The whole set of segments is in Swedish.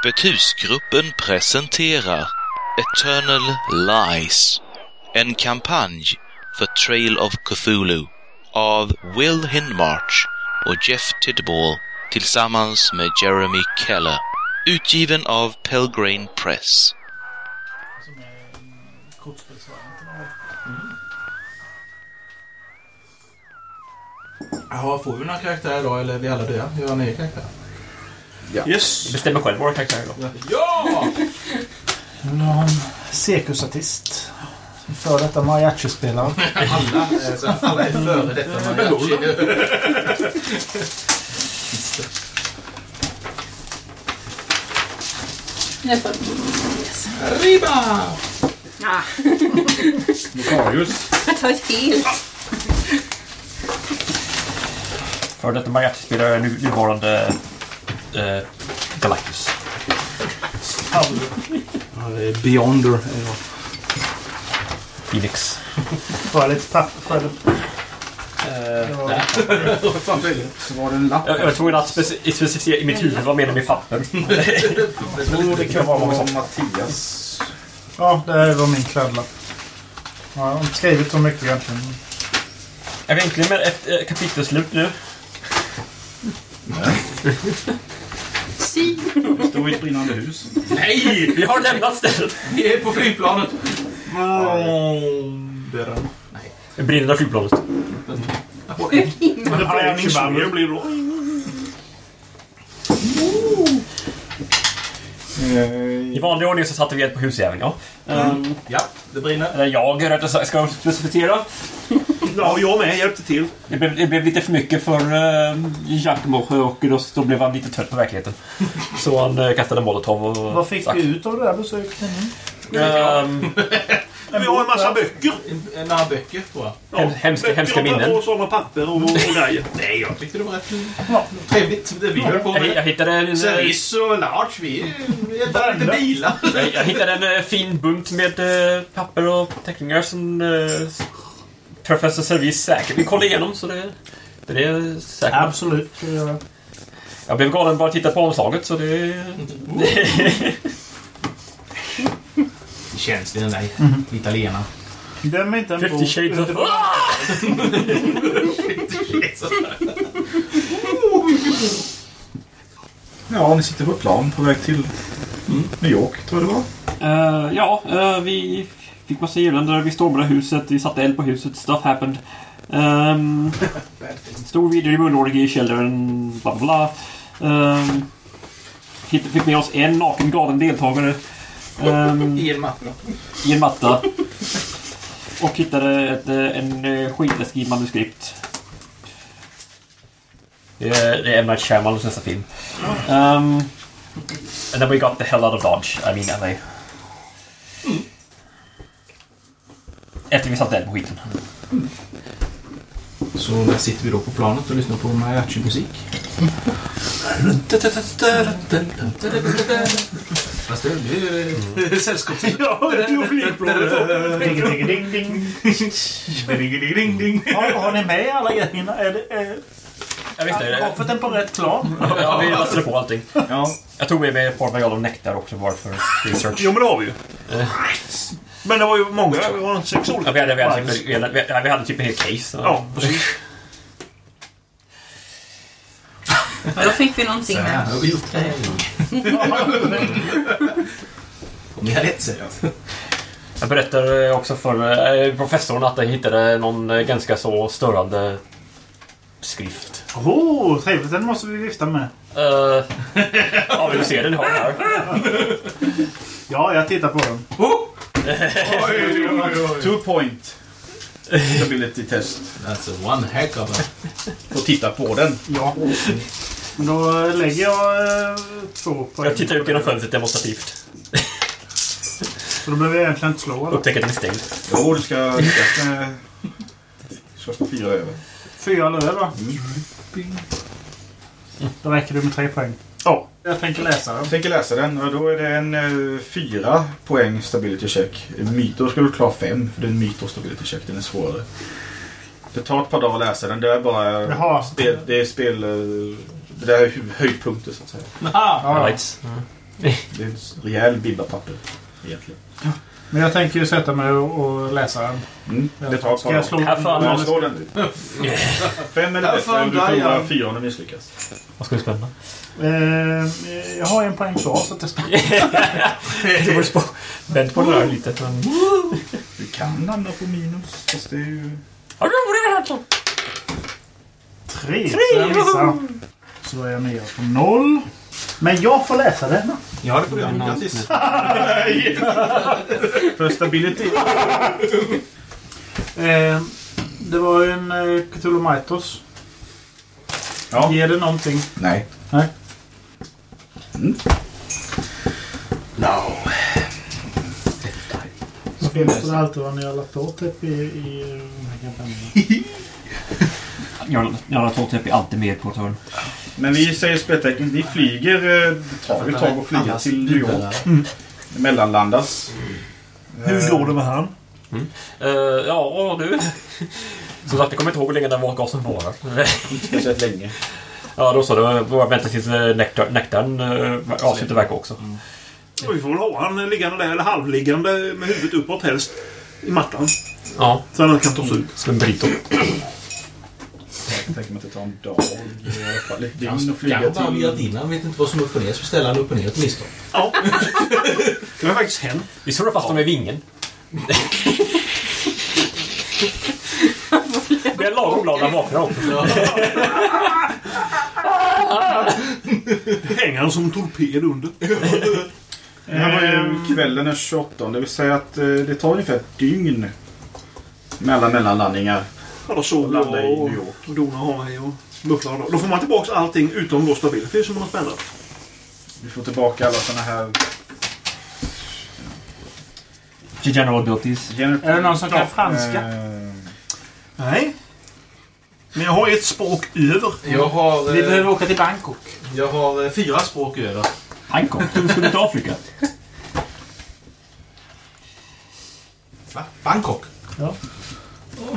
Öppet husgruppen presenterar Eternal Lies, en kampanj för Trail of Cthulhu av Will Hindmarch och Jeff Tidball tillsammans med Jeremy Keller. Utgiven av Pelgrane Press. Av Jaha, får vi några karaktärer då eller är vi alla döda? Gör en egen karaktär? Yes! Bestämmer själv våra karaktärer då. Ja! En cirkusartist. Före detta mariachi-spelare. Alla, är så- alla är före detta mariachi. Yes. Arriba! Ah, Notarius. jag tar ett helt. För detta mariachi-spelare nuvarande eh, Galactus. Det Beyonder. Phoenix. Får jag lite papper? Får jag lite... Ja. Så var det en lapp. Jag, jag var tvungen att speci- specificera i mitt huvud vad menar med papper. Jag tror det kan vara Mattias. ja, det här var min klädlapp. Ja, jag har inte skrivit så mycket egentligen. Är vi äntligen med ett eh, kapitelslut nu? Si. Står i ett brinnande hus. Nej! Vi har lämnat stället. Vi är på flygplanet. Det är den. Det brinner flygplanet. Men det blir då. I vanlig ordning så satte vi ett på husjäveln, ja. Um, Ja, det brinner. eller jag rättare sagt ska specificera. Ja, jag med. Hjälpte till. Det blev, det blev lite för mycket för uh, Giacomo och då, då blev han lite trött på verkligheten. Så han uh, kastade molotov och... Vad fick stack. vi ut av det där besöket? Ehm, Vi har en massa böcker. En- Några böcker tror jag. Hem- hemska- hemska minnen. Och sådana papper och, och grejer. Nej, jag tyckte det var rätt trevligt. Det vi höll på jag, jag med. hittade en... eh, Service och large. Vi eldar lite bilar. Jag, jag hittade en eh, fin bunt med eh, papper och teckningar som uh, Professor Service säkert vill kolla igenom. Så det, det är säkert. Absolut. jag. Jag blev galen bara titta på omslaget så det... Känslig den där italienaren. Döm inte en 50 bok. shades of... Ja, ni sitter på ett plan på väg till New York, tror jag det var. Eh, ja, eh, vi fick massa elände. Vi stormade huset, vi satte eld på huset. Stuff happened. Um, stor i munordning i källaren. Bla bla bla. Um, fick med oss en naken galen deltagare. Ehm, I en matta. I en matta. Och hittade ett, eh, en eh, skitläskig manuskript. Det är, det är M. Night Shyamalans nästa film. Um, and then we got the hell out of Dodge. I mean LA. Efter vi satte eld på skiten. Så där sitter vi då på planet och lyssnar på mariachi-musik. Fast det blir. Ja, är flygplanet. Ding, ding, ding, ding. Ding, ding. Har, ni med alla grejerna? Är det, är, Jag visste har det. fått den på rätt plan? Ja, vi lastade på allting. Ja. Jag tog med mig ett par variabler nektar också bara för research. Jo, men det har vi ju. Men det var ju många. Det var sex Ja, olika. vi, hade, vi, hade, typ- vi, hade, vi, hade, vi hade typ en hel case. Ja, precis. Då fick vi någonting där. Ni har rätt seriöst. Jag berättar också för eh, professorn att jag hittade någon eh, ganska så störande skrift. Oh, trevligt. Den måste vi vifta med. Uh, ja, vill du se den? Har den här. Ja, jag tittar på den. Two point. Stability test. That's a one heck of a... Och titta på den. Ja. Men då lägger jag eh, två poäng. Jag tittar ut genom fönstret demonstrativt. Så då behöver jag egentligen inte slå eller? Upptäcker att den är stängd. Jo, du ska. Du ska stå fyra över. Fyra löv va? Då räcker det med tre poäng. Ja, jag tänker läsa den. Jag tänker läsa den och då är det en eh, fyra poäng stability check. En myt, då ska du klara fem för det är en myt och stability check. Den är svårare. Det tar ett par dagar att läsa den. Det är bara Jaha. spel... Det är spel... eh, Det där är höjdpunkter så att säga. Ja, Right. Det är en rejäl bibbapapper egentligen. men jag tänker ju sätta mig och, läsa den. Mm. Det tar ett par jag dagar. slå fun. Ja, slå den du. Fem eller bättre. Du förlorar fyra om du misslyckas. Vad ska du spänna? Eh, jag har en poäng kvar så att jag spå. Vänd på det där lite. Men... Du kan landa på minus. Fast det är ju... Tre, så jag missar. Så då är jag nere på noll. Men jag får läsa den. Ja, det får du göra. Grattis. För stability. Eh, det var en eh, Cthulhu Mythos. Ja. Ger det någonting? Nej. Nej. No. Det måste alltid vara när jag lagt åt i, i de här kampanjerna. Jag har tagit upp alltid med på turn. Men vi säger speltecken. Vi flyger... eh, Det tar ett tag att flyga till New York. dubbelar. Mellanlandas. Hur går det med han? Uh, ja, du. Som sagt, jag kommer inte ihåg hur länge den var gasen varar. Inte speciellt länge. ja, då så. Det var vänta tills eh, nektar, nektarn avslutar verka också. Vi får väl ha han liggande där, eller halvliggande med huvudet uppåt helst. I mattan. Ja, Så han kan tas ut. som en burrito. Jag tänker mig att det tar en dag. I alla fall ett dygn att flyga till... vet inte vad som är upp och ner. Så ställer han upp och ner misstag. Ja. Det har faktiskt hänt. Vi surrar fast dem i vingen. Det är lagom glad när han vaknar också. Hänger han som en torped under. Det här var ju kvällen den 28. Det vill säga att eh, det tar ungefär ett dygn mellan mellanlandningar. Ja, då sover Landa i jag och New York. och donar har mig och mufflar. Då. då får man tillbaka allting utom då stability som man har spännat. Vi får tillbaka alla såna här... General abilities. Är det någon som kan franska? Eh, Nej. Men jag har ett språk över. Jag har, Vi eh, behöver åka till Bangkok. jag har eh, fyra språk över. Bangkok? Du skulle till Afrika? Va? Bangkok?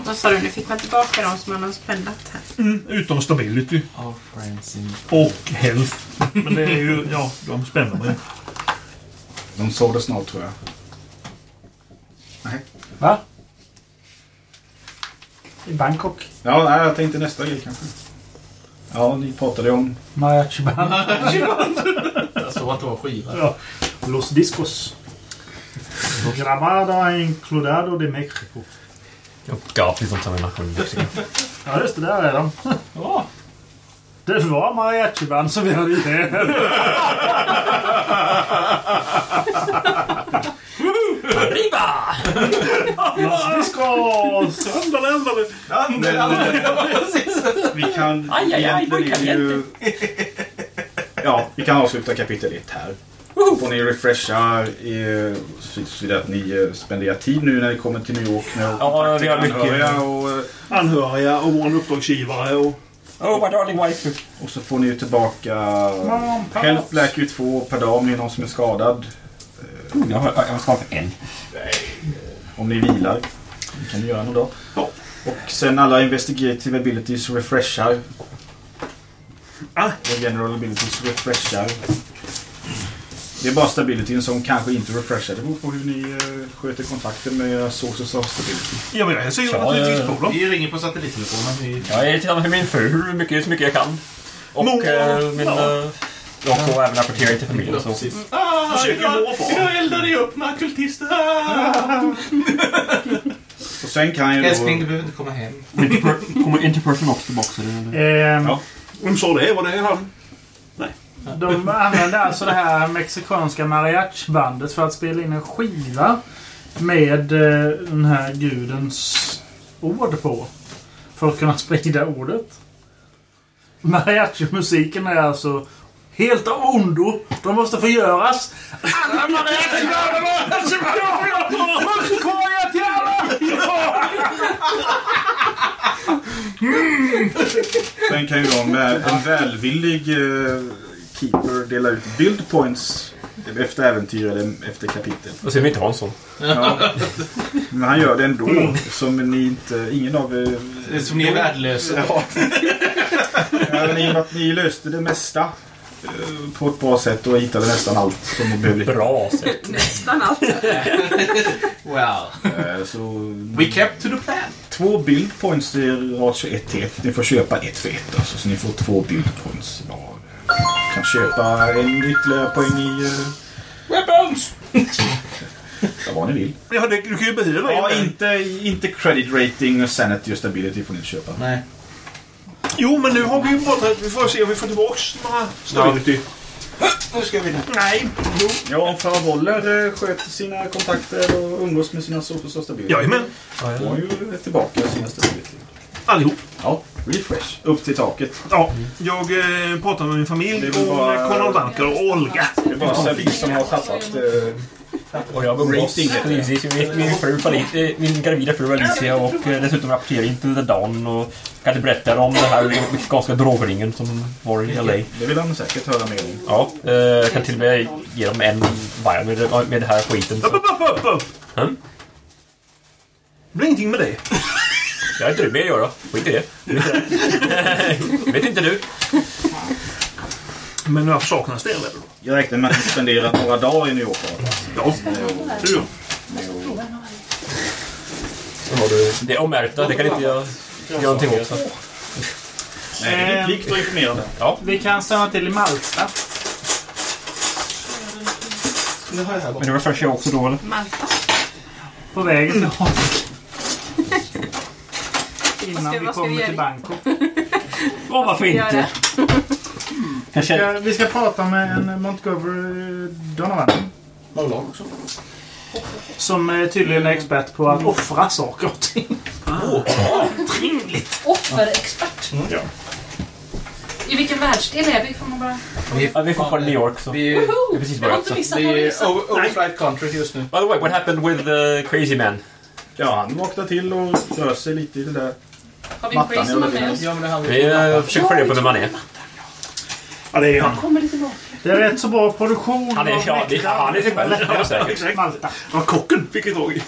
Vad sa du? Nu fick man tillbaka de som man har spännat här. Mm, utom stability. Och health. Men det är ju, ja, de spänner mig. de såg det snart tror jag. Nej. Va? I Bangkok. Ja, nej, jag tänkte nästa grej kanske. Ja, ni pratade om... Mariachi Band. Jag såg att det var skiva. Ja. Los Discos. Gramada includado de Mexico. Liksom som en nation. Ja, just det. Där är de. Ja. Det var mariachi-band som vi hade ihjäl. Arriba! Los Discos! Andale, andale. Vi kan... Aj, aj, aj, ju- Ja, vi kan avsluta kapitel 1 här. Får ni refresha i, så så det att ni eh, spenderar tid nu när ni kommer till New York. Med Ja, vi har mycket. anhöriga och, eh, Anhöriga och vår uppdragsgivare. Och... Oh, my darling wife. och så får ni ju tillbaka... Health läker ju två per dag om ni är någon som är skadad. Jag har, jag har en. Om ni vilar. Det kan ni göra någon dag. Ja. Och sen alla investigative abilities refreshar. Ah. Och general abilities refreshar. Det är bara stabilityn som kanske inte refreshar. Det beror på hur ni eh, sköter kontakten med sources of stability. Ja, men jag ser ju Ja, naturligtvis ja, på dem. Vi ringer på satellittelefonen. Vi... Jag är tillsammans med min fru hur mycket, så mycket jag kan. Och Mor. eh, min... Ja. eh, jag får även rapportera till familjen. Så. Precis. Försöker mor och far. Jag eldade upp med kultister. Ah! Och sen kan ju Älskling, du då... behöver inte komma hem. Kommer Interperson också tillbaka? Eller? Ehm, Ja. Vem sa det? Var det han? De använde alltså det här mexikanska mariachi-bandet för att spela in en skiva med eh, den här gudens ord på. För att kunna sprida ordet. Mariachi-musiken är alltså helt av ondo. De måste förgöras. Alla mariachi-band Muskkoja till alla! Sen kan ju de med en välvillig eh, keeper dela ut build points efter äventyr eller efter kapitel. Ser vi inte ha en sån. Ja. Men han gör det ändå. Som ni inte... Ingen av er... Det är som ni är värdelösa. Ja. Även i och med att ni löste det mesta eh, på ett bra sätt och hittade nästan allt som ni behövde. Bra sätt. Nästan allt. Wow. Eh, Så We kept to the plan. två build points till ratio 1 till 1. Ni får köpa ett för ett. Alltså, så ni får två build points. Ja. Kan köpa en ytterligare poäng i... Uh, Weapons! ja, vad ni vill. Ja, det, du kan ju behöva Ja, en. inte, inte credit rating och sanity och stability får ni inte köpa. Nej. Jo, men nu har vi ju pratat. Vi får se om vi får tillbaks några stability. Nu ska vi Nej. Jo. Ja, om Faraboller eh, sköter sina kontakter och umgås med sina social och stability. Jajamän. Får han ju tillbaka sina stability. Allihop. Ja, refresh. Upp till taket. Ja, jag eh, pratar med min familj Det är väl och bara- med Conor Banker och Olga. Det är bara Sebbe som har tappat... Eh, Och jag umgås Rating heter det. precis med min, fru, eh, min gravida fru Alicia och eh, dessutom rapporterar in till The Dawn och kanske berättar om den här mexikanska drogringen som var i LA. det vill han säkert höra mer om. Ja, eh, jag kan till och med ge dem en vial med, det- med det här skiten. Upp, upp, upp, upp, upp. Mm. Det blir ingenting med det. Jag har inte det med att göra. Skit i det. Vet inte du? Men varför saknas det? Eller? Jag räknar med att ni spenderar några dagar i New York. Ja, det gör Så har du det omärkta, det kan inte jag göra någonting åt. Nej, det är din plikt att informera dem. Ja, Vi kan stanna till i Malta. Men det refreshar jag också då eller? Malta. På vägen till. Innan ska- vi ska vi kommer till Bangkok. Åh, varför inte? Jag känner... Ja, Vi ska prata med en Montgomery Donovan. Nollag också. Som eh, tydligen är expert på att offra saker och ting. Offerexpert. Ja. I vilken världsdel är vi? Får man bara... ja, vi fortfarande i New York så. Vi Woho! är precis börjat. vi är overflight country just nu. By the way, what happened with the crazy man? Ja, han vaknar till och rör sig lite i det där. Har vi en Mattan, vet med oss? Ja, men det handlar Vi eh, försöker reda på vem han är. Ja, det är han. Kommer det är rätt så bra produktion Han är, av ja, det, nektar. han är sig själv, Ja, säkert. exakt. Malta. Ja, kocken fick vi tag i.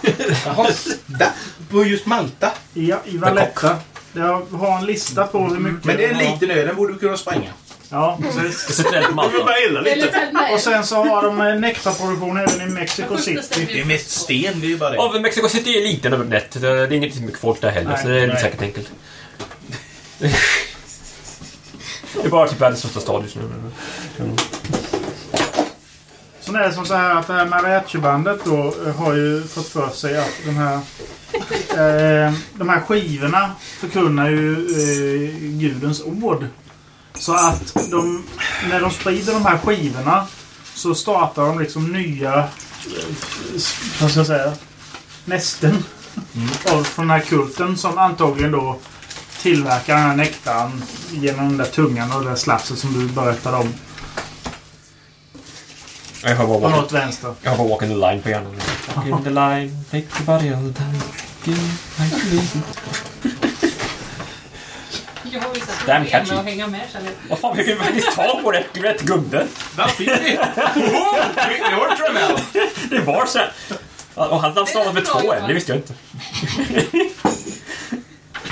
Jaha, där, på just Malta. Ja, i Valletta. Jag har en lista på hur mycket... Men det är en liten ö, den borde du kunna spränga. Ja, precis. Det sitter vill Malta. bara illa är lite. Och sen så har de eh, nektarproduktion även i Mexico City. Det är vi- mest sten, det är ju bara det. Ja, men Mexico City är liten över nätt. Det är inte så mycket folk där heller, Nej, så det är inte nej. säkert enkelt. Det är bara typ världens största stad just nu. Är det som så här att det här mariachi-bandet då eh, har ju fått för sig att de här eh, de här skivorna förkunnar ju eh, Gudens ord. Så att de, när de sprider de här skivorna så startar de liksom nya, eh, vad ska jag säga, nästen av från den här kulten som antagligen då tillverkar den här nektarn genom den där tungan och det där slafset som du berättade om. Jag har bara På något vänster. jag har bara walk in the line på hjärnan. Walk in the line, take the body all the time. Give belief. Jag har vissa Damn catchy. med att hänga med känner jag. Vad fan, vi kan faktiskt ta på rätt, rätt gubbe. Där fick vi! Oh! Det var så här. Och han stavade med två N, det visste jag inte.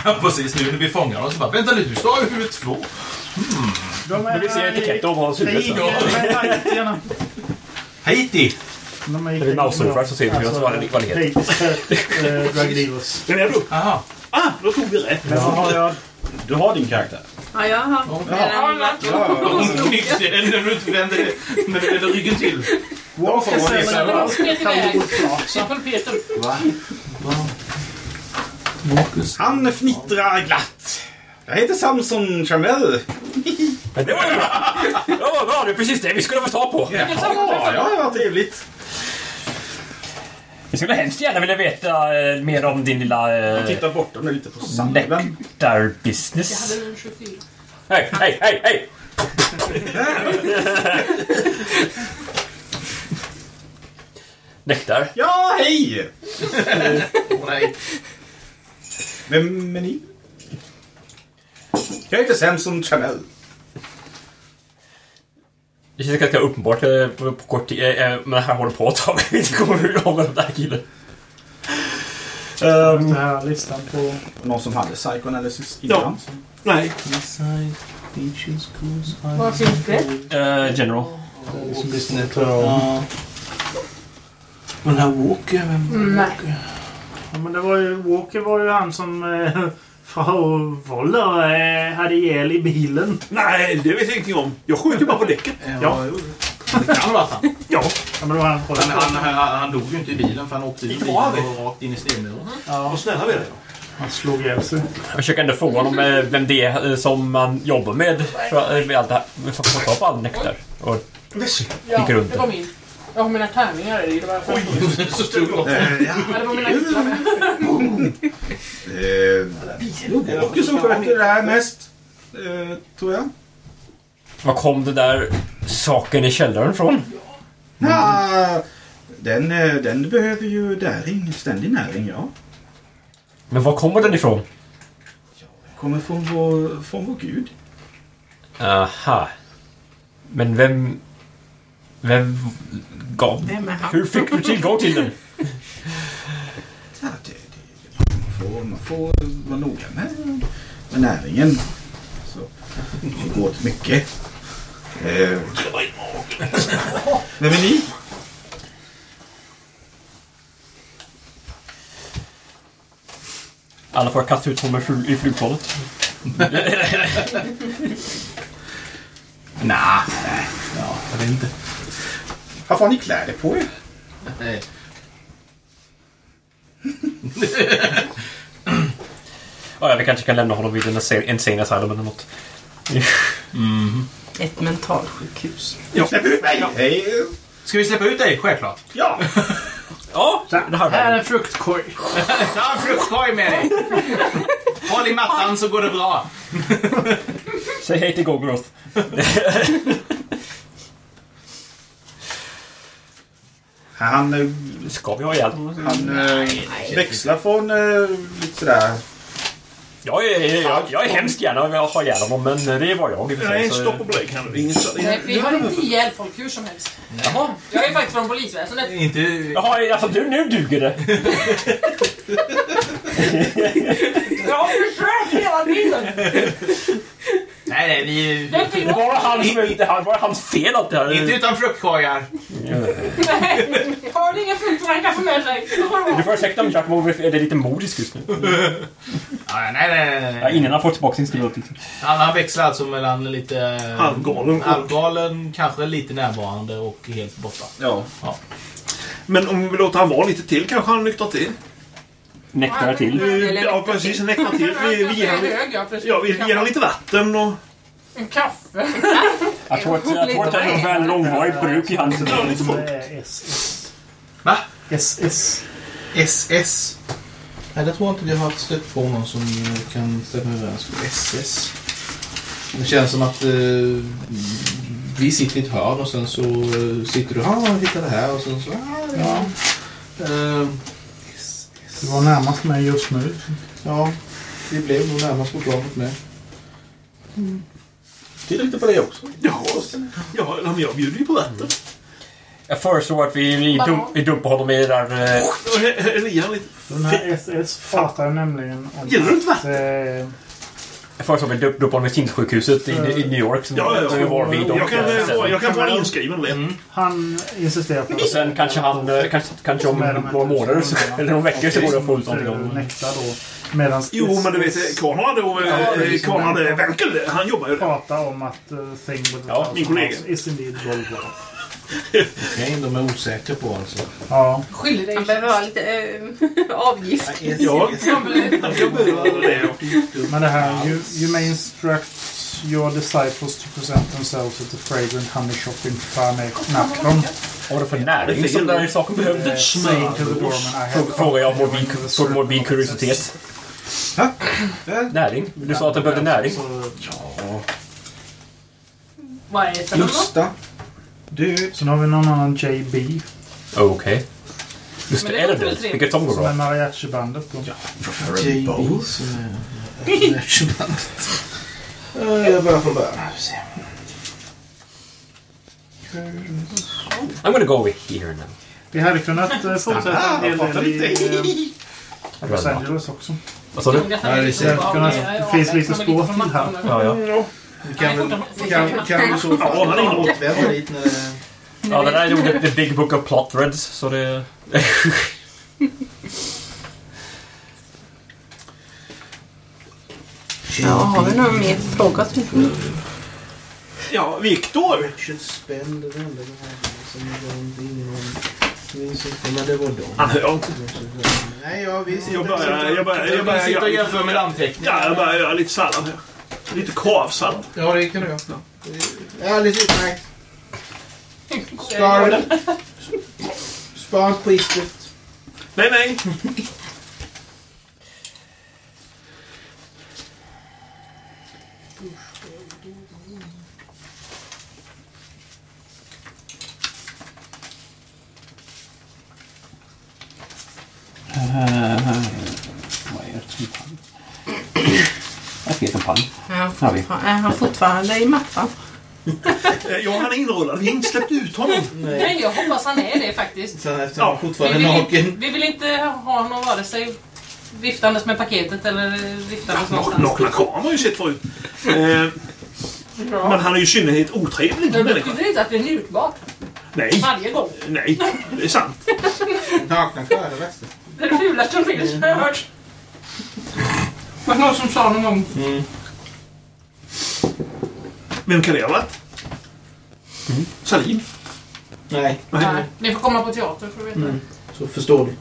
Ja, precis. Nu när vi fångar oss så bara, vänta lite, du står ju huvudet två. De Men vi ser etiketten om hans huvud. Haitierna. Haiti! De är vi mousesurfar så ser vi vad det vad det heter. Haitiska eh, drug dealers. Den är du. Aha. Ah, då tog vi rätt. Jag... Du har din karaktär. Ja, jag har redan varit Hon nyss när du inte vänder, när du vänder ryggen till. Vad är det? Walkers. Han fnittrar glatt. Jag heter Samson Chamel. Det var ju bra! Det var bra, det är precis det vi skulle få ta på. Ja, ja, vad trevligt. Vi skulle hemskt gärna vilja veta eh, mer om din lilla Jag eh, tittar bortom lite på sanden. Jag nektar-business. hade en 24. Hej, hej, hej, hej! Nektar? Ja, hej! Åh nej. Vem är ni? Jag heter Samson Chamel. Det känns ganska uppenbart eh, på, på kort tid, eh, eh, men det här håller på ett tag. Vi vet inte kommer hur lång den där killen. Den här listan på... Någon som hade psychoanalysis Ja. innan? Nej. Vad finns det? Eh, general. Ja. Men den här Walker, vem Mm, nej. Ja, men det var ju, Walker var ju han som eh, Frau Woller eh, hade ihjäl i bilen. Nej, det vet jag ingenting om. Jag skjuter ju bara på däcken. Ja. jo. Det kan ha varit han. Ja, men det var han. Han, han, han, han dog ju inte i bilen för han åkte bilen och rakt in i stenmuren. Vad snälla vi är. Han slog ihjäl sig. Jag försöker ändå fråga honom eh, vem det är eh, som man jobbar med för, eh, med allt det här. Vi får få ta på all nektar. Och Ja, det var min. Jag har mina tärningar i det. Det var Oj, Så stod det. Eh, ja, det var mina med. Eh, Walker som sköter det här mest. Eh, tror jag. var kom den där saken i källaren från? Ja, den, eh, den behöver ju näring, ständig näring, ja. Men var kommer den ifrån? Kommer från vår, från vår gud. Aha. Men vem... Vem gav... Vem är han? Hur fick du tillgång till den? Ja, det, det, man, får, man får vara noga med, med näringen. Så, det går åt mycket. Eh, vem är ni? Alla får kasta ut honom i fly- i flygplanet. Nej, nej. Ja, jag vet inte. Varför har ni kläder på er? Nej. Ja, ja, vi kanske kan lämna honom vid en insane asylum eller något. Ett mentalsjukhus. Släpp ut mig! Hej! Ska vi släppa ut dig? Självklart. Ja! Ja, det här Här är en fruktkorg. Ta en fruktkorg med dig. Håll i mattan så går det bra. Säg hej till Gogrowth. Han, eh, Ska vi ha honom? han eh, växlar från eh, lite sådär... Jag är, jag, jag är hemskt gärna vill ha ihjäl honom, men det var jag. Nej, stopp och blöj kan du. Nej, vi har inte ihjäl folk hur som helst. Jaha. Jag är faktiskt från polisväsendet. Inte... Jaha, alltså du, nu duger det. Jag har försökt hela tiden. Nej, nej, vi... Det bara han som är, det här var hans fel allt det här. Inte utan fruktkorgar. Nej, har ingen frukt man kan få med sig. Du får ursäkta om Jacob är lite modisk just nu. Ja, nej, nej, nej, Ja, nej. innan han får tillbaka sin stil. Liksom. Han, han växlar alltså mellan lite... Halvgalen. Halvgalen, kanske lite närvarande och helt borta. Ja. Men om vi låter han vara lite till kanske han nyktrar till. Nektar till. Ja, precis. Han näcknar till. Vi, vi, ger han, hög, ja, ja, vi ger han lite vatten och... En kaffe. Jag tror att, jag tror att det är väl långvarigt bruk i SS. Va? SS. SS. Nej, det tror jag inte vi har stött på någon som eh, kan stämma överens med SS. Det känns som att eh, vi sitter i ett hörn och sen så eh, sitter du ja, jag hittade det här och sen så ah, ja. Eh, SS. Du var närmast mig just nu. Ja, vi blev nog närmast chokladet med. Titta lite på det också. Ja, ja men jag bjuder ju på vatten. Jag föreslår att vi, vi, dum, vi dumpar honom i det där... eh. Den här SS pratar nämligen om Gillar du inte att, föreslår att vi dump- dumpar honom i i, New York. Som Ja, ja, vi var vid. Jag kan, eh, jag kan få en inskriven lätt. han insisterar på Och sen kanske han... eh, Kanske, kanske om några månader så, eller några veckor så går det att få ut någonting då Jo, men du vet, eh, Konrad eh, Werkel, han jobbar ju där. pratar om att uh, thing with the Ja, min kollega. is indeed blah. Okej, de är osäkra på alltså. Ja. Skyller dig. Han behöver ha lite äh, avgift. Ja, han kan behöva det. Men det här, you, you may instruct your disciples to present themselves at the fragrant honey shop in Farnakron. Vad var det för näring som den här saken behövde? Frågar jag av morbid, kuriositet. Näring? Du sa att den behövde näring. Vad är det för något? Lusta. Du. Sen har vi någon annan JB Okej. Just Men det, det är det låter väl det? trevligt. Vilket som går som är mariachi-bandet. då. JB som är... Matchbandet. Eh, Jag börjar från början. vi ser. I'm gonna go over here now. Vi hade kunnat uh, fortsätta en hel del i uh, Los Angeles också. Vad sa du? Det finns lite spår till här. Ja, ja. Vi kan väl kan, kan i så fall Ja, han är återvända dit när det... Ja, det där gjorde The Big Book of Plot Threads, så det... Ja, har vi några mer frågor? Ja, Viktor. Richard Spell, det var ändå det här som var ingen minns inte, men det var de. Han hör inte. Nej, ja, vi sitter... Jag börjar- jag börjar- jag börjar- vi sitter och jämför med anteckningar. Ja, jag börjar göra lite sallad här. Lite korvsallad. Ja, det kan du göra. Ja, alldeles utmärkt. Spar... Spar priset. Nej, nej. Vad är det som pan? Jag vet en pan. Är han Har vi. fortfarande, är han fortfarande i mattan? Eh, Ja, han är inrullad. Vi har inte släppt ut honom. Nej, jag hoppas han är det faktiskt. Sen efter Ja, han Vi fortfarande vill, naken. inte, vi vill inte ha honom vare sig viftandes med paketet eller viftandes Nak- någonstans. Nakna karlar har ju sett förut. Eh, Men han är ju i synnerhet otrevlig Det betyder inte att det är njutbart. Nej, Varje gång. nej. Det är sant. Nakna kvar är det värsta. Det är det fulaste som finns. Jag har hört. Var någon som sa någon gång? Vem kan det ha varit? Salin? Nej, Nej. Ni får komma på teater för att veta. Mm. så förstår du.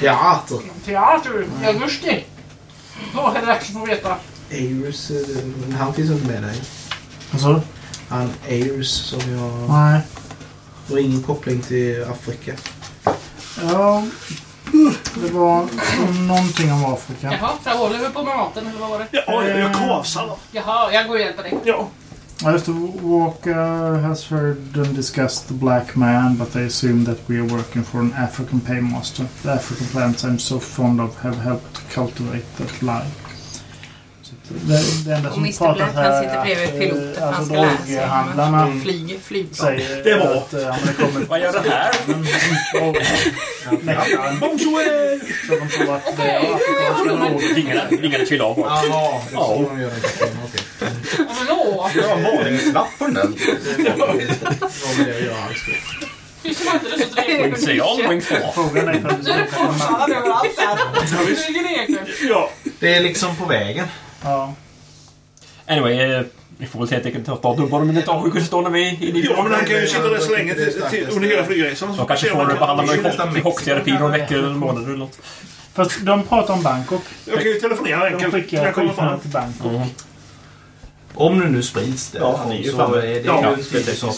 Teater. Teater i augusti. Då är det dags att få veta. Eirus, eh, han finns inte med dig. Vad sa du? Han Eirus som jag... Nej. har ingen koppling till Afrika. Ja, det var någonting om Afrika. Jaha, så håller vi på med maten eller vad var det? Ja, jag gör korvsallad. Jaha, jag går och hjälper dig. Ja. Just det. Walker has heard them discuss the black man, but they assume that we are working for an African paymaster. The African plants I'm so fond of have helped to cultivate that lie. Det, det enda som Mr pratas Black han här sitter bredvid är piloten att för han alltså, ska lära sig man flyger flygplan. säger Det är bra. att eh, det kommer Vad gör den här? Nektarn. Bonjour! Så de tror att det är afrikanska droger. Vingarna trillade av bara. Jaha, det är Ja. så de gör det. Okej. Ja, men åh! Det var en varningslapp på den där. Det var väl det jag gör alls. Wing 3 on, wing 4. Frågan är ifall Nu är det korsallad överallt här. Det Ja. Det är liksom på vägen. Ja. Anyway, eh, vi får väl helt enkelt ta och dubba dem en liten sjukhus när vi är inne i Ja, men han kan ju sitta där så länge till, till, under hela flygresan. De kanske får behandla mig i chock- i chockterapi några veckor eller månader eller något. Fast de pratar om Bangkok. Jag kan ju telefonera De enkelt när skickar fram. till Bangkok. Mm. Om det nu sprids där. Ja, han är ju så fan- är det Ja, ju en sak.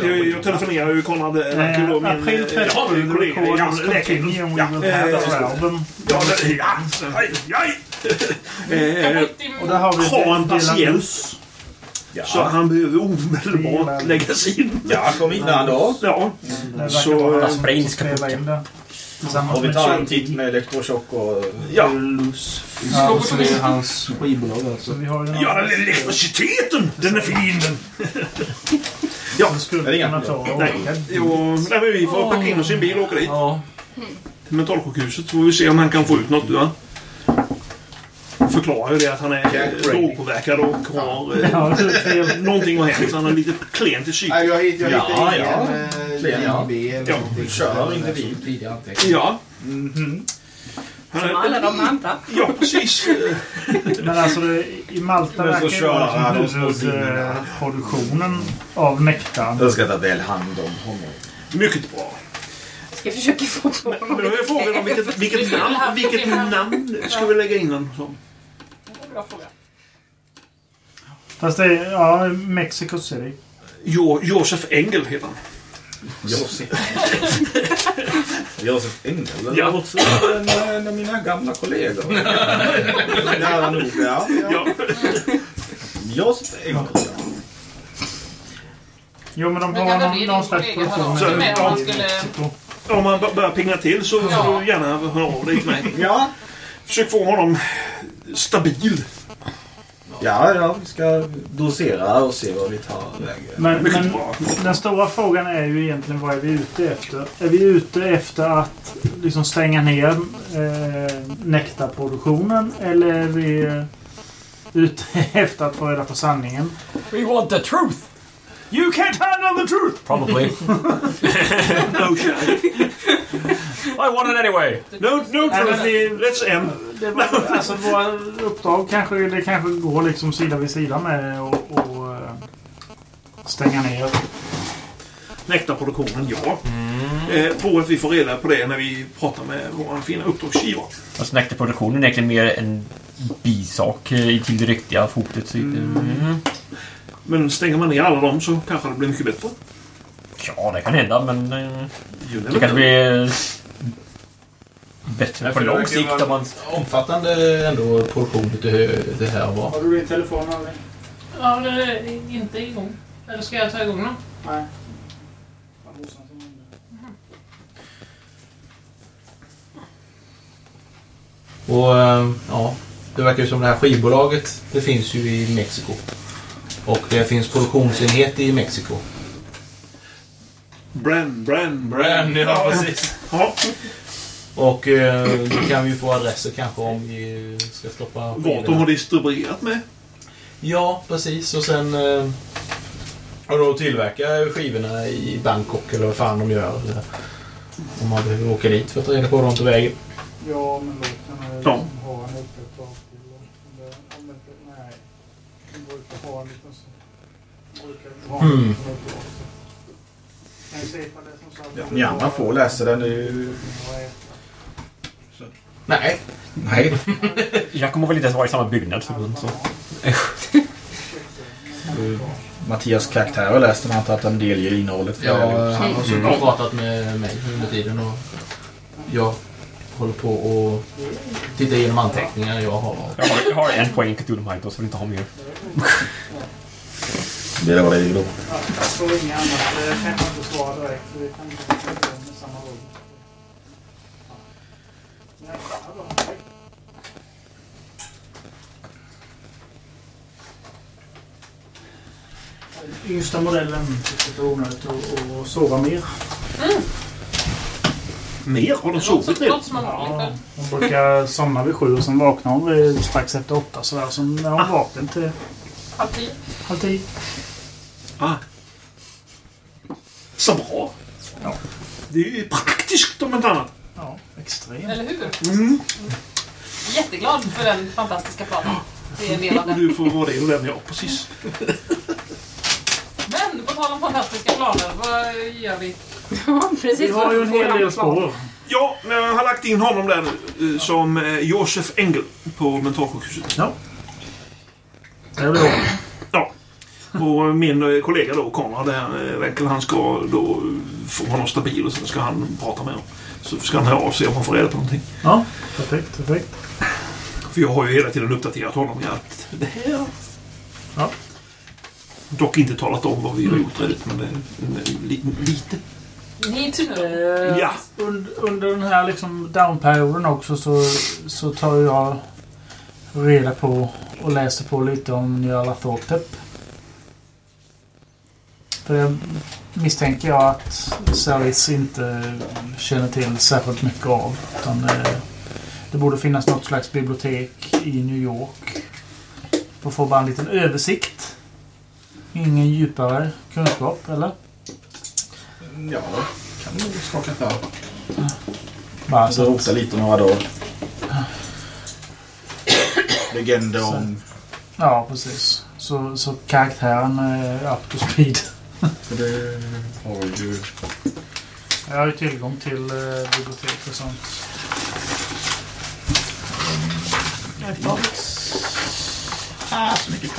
det jag, jag telefonerar ju Konrad eh, till då Eh, min April eh, 37, ja, the kollega. record Ja, is läkare. continue and we Ja, eh. Ja, ja. Eh, Och där har vi Ha en patient. Luz. Så han behöver omedelbart läggas in. Ja, kom in där då. Ja, Det verkar Så, vara eh, sprain att ska Och vi tar en titt med elektrochock och... ja. Luz. Ja, det är hans skivbolag Så alltså. vi har Ja, elektriciteten! Den är fin den! som skulle Det inga kunna ta Nej, jo, nej, men vi får packa in oss i en bil och åka dit. Ja. Till mentalsjukhuset så får vi se om han kan få ut något. Va? Förklarar ju det att han är eh, drogpåverkad och har... eh, Ja, det. Någonting har hänt. Han är lite klent i psyket. Jag, hitt- jag Ja, hittade ja. ingen Ja. eh, IMDb eller Ja, någonting. kör individ. Som Tidigare. Ja. Mhm. Han Som är, alla de andra. ja, precis. Eh, Men alltså det, i Malta så verkar kör vara små sinnena. huvudproduktionen av nektar. Jag ska ta väl hand om honom. Mycket bra. Ska försöka få på Men, men då är frågan om vilket, vilket, namn, vilket namn ska vi lägga in honom som? Bra fråga. Fast det är, ja, Mexico City. Jo, Josef Engel heter han. Josef. Josef Engel. Det Ja. låter som en, en av mina gamla kollegor. Nära nog, ja. ja. Ja. Josef Engel. Jo, men de Men har det någon, någon din slags kollega produktion Så, med om man i skulle-. Om han börjar pinga till så får Ja. du gärna höra av dig till mig. Ja. Försök få honom stabil. Ja, ja, vi ska dosera och se vad vi tar vägen. Men, men den stora frågan är ju egentligen vad är vi ute efter? Är vi ute efter att liksom stänga ner eh, nektarproduktionen eller är vi ute efter att få reda på sanningen? We want the truth! You can't handle the truth! Probably. No shy. I want it anyway! No, no truth. Let's end. det var, alltså våra uppdrag kanske det kanske går liksom sida vid sida med och, och eh, stänga ner. Nektarproduktionen, ja. Eh, tror att vi får reda på det när vi pratar med vår fina uppdragsgivare. Fast nektarproduktionen är egentligen mer en bisak eh, till det riktiga fotet. Så mm. Men stänger man ner alla dem så kanske det blir mycket bättre. Ja, det kan hända, men eh, det kanske blir bättre Ja, på lång sikt om man... Omfattande ändå produktion det här var. Har du din telefon Alvin? Ja, det är inte igång. Eller ska jag ta igång den? Nej. Och eh, ja, det verkar ju som det här skivbolaget, det finns ju i Mexiko. Och det finns produktionsenhet i Mexiko. Brand, brand, Brand, ja precis. Ja, Och eh, då kan vi ju få adresser kanske om vi ska stoppa vart de har distribuerat med. Ja, precis. Och sen... Eh, och då tillverka skivorna i Bangkok eller vad fan de gör. Eller, om man behöver åka dit för att ta reda på hur de tog vägen. Ja, men låt den Ja. ha en uppe ett tag till. Om det- om det inte- Nej. De brukar ha en liten så. de brukar ha en Mm. liten uppdrag. Kan jag är som sagt- Ja, andra får läsa den nu. Nej. Nej. Jag kommer väl inte ens vara i samma byggnad. Så, så. Mattias karaktär har läst den. Han har tagit en del i innehållet. Ja, han har suttit och pratat med mig under tiden och jag håller på och tittar igenom anteckningar jag har. Jag, har, jag har en poäng Cthulhu Mythos, vill inte ha mer. Det är vad det är då. Ja, jag tror inga annat. Det kan jag inte svara direkt. så Vi kan inte samma. Yngsta modellen tyckte det var onödigt att, sova mer. Mer? Har de sovit kväll. hon brukar somna vid sju och sen vaknar hon vid strax efter åtta. Sådär. Så när hon vaken till Halv tio. halv tio. Ah. Så bra. Ja. Det är ju praktiskt om inte annat. Ja, extremt. Eller hur? Mm. Jätteglad för den fantastiska planen. Det är en del av den. du får vara det och den, ja. Precis. Men på tal om fantastiska planer, vad gör vi? Ja, precis. Vi har ju en hel del spår. Ja, men jag har lagt in honom där nu eh, som eh, Josef Engel på mentalsjukhuset. Det blir bra. Ja. Och min eh, kollega då, Konrad, där, Wenkel, han ska då få honom stabil och sen ska han prata med honom. Så ska han höra av sig om han får reda på någonting. Ja, perfekt. perfekt. För jag har ju hela tiden uppdaterat honom i att det här... Ja. Dock inte talat om vad vi har gjort redigt, men det är li, lite. Need to know. Eh, Ja. und, under den här liksom downperioden också så, så tar jag reda på och läser på lite om Njala Thortep. För det misstänker jag att Saris inte känner till särskilt mycket av. Utan, eh, det borde finnas något slags bibliotek i New York. För att få bara en liten översikt. Ingen djupare kunskap, eller? Ja, kan nog skaka för. Bara Så rota lite några dagar. Legender om... Ja, precis. Så, så karaktären är up to speed. För det har ju... Jag har ju tillgång till eh, bibliotek och sånt. Ah, så mycket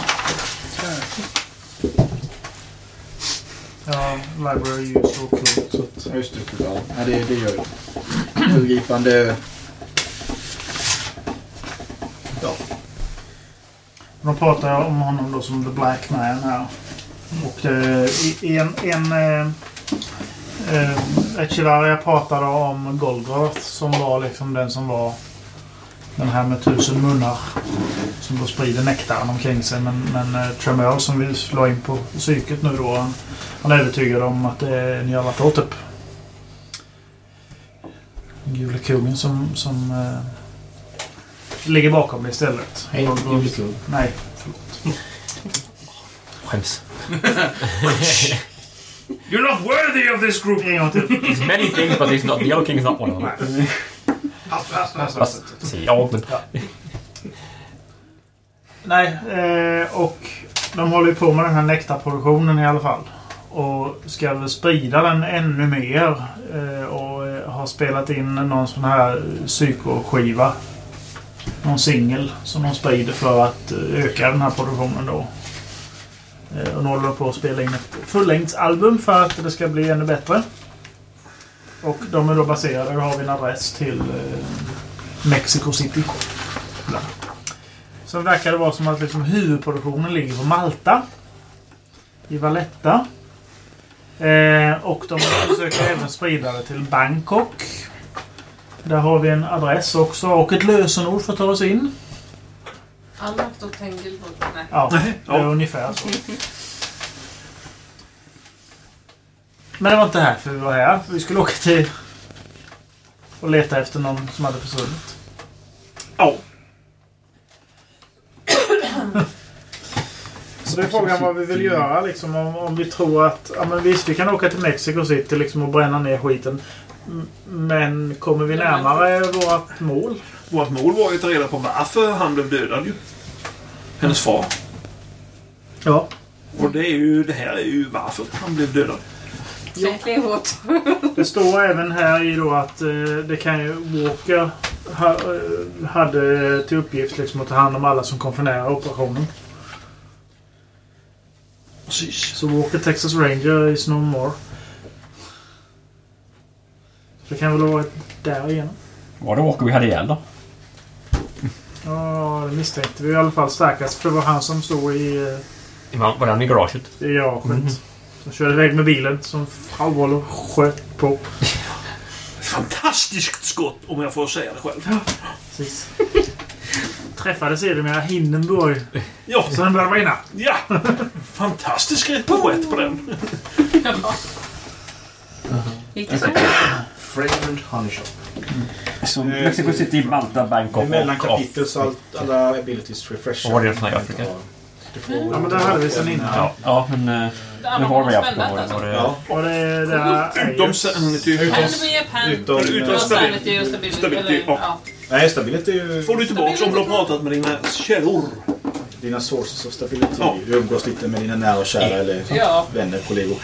Ja, library use och code. Så att, Ja, just det. Ja, Ja, det, det gör ju. Övergripande... Ja. de pratar om honom då som The Black Man här. Och eh, en... en eh, eh, Echevarria pratade om Golgroth som var liksom den som var den här med tusen munnar. Som då sprider nektaren omkring sig. Men, men eh, Tremor som vi slår in på psyket nu då. Han, han är övertygad om att det är Nyarlathotep. Den gule kungen som, som eh, ligger bakom det istället. Hej, Golgroth- Julekung. Nej, förlåt. Skäms. You're not worthy of this group! En gång till. There's many things but he's not, the Yellow King is not one of them. Fast, ja, men... Nej, eh, och de håller ju på med den här nektarproduktionen i alla fall. Och ska väl sprida den ännu mer. Eh, och eh, har spelat in någon sån här psykoskiva. Någon singel som de sprider för att eh, öka den här produktionen då. Eh, och nu håller de på att spela in ett fullängdsalbum för att det ska bli ännu bättre. Och de är då baserade, då har vi en adress till eh, Mexico City. Så verkar det vara som att liksom huvudproduktionen ligger på Malta. I Valletta. Eh, och de försöker även sprida det till Bangkok. Där har vi en adress också och ett lösenord för att ta oss in. Alla har stått Tengil. Nej. Ja, det är ja. ungefär så. Men det var inte här för vi var här. Vi skulle åka till och leta efter någon som hade försvunnit. Ja. Så det är frågan vad vi vill göra. Liksom, om, om vi tror att ja, men visst, vi kan åka till Mexico City liksom, och bränna ner skiten. Men kommer vi närmare vårt mål? Vårt mål var ju att ta reda på varför han blev dödad ju. Hennes far. Ja. Och det är ju, det här är ju varför han blev dödad. Säkert hårt. Det står även här i då att eh, det kan ju Walker ha, eh, hade till uppgift liksom, att ta hand om alla som kom för nära operationen. Precis. Så Walker Texas Ranger is no more. Det kan väl ha varit där igen. Var det Walker vi hade ihjäl då? Ja, det misstänkte vi i alla fall starkast. För det var han som stod i, Var var den i garaget? eh, i garaget. Som körde iväg med bilen som allvarligt sköt på. Fantastiskt skott om jag får säga det själv. Precis. Träffade sedermera Hindenburg. Ja, Så den började brinna. ja. Fantastisk rätt på den. Gick det så? Fragrant Honey Shop. Så Eh, Mexico City, Malta, Bangkok Mellan och... kapitel så allt, alla abilities refresh. Vad var det för något i Afrika? Får Ja, men det hade vi sen innan. Ja, ja men... eh, Det Nu var vi haft det. Var det Ja, Och det, det är Utom ju... sanity. We have hand. utom... Utom Och stability. och stability. Stability, eller- ja. ja. Nej, stability är ju Får du tillbaka om du har pratat med dina källor. dina sources of stability. Ja. Du umgås lite med dina nära och kära eller Ja. vänner, kollegor.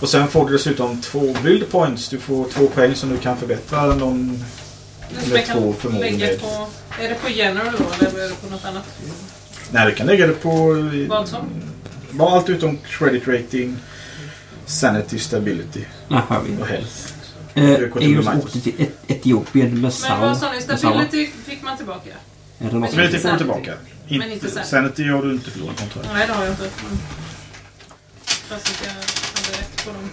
Och sen får du dessutom två build points. Du får två poäng som du kan förbättra någon... Jag två kan förmodligen. lägga på... Är det på general då eller är det på något annat? Nej, du kan lägga det på... Vad som? Bara allt utom credit rating, sanity, stability Jaha, vi. och health. Eh, EUs Michael. åkte till Et- Etiopien med Men Sau. vad sa ni? Stability fick man tillbaka? Är det något Stability får Sanity. tillbaka. Men inte sanity. sanity har du inte förlorat jag. Nej, det har jag inte. Men... Fast att jag hade rätt på dem.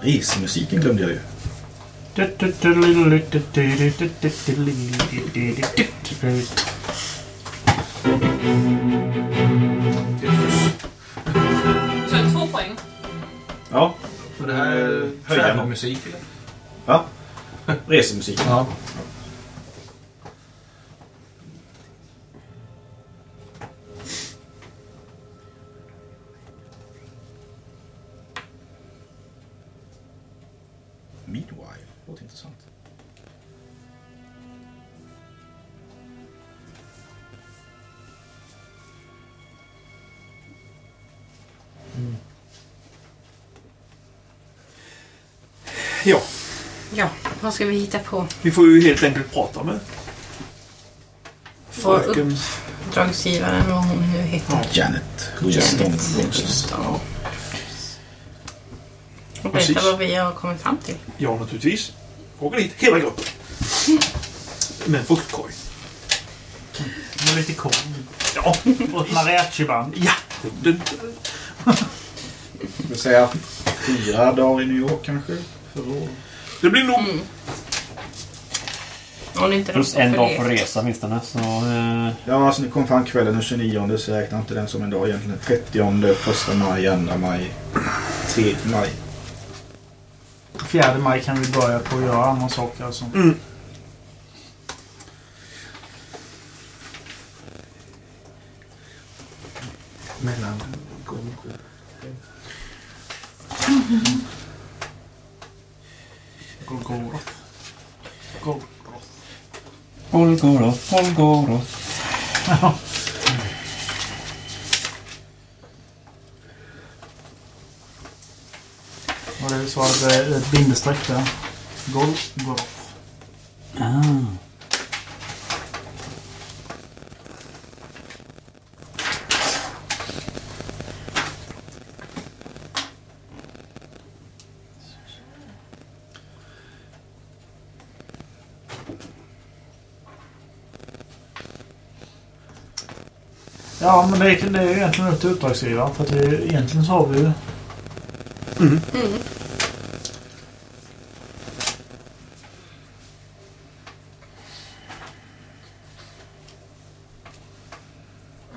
Resemusiken glömde jag ju. Så två poäng. Ja, För det här är Höja någon. musik eller? Ja. Resemusik. Ja. Ja, Ja, vad ska vi hitta på? vi får ju helt enkelt prata med upp fröken. uppdragsgivaren, vad hon nu heter. Janet. Winston. Ja. Och Precis. berätta vad vi har kommit fram till. Ja, naturligtvis. Fråga dit hela gruppen. Med en fruktkorg. Med lite korv. Ja, Och ett mariachiband. ja. Den, Jag vill säga fyra dagar i New York kanske. Det blir nog... Mm. Om inte Plus en dag för resa åtminstone. Så, eh, Ja, alltså ni kom fram kvällen den 29 så jag räknar inte den som en dag egentligen. 30, 1 maj, 2 maj, 3 maj. 4 maj kan vi börja på att göra andra saker. Alltså. Mm. Mellan... Golgoroth. Golgoroth. Golgoroth, Golgoroth. Och det är så att det är ett bindestreck där. Golgoroth. Ah. Ja, men det är, det är ju egentligen upp till uppdragsgivaren. För att vi, egentligen så har vi ju...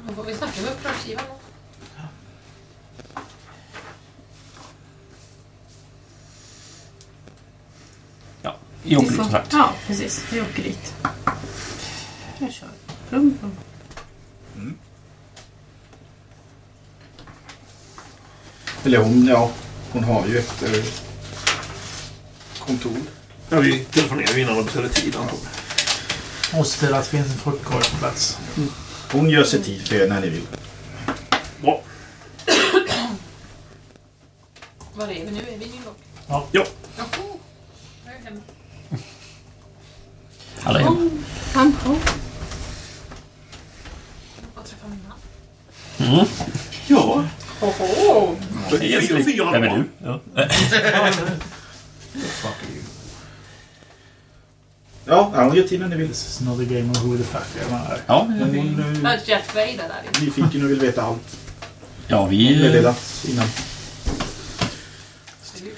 Då får vi snacka med uppdragsgivaren. då. Vi åker dit som sagt. Ja, precis. Vi åker dit. Jag kör. Rum, rum. Eller hon, ja. Hon har ju ett eh, kontor. Ja, vi telefonerar ju innan och beställer tid antagligen. Och se till att det finns en fruktkorg på plats. Hon gör sig tid för er när ni vill. Bra. Var är vi nu? Är vi i New York? Ja. Jaha. Jag är hemma. Alla är hemma. Han, oh. Och träffa min man. Mm. Ja. Oho! Fyra, fyra Vem är dagar. du? Ja. Ja, ja, hon gör tid när ni vill. A game of who the fuck am I? Ja, Hon Det är är Jeff Vader där inne. nyfiken och vill veta allt. ja, vi... Meddelat innan.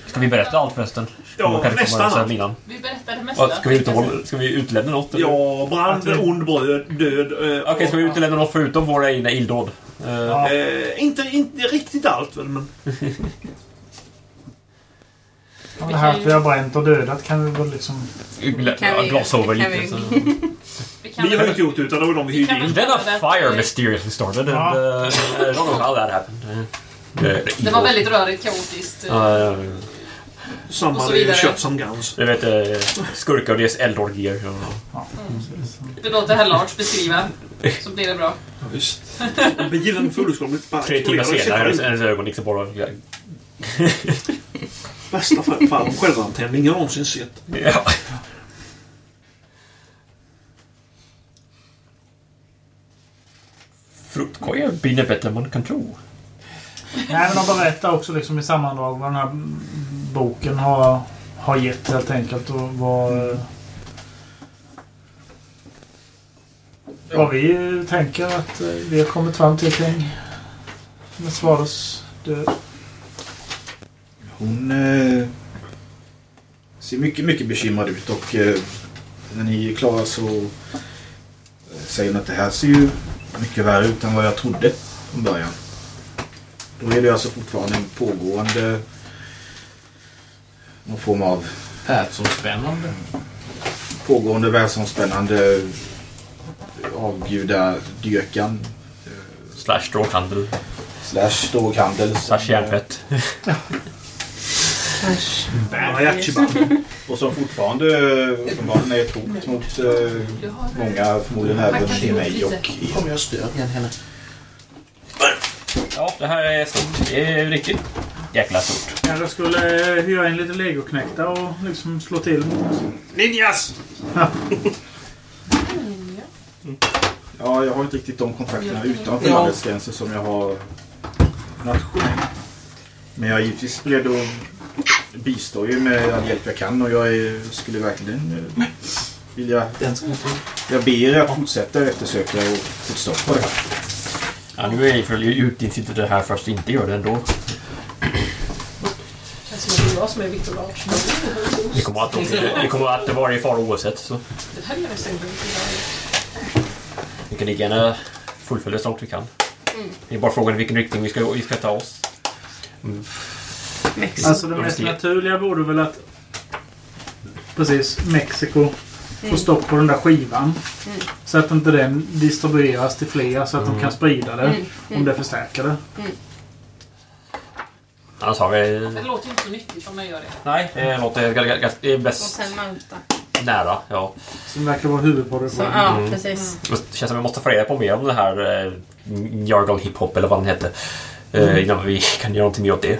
Ska vi berätta allt förresten? Ja, Man kanske nästan kommer allt. innan. Vi berättade det mesta. Ska vi, uthålla, ska vi utelämna något? eller? Ja, brand, ond bröd, död. eh, Okej, ska vi och- utelämna något förutom våra egna illdåd? Eh, Ja. Eh, inte, inte riktigt allt väl, men... Det här att vi har bränt och dödat kan vi väl liksom... Kan vi- Glas över kan lite. vi- Så. Vi kan Vi har inte gjort det, utan det var de vi hyrde in. Then a fire mysteriously started and Ja. uh, I don't know how that happened. Uh, Det var väldigt rörigt, kaotiskt. Ja, Samma och så vidare. kött som Guns. Du vet, uh, skurkar och deras eldorgier. Det låter herr Lars beskriva. Så blir det bra. Ja, visst. Bilen fullkomligt bara Tre timmar senare, själv. hennes ögon liksom bara... Bästa fall självantändning jag någonsin sett. Ja. Fruktkorgar brinner bättre än man kan tro. Nej, men de berättar också liksom i sammandrag vad den här boken har, har gett helt enkelt. Och vad, vad vi tänker att vi har kommit fram till kring med Svades död. Hon eh, ser mycket, mycket bekymrad ut och eh, när ni är klara så eh, säger hon att det här ser ju mycket värre ut än vad jag trodde från början. Då är det alltså fortfarande en pågående någon form av Perssonspännande. pågående världsomspännande avgudadyrkan Slash droghandel. slash droghandel. Slash järntvätt. Mariachi-band. Och som fortfarande uppenbarligen är ett hot mot eh, många, förmodligen även till mig och er. Kommer jag stör igen henne. Ja, det här är stort. Det är riktigt jäkla stort. Kanske skulle eh, hyra in lite legoknektar och liksom slå till mot... Ninjas! Ja, jag har inte riktigt de kontakterna utanför Ja. landets gränser som jag har nationellt. Men jag är givetvis beredd att bistå er med all hjälp jag kan och jag är, skulle verkligen eh, vilja... Den ska jag. Jag ber er att fortsätta eftersöka och få stopp på det här. Ja, nu är för utinsiktet det här först inte gör det ändå. det är jag som är Victor Lars. Det kommer att, det kommer att vara i fara oavsett. Så Det här är nästan inte vi kan lika gärna fullfölja så långt vi kan. Det är bara frågan i vilken riktning vi ska, vi ska ta oss. Mexiko. Alltså det mest naturliga vore väl att... Precis, Mexiko får stopp på den där skivan. Så att inte den distribueras till fler så att de kan sprida det. Om det förstärker det. Annars har vi... Det låter inte så nyttigt om jag gör det. Nej, det låter ganska- ganska- det är Och bäst sen Malta. nära. Ja. Som verkar vara Så, huvudproduktion. ja, precis. Det känns som att vi måste få reda på mer om det här eh, Jargal hiphop eller vad den hette. Eh, innan vi kan göra någonting mer åt det.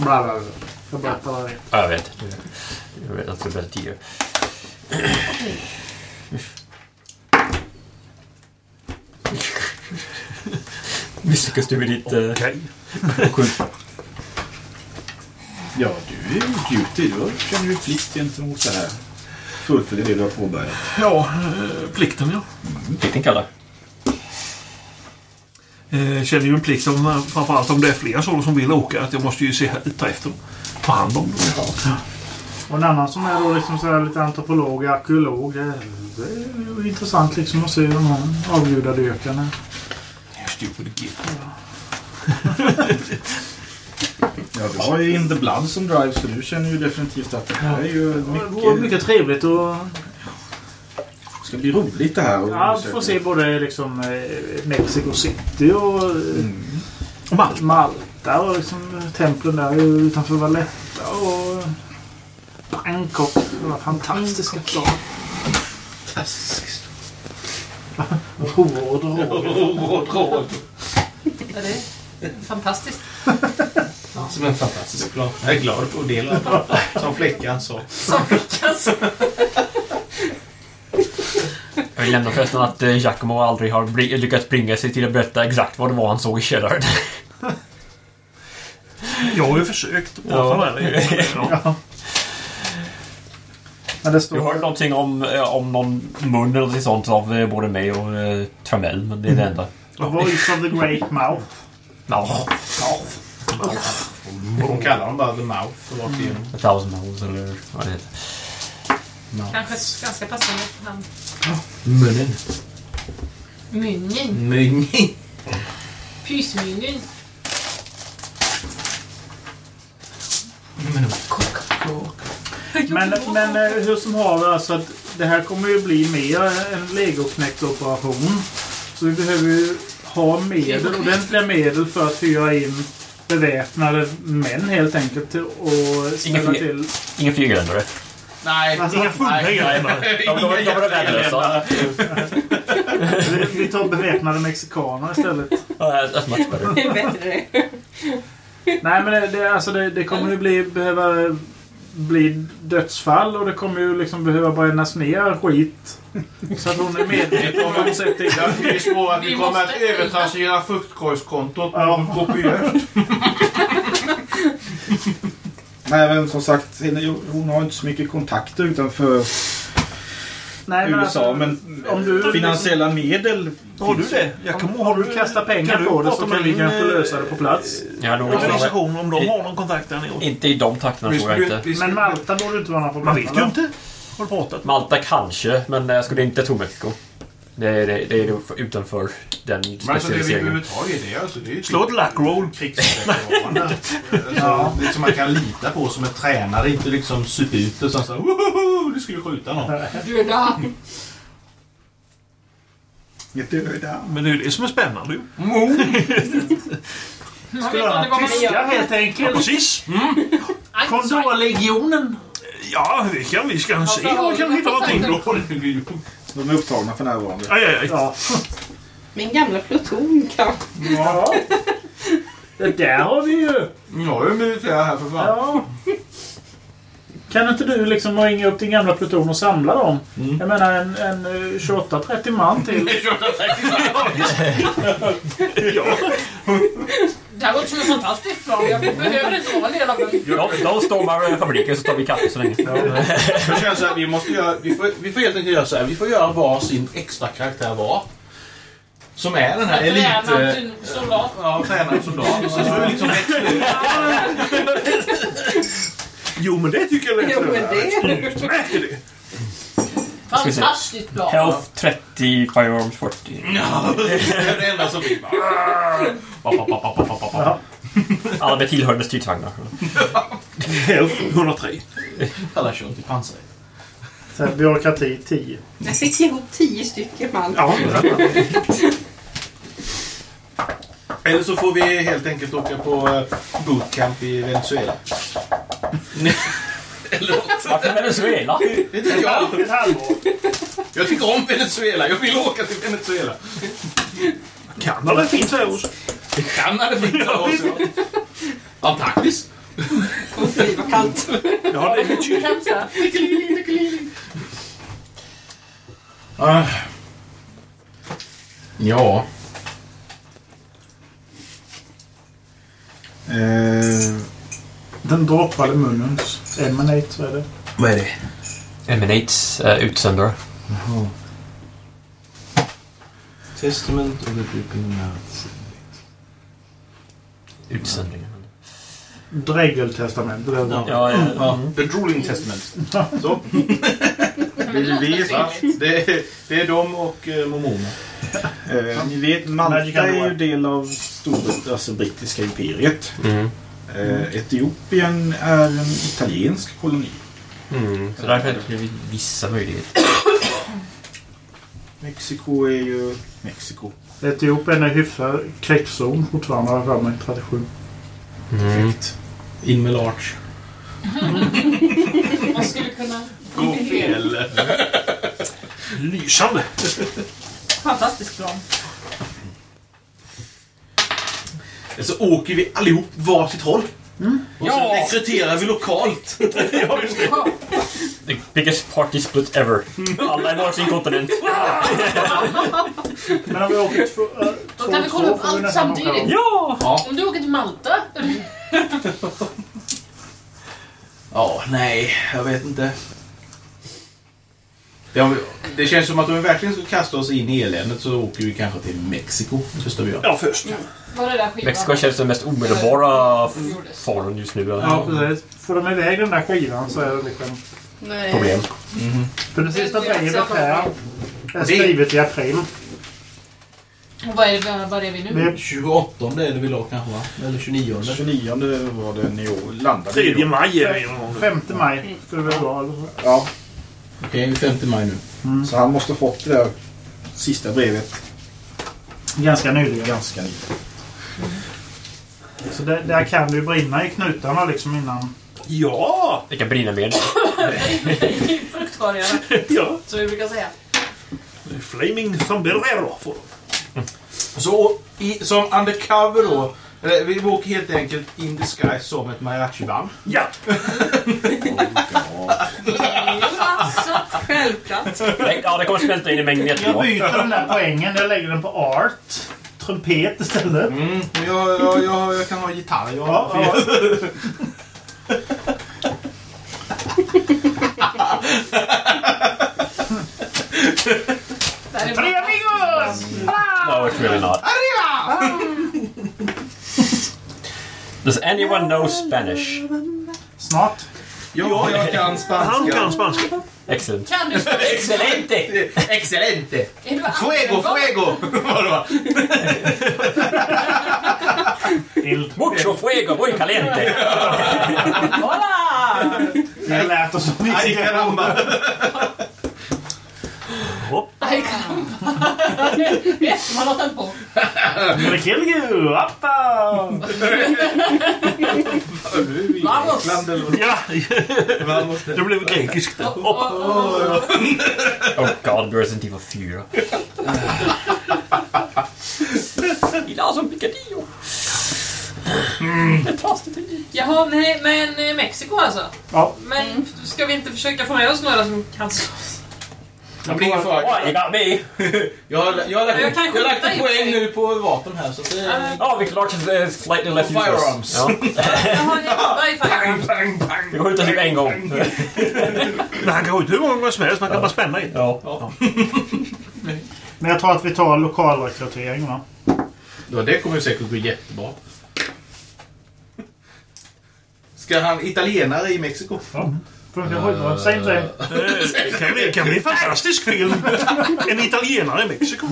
Bla, bla, bla. Jag berättar vad det är. Ja, jag vet. Jag vet att det blir tidigare. Misslyckas du med ditt... Eh, Okej. kult? Ja, du är utgjutig. Du känner ju plikt gentemot det här. Fullföljer det du har påbörjat. Ja, eh, plikten ja. Plikten kallar. Eh, känner ju en plikt som eh, framförallt om det är fler sådana som vill åka att jag måste ju se ta efter dem. Ta hand om dem. Och en annan som är då liksom så här lite antropolog, arkeolog. Det, det är ju intressant liksom att se de här avgudadyrkarna. Stupid git. Ja, du har ju In the Blood som drive så du känner ju definitivt att det här är ju Det vore mycket... mycket trevligt att ska bli roligt det här. att ja, besöka. få se både liksom eh, Mexico City och Mm. Och Malta. Malta och liksom templen där utanför Valletta och Bangkok. Det var fantastiska plan. Fantastiskt. Råd, råd. Är det fantastiskt? Som en fantastisk plan. Jag är glad på del av. Som flickan sa. Som skickas. Jag vill nämna förresten att eh, Giacomo aldrig har lyckats bringa sig till att berätta exakt vad det var han såg i källaren. Jag har ju försökt att prata med dig. Men det Jag står... hörde någonting om, eh, om någon mun eller något sånt av eh, både mig och eh, Tramell, men det är det enda. The voice of the great mouth. Ja. De kallar dem bara The Mouth rakt igenom. A thousand miles eller vad det heter. Kanske ett ganska passande namn. Munnen. Munnen. Munnen. Pysmunnen. Men, men eh, hur som haver, alltså att det här kommer ju bli mer en legoknäcksoperation. Så vi behöver ju ha medel, ordentliga medel för att hyra in beväpnade män helt enkelt och Inga ställa fler. till. Inga flygränder. Nej. Alltså, Inga fulla de är värdelösa. Vi tar beväpnade mexikaner istället. Ja. Det är bättre det. Nej men det, det, alltså det, det kommer ju bli, behöva bli dödsfall och det kommer ju liksom behöva brännas ner skit. Så att hon är medveten om vad hon sett till. Att vi Vi kommer att övertransgera fuktkorgskontot Ja. kopiöst. Nej, men som sagt, hon har inte så mycket kontakter utanför Nej, men USA. alltså, Men om du finansiella medel Har du det? Jag kan, har om du kastar pengar kan du på det så kan vi kanske eh, lösa det på plats. Ja, nog Organisation om de har någon kontakt där nere. Inte i de takterna tror jag inte. Men Malta borde inte vara några problem. Man vet ju inte. Har du pratat? Malta kanske, men jag skulle inte tro Mexiko. Det är, det, det är utanför den Men alltså det vi specialiseringen. behöver ta i det är alltså... Det är ju Slå ett lack roll. krigsveteraner. alltså, det som man kan lita på som är tränare. Inte liksom supa ut och sen så "Woho, ska vi skjuta någon. Döda. Döda. Men det är ju det som är spännande ju. Man Skulle man tyskar helt Ja, enkelt. precis. Aj, Kondorlegionen. Ja, vi kan, vi ska se om vi kan hitta någonting. De är upptagna för närvarande. Aj, aj, aj. Ja. Min gamla pluton kan... ja. Det där har vi ju. Jag är militär här för fan. Ja. Kan inte du liksom ringa upp din gamla pluton och samla dem? Jag menar en, en eh, 28-30 man till. Det här låter som en fantastisk plan. Jag behöver inte vara en del av den. De, de stormar fabriken så tar vi kaffe så länge. Jag känner så här, vi måste göra, vi får, vi får helt enkelt göra så här. Vi får göra var sin extra karaktär var. Som är den här elit... Tränad eh, till soldat. Ja, tränad soldat. Och sen så får vi liksom växla. Jo, men det tycker jag lät Jo, men det- Utmärkt idé. Fantastiskt plan. Health 30, Firearms 40. Ja, det är det enda som blir bara... Alla med tillhörande stridsvagnar. Health 103. Alla kör till pansar. Sen byråkrati 10. Jag fick ihop 10 stycken man. Ja, Eller så får vi helt enkelt åka på bootcamp i Venezuela. Varför Venezuela? Det tycker jag. Ett halvår. Jag tycker om Venezuela. Jag vill åka till Venezuela. Kanada fint här också. Kanada finns där också. Antarktis. Och fy vad kallt. Ja, det är. Hemskt här. Ah. Ja. Eh, Den droppade munnens. Emanate, så är det. Vad är det? Emanates, uh, utsändare. Testament of the Dripping Mouth. Utsändningar. Dregeltestamentet. eller något. Ja, ja. Ja, The Drooling Testament. Så. vill vi veta? Det är, det är de och eh, mormoner. Eh, ni vet, Malta är ju del av Storbrit alltså brittiska imperiet. Mm. Eh, Etiopien är en italiensk koloni. Mm. Så därför är det vissa möjligheter. Mexiko är ju Mexiko. Etiopien är hyfsad krigszon fortfarande, har jag för mig. 37. Mm. In med Larch. Man skulle kunna... Gå fel. Lysande. Fantastisk plan. Så åker vi allihop varsitt håll. Och så Ja. rekryterar vi lokalt. The biggest party split ever. Alla i varsin kontinent. Men om vi åker två, äh, Då två, kan vi kolla två upp allt samtidigt. om. Ja! Om du åker till Malta. Ja, nej, jag vet inte. Det, har vi, det känns som att om vi verkligen ska kasta oss in i eländet så åker vi kanske till Mexiko. Det första vi gör. Ja, först. Skivan? Mexiko känns den mest omedelbara f- faren just nu. Ja, precis. Får de iväg den där skivan så är det liksom... Nej. Problem. För det sista brevet här är skrivet i april. Och vad är, det, vad är vi nu? Det är 28 är det vi la kanske va? Eller 29. 29 var det ni landade. 3 maj är det någon gång. 5 maj skulle det vara. eller så. Ja, Okej, 5 maj nu. så han måste ha fått det där sista brevet Ganska nyligen. ganska nyligen. Så där, där kan ju brinna i knutarna liksom innan... Ja! Det kan brinna mer. Fruktkorgar, Ja. som vi brukar säga. Flaming Sombrero får de. Så i, som undercover då. eller, Vi åker helt enkelt in disguise som ett mariachi-band. Ja! Alltså, Självklart. Ja, det kommer smälta in i mängden Jag jättebra. byter den där poängen. Jag lägger den på art. Trumpet istället. Mm. Jag, jag, jag, jag kan ha gitarr. Jag Ja, ja. Tre amigos! No, it's really not. Does anyone know Spanish? Snart. Ja, jag kan spanska. Han kan spanska. Excellent. Kan du Excellente! Excellente! Är du Fuego, fuego! Det. Mucho fuego, muy caliente! Det lät oss som caramba. Aj, caramba. Vet man har tänt på. I'm gonna kill you! Appa! Vamos! Ja, det blev grekiskt. Oh god, Resident Evil 4. Gillar som Picadillo. Till. Jaha, nej, men eh, Mexiko alltså. Ja. Men ska vi inte försöka få med oss några som kan slåss? Det blir ingen fara. Oh, you got me! Jag har, jag har lagt, Jag kan jag har lagt skjuta en för poäng nu på vapen här. Så det, Oh, we can launch it uh, slightly less. Firearms. Ja. Är firearms? Vi skjuter typ en gång. Men han kan skjuta hur många gånger som helst. Man kan bara spänna in. Ja. Men jag tror att vi tar lokalrekrytering va? ja, det kommer ju säkert bli jättebra. Ska han italienare i Mexiko? Ja. Skitbra. Same same. Det kan bli, kan bli en fantastisk film. En italienare i Mexiko.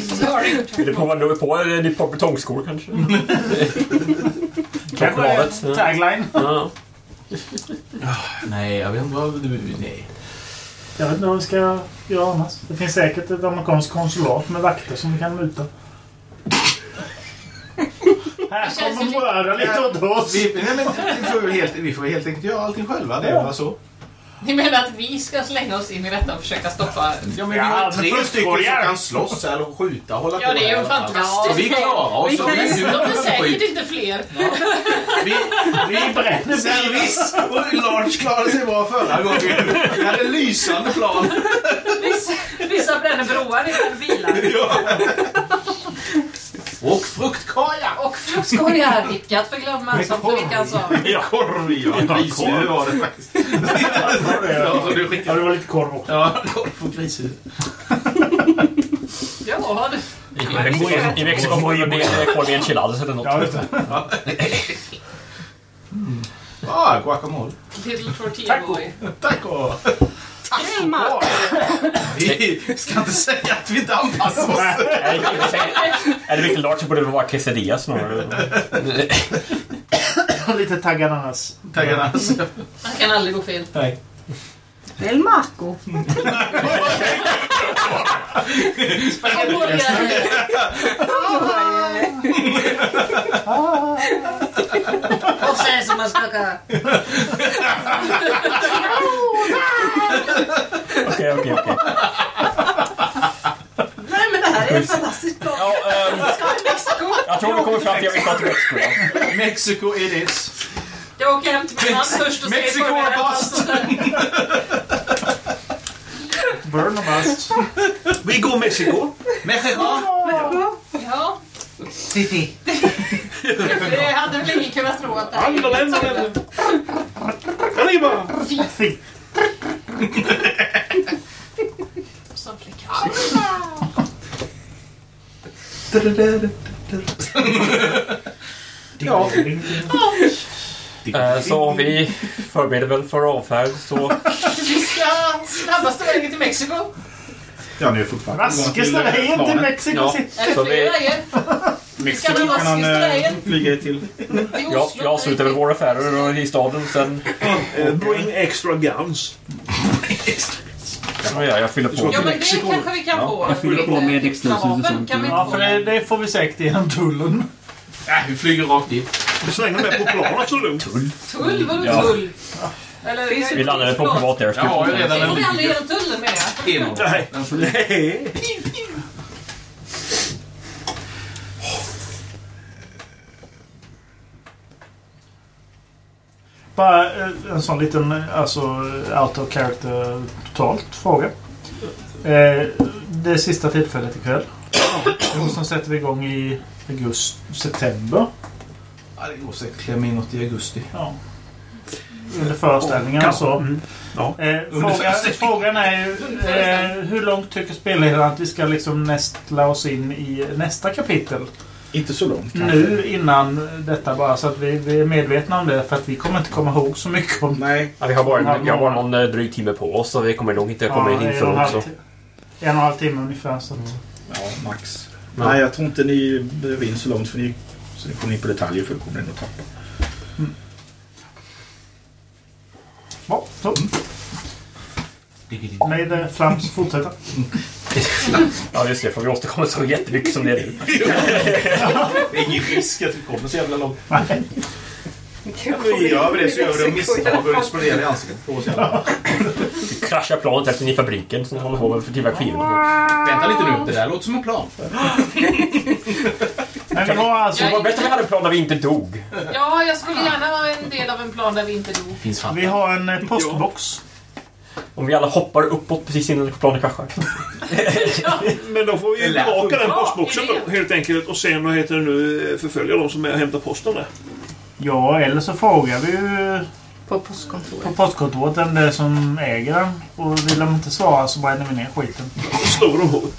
Sorry. Det provar nog på eh, ett par betongskor kanske. Kanske tagline. Ja. Nej, jag vet inte vad du... Nej. Jag vet inte vad vi ska göra annars. Det finns säkert ett amerikanskt konsulat med vakter som vi kan muta. Här kommer ju lite- åt oss. Vi, nej, men, vi, får väl helt, vi får helt enkelt göra allting själva. Det är bara så. Ni menar att vi ska slänga oss in i detta och försöka stoppa... Ja, men Ja, vi har tre stycken som kan slåss eller skjuta och hålla Ja, på. det är ju här. fantastiskt. Och vi klarar oss. Vi och kan, vi- de är säkert inte fler. Vi, Vi bränner Service och Lars klarade sig bra förra gången. Vi hade en lysande plan. Vissa, vissa bränner broar, är bilar. Ja. Och fruktkaja. Och fruktkorgar, icke att förglömma, som Flickan sa. Ja, korv i. Ja, grishuvud var det faktiskt. Ja, så du Ja, skickade... det var lite korv också. Ja, korv på grishuvud. Ja, det... I, i, Mexiko, I får bli korv med enchiladas eller något. Ja, just det. Ah, guacamole. Little tortilla boy. Taco. Taco. Vi ska inte säga att vi inte anpassar oss. Är det, large så borde det vara quesadilla snarare. Lite taggad annars. Taggarna. Han kan aldrig gå fel. Nej. El Marco. Hamburgare. Och sen som man skakar. Okej, okej, okej. Nej, men det här är en fantastisk plan. Ja, ehm, till Mexiko. jag tror vi kommer fram till att vi ska till Mexiko. Mexico it is. Jag åker hem till min man först och säger Mexico är där. Burn och bust. Vi går Mexiko. Mexico. Ja, City. det hade väl ingen kunnat tro att det här Andra länder. Arriba! Fy. Som Flickan. Ja. Eh, Så vi förbereder väl för avfärd så... Vi ska snabbaste vägen till Mexiko. Ja, ni är fortfarande Raskaste vägen till Mexico Ja. City. Är det Så ska Mexiko kan han raskaste eh, vägen flyga till. till Jag, avslutar väl våra affärer och i staden sen... Eh, Bring extra guns. Ja, jag fyller på. Ja, men det kanske vi kan få. Jag fyller på med och vapen sånt. kan vi Ja, få. för det, det får vi säkert genom tullen. Ja, vi flyger rakt in. Vi slänger med på planet så lugnt. Tull? Vadå Ja. tull? Eller, Vi landade på privat Jag har ju airstrip. redan en aldrig genom tullen. Genom. Nej. Bara eh, en sån liten eh, alltså, out of character totalt fråga. Eh, det sista tillfället ikväll. Och sen sätter vi igång i augusti, september. Ja, det går säkert att klämma in något i augusti. Ja. Under föreställningen så. Mm. Ja. Eh, fråga, frågan är ju eh, hur långt tycker spelledaren att vi ska liksom nästla oss in i nästa kapitel? Inte så långt kanske. nu innan detta bara så att vi, vi är medvetna om det för att vi kommer inte komma ihåg så mycket om Nej, Ja, vi har bara, vi har bara någon eh, dryg timme på oss så vi kommer nog inte komma in en, och för en, långt. halv, Så. ti- en och en halv timme ungefär. Så att, ja, max. Ja. Nej, jag tror inte ni behöver in så långt för ni, så ni kommer in på detaljer för det kommer ni nog tappa. ja, så. Nej, det Flams fortsätter. Ja, just det. För vi åstadkommer så jättemycket som det är nu. Det är ingen risk att vi kommer så jävla långt. Nej. Gör vi det så gör vi det misstag och exploderar i ansiktet på oss. Vi kraschar planet efter i fabriken som håller på med för tillverka skivorna. Vänta lite nu, det där låter som en plan. Men vi har alltså, Det var bättre om vi hade en plan där vi inte dog. Ja, jag skulle gärna ha en del av en plan där vi inte dog. Finns fan. vi har en eh, postbox. Om vi alla hoppar uppåt precis innan planet kraschar. Men då får vi Eller- tillbaka den Ja, postboxen då, helt enkelt. Och sen vad heter det nu, förfölja de som är och hämtar posten där. Ja, eller så frågar vi ju På postkontoret. på postkontoret vem det är som äger den. Och vill de inte svara så bränner vi ner skiten. Och slår de hårt.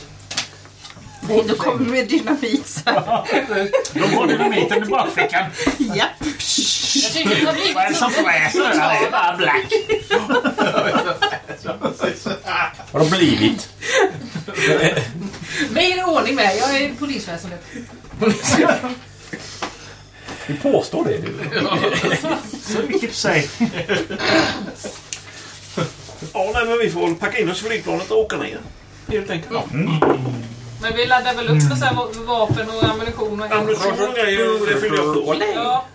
Nej, då kommer med dynamit sen. De får dynamiten i bakfickan. ja. Jag tycker det har blivit Vad är det som fräser? Det är bara black. Vad har de blivit? Mer ordning med. Jag är polisväsendet. Vi påstår det nu. Så vilket säg. Ja, nej, men vi får packa in oss i flygplanet och åka ner. Helt enkelt. Men vi laddar väl upp med så här va- vapen och ammunition och Ammunition och grejer, det fyller jag på. Ja.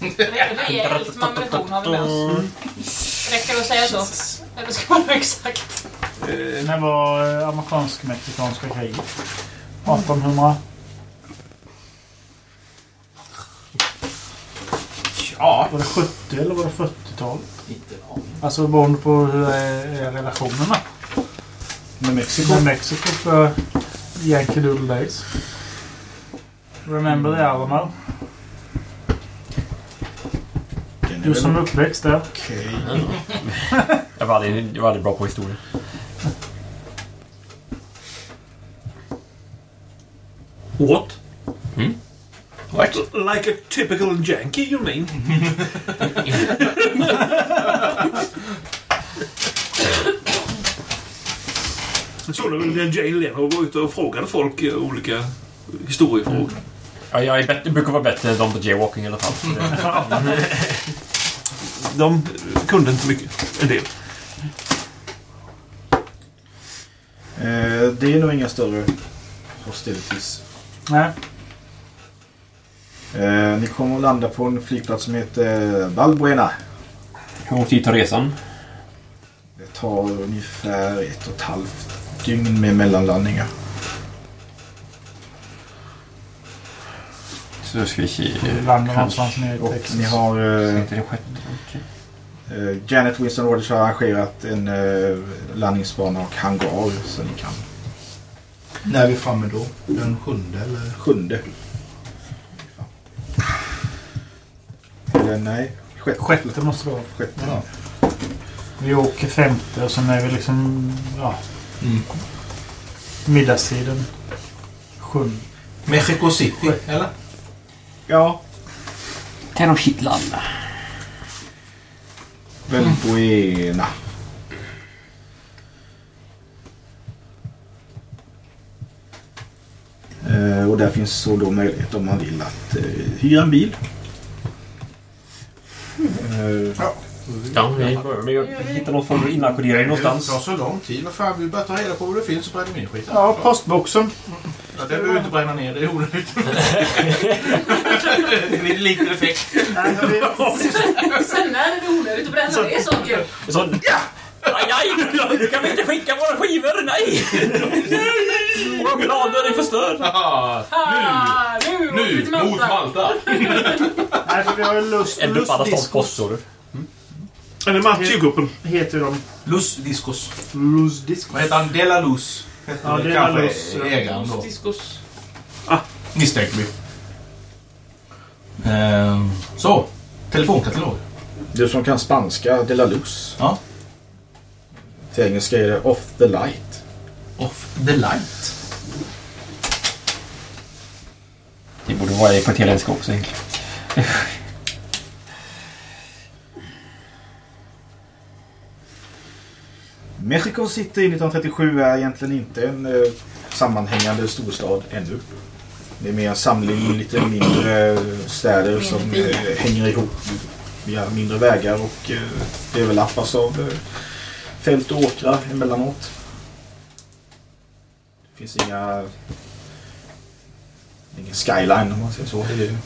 Re- Rejält med ammunition har vi med oss. Räcker det att säga så? Eller ska man vara exakt? Eh, När var eh, amerikansk-mexikanska kriget? 1800? Ja. Var det 70 eller var det 40-tal? Inte en aning. Alltså beroende på hur är, är relationerna Med Mexico med Mexiko för Yankee Doodle Days. Remember the Alamo. Den är Du som är väl uppväxt där. okej. Jag var aldrig, jag var aldrig bra på historia. what? Hmm? What? Like a typical Yankee, you mean? Jag såg väl när Jane Leno var ute och frågade folk eh, olika historiefrågor. Ja, jag är bättre, brukar vara bättre än de på jaywalking i alla fall. De kunde inte mycket. En del. Eh, det är nog inga större hostilities. Nej. Eh, ni kommer att landa på en flygplats som heter Valbuena. Hur lång tid tar resan? Det tar ungefär ett och ett halvt dygn med mellanlandningar. Så ska vi se. Landar någonstans nere i Och Texas. ni har... Eh, Inte den sjätte. eh, Janet Winston Rogers har arrangerat en eh, landningsbana och hangar så ni kan... När är vi framme då? Den sjunde eller? Sjunde. Eller nej, sjätte. Sjätte måste det vara. Sjätte. Ja. Vi åker femte och sen är vi liksom... Ja, Mm. middagstiden. Sjunde. Mexico City, eller? Ja, Tenochtitlan. Valbuena. Eh, och där finns så då möjlighet om man vill att eh, hyra en bil. Eh, Ja, vi börjar med att hitta någon form av inackordering någonstans. Det tar så lång tid. Vad fan, vi bara ta reda på vad det finns och bränna ner skiten. Ja, postboxen. Ja, det behöver vi inte bränna ner, det är onödigt. det lite liten effekt. Sen är det onödigt att bränna ner saker. Så, aj, aj! Nu kan vi inte skicka våra skivor! Nej! Våra planer är förstörda! Nu nu, mot Malta. Nej, för vi har ju lust... Elda upp alla stånd Lustdiskos postorder. Eller Mattiogruppen. heter de. Luz Discos. Lustdiskos. Vad heter han? Dela Luz. Ja, det Dela Luz, ja. ägaren då. Diskus. Misstänker vi. Ehm, så, telefonkatalog. Du som kan spanska, de la luz. Ja. Till engelska är det off the light. Off the light. Det borde vara på italienska också egentligen. Mexico City 1937 är egentligen inte en eh, sammanhängande storstad ännu. Det är mer en samling lite mindre städer som eh, hänger ihop via mindre vägar och eh, överlappas av eh, fält och åkrar emellanåt. Det finns inga ingen skyline om man säger så. Det är,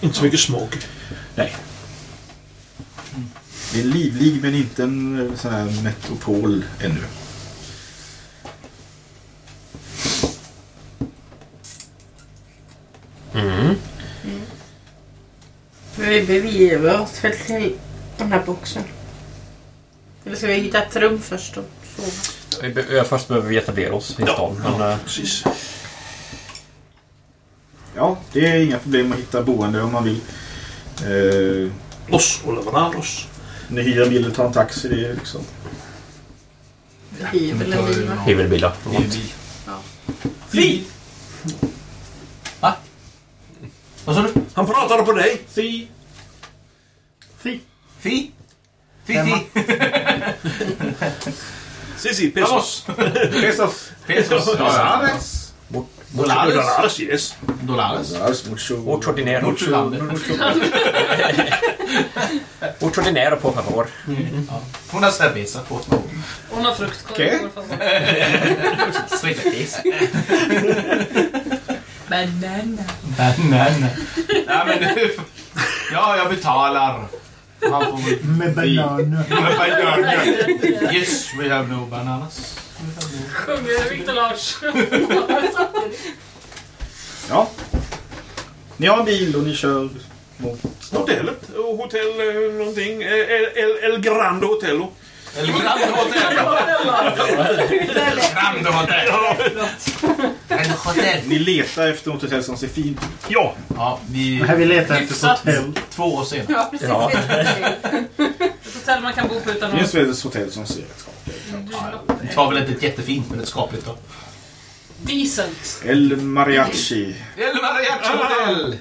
Inte så mycket smog. nej. Det är livlig men inte en eh, sån här metropol ännu. Mm. Men vi beger oss väl till den här boxen. Eller ska vi hitta ett rum först och sova? Vi be- Först behöver vi etablera oss i stan. Men, eh, Precis. Ja, det är inga problem att hitta boende om man vill. Eh, Los Olavados. Ni hyr en bil och tar en taxi. Det är liksom... Väl en bil va? Hyvelbilar. Fi! Va? Vad sa du? Han pratade på dig. Fi! Fi. Fi? Fi, fi. Si, si, pesos. Pesos! Pesos. Ja, ja. Dolares! Dolares. Dolares, yes. Dolares. Dolares, mucho... Mucho dinero. Mucho, Mucho dinero på favor. Una cerveza, por favor. Hon har fruktkorg. Okej. på favor. Sweeties. Banana. Banana. Ja, men nu... Ja, jag betalar. Han får väl... Med bananer. Med bananer. Yes, we have no bananas. Sjunger Victor Lars. Ja. Ni har en bil och ni kör mot. Hotellet. och Hotell eh, någonting. Eh, El, El, El Grande Hotello. El Grande Hotel. Grande Hotel. Grande Hotel. Ni letar efter något hotell som ser fint ut. Ja. Ja, vi... Här vi letar efter ett Hyfsat. hotell. Två år senare. Ja, precis. Ja. Ett hotell man kan bo på utan Det finns väl ett hotell som ser rätt skapligt ut. Det var väl inte ett jättefint, men ett skapligt då. Decent. El Mariachi. El Mariachi Hotel!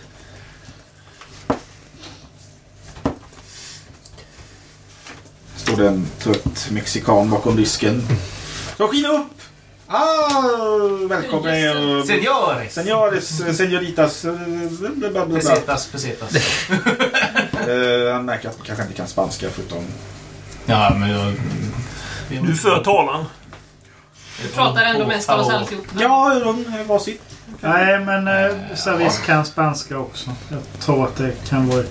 Står det en trött mexikan bakom disken. Så skina upp! Ah, välkomna er. Senores! Senores, senoritas. Pesetas, pesetas. Eh, Han märker att han kanske inte kan spanska förutom... Ja, men jag... Du för talan. Du pratar ändå mest av oss allihop. Ja, de är varsitt. Nej, men eh, Service kan spanska också. Jag tror att det kan vara...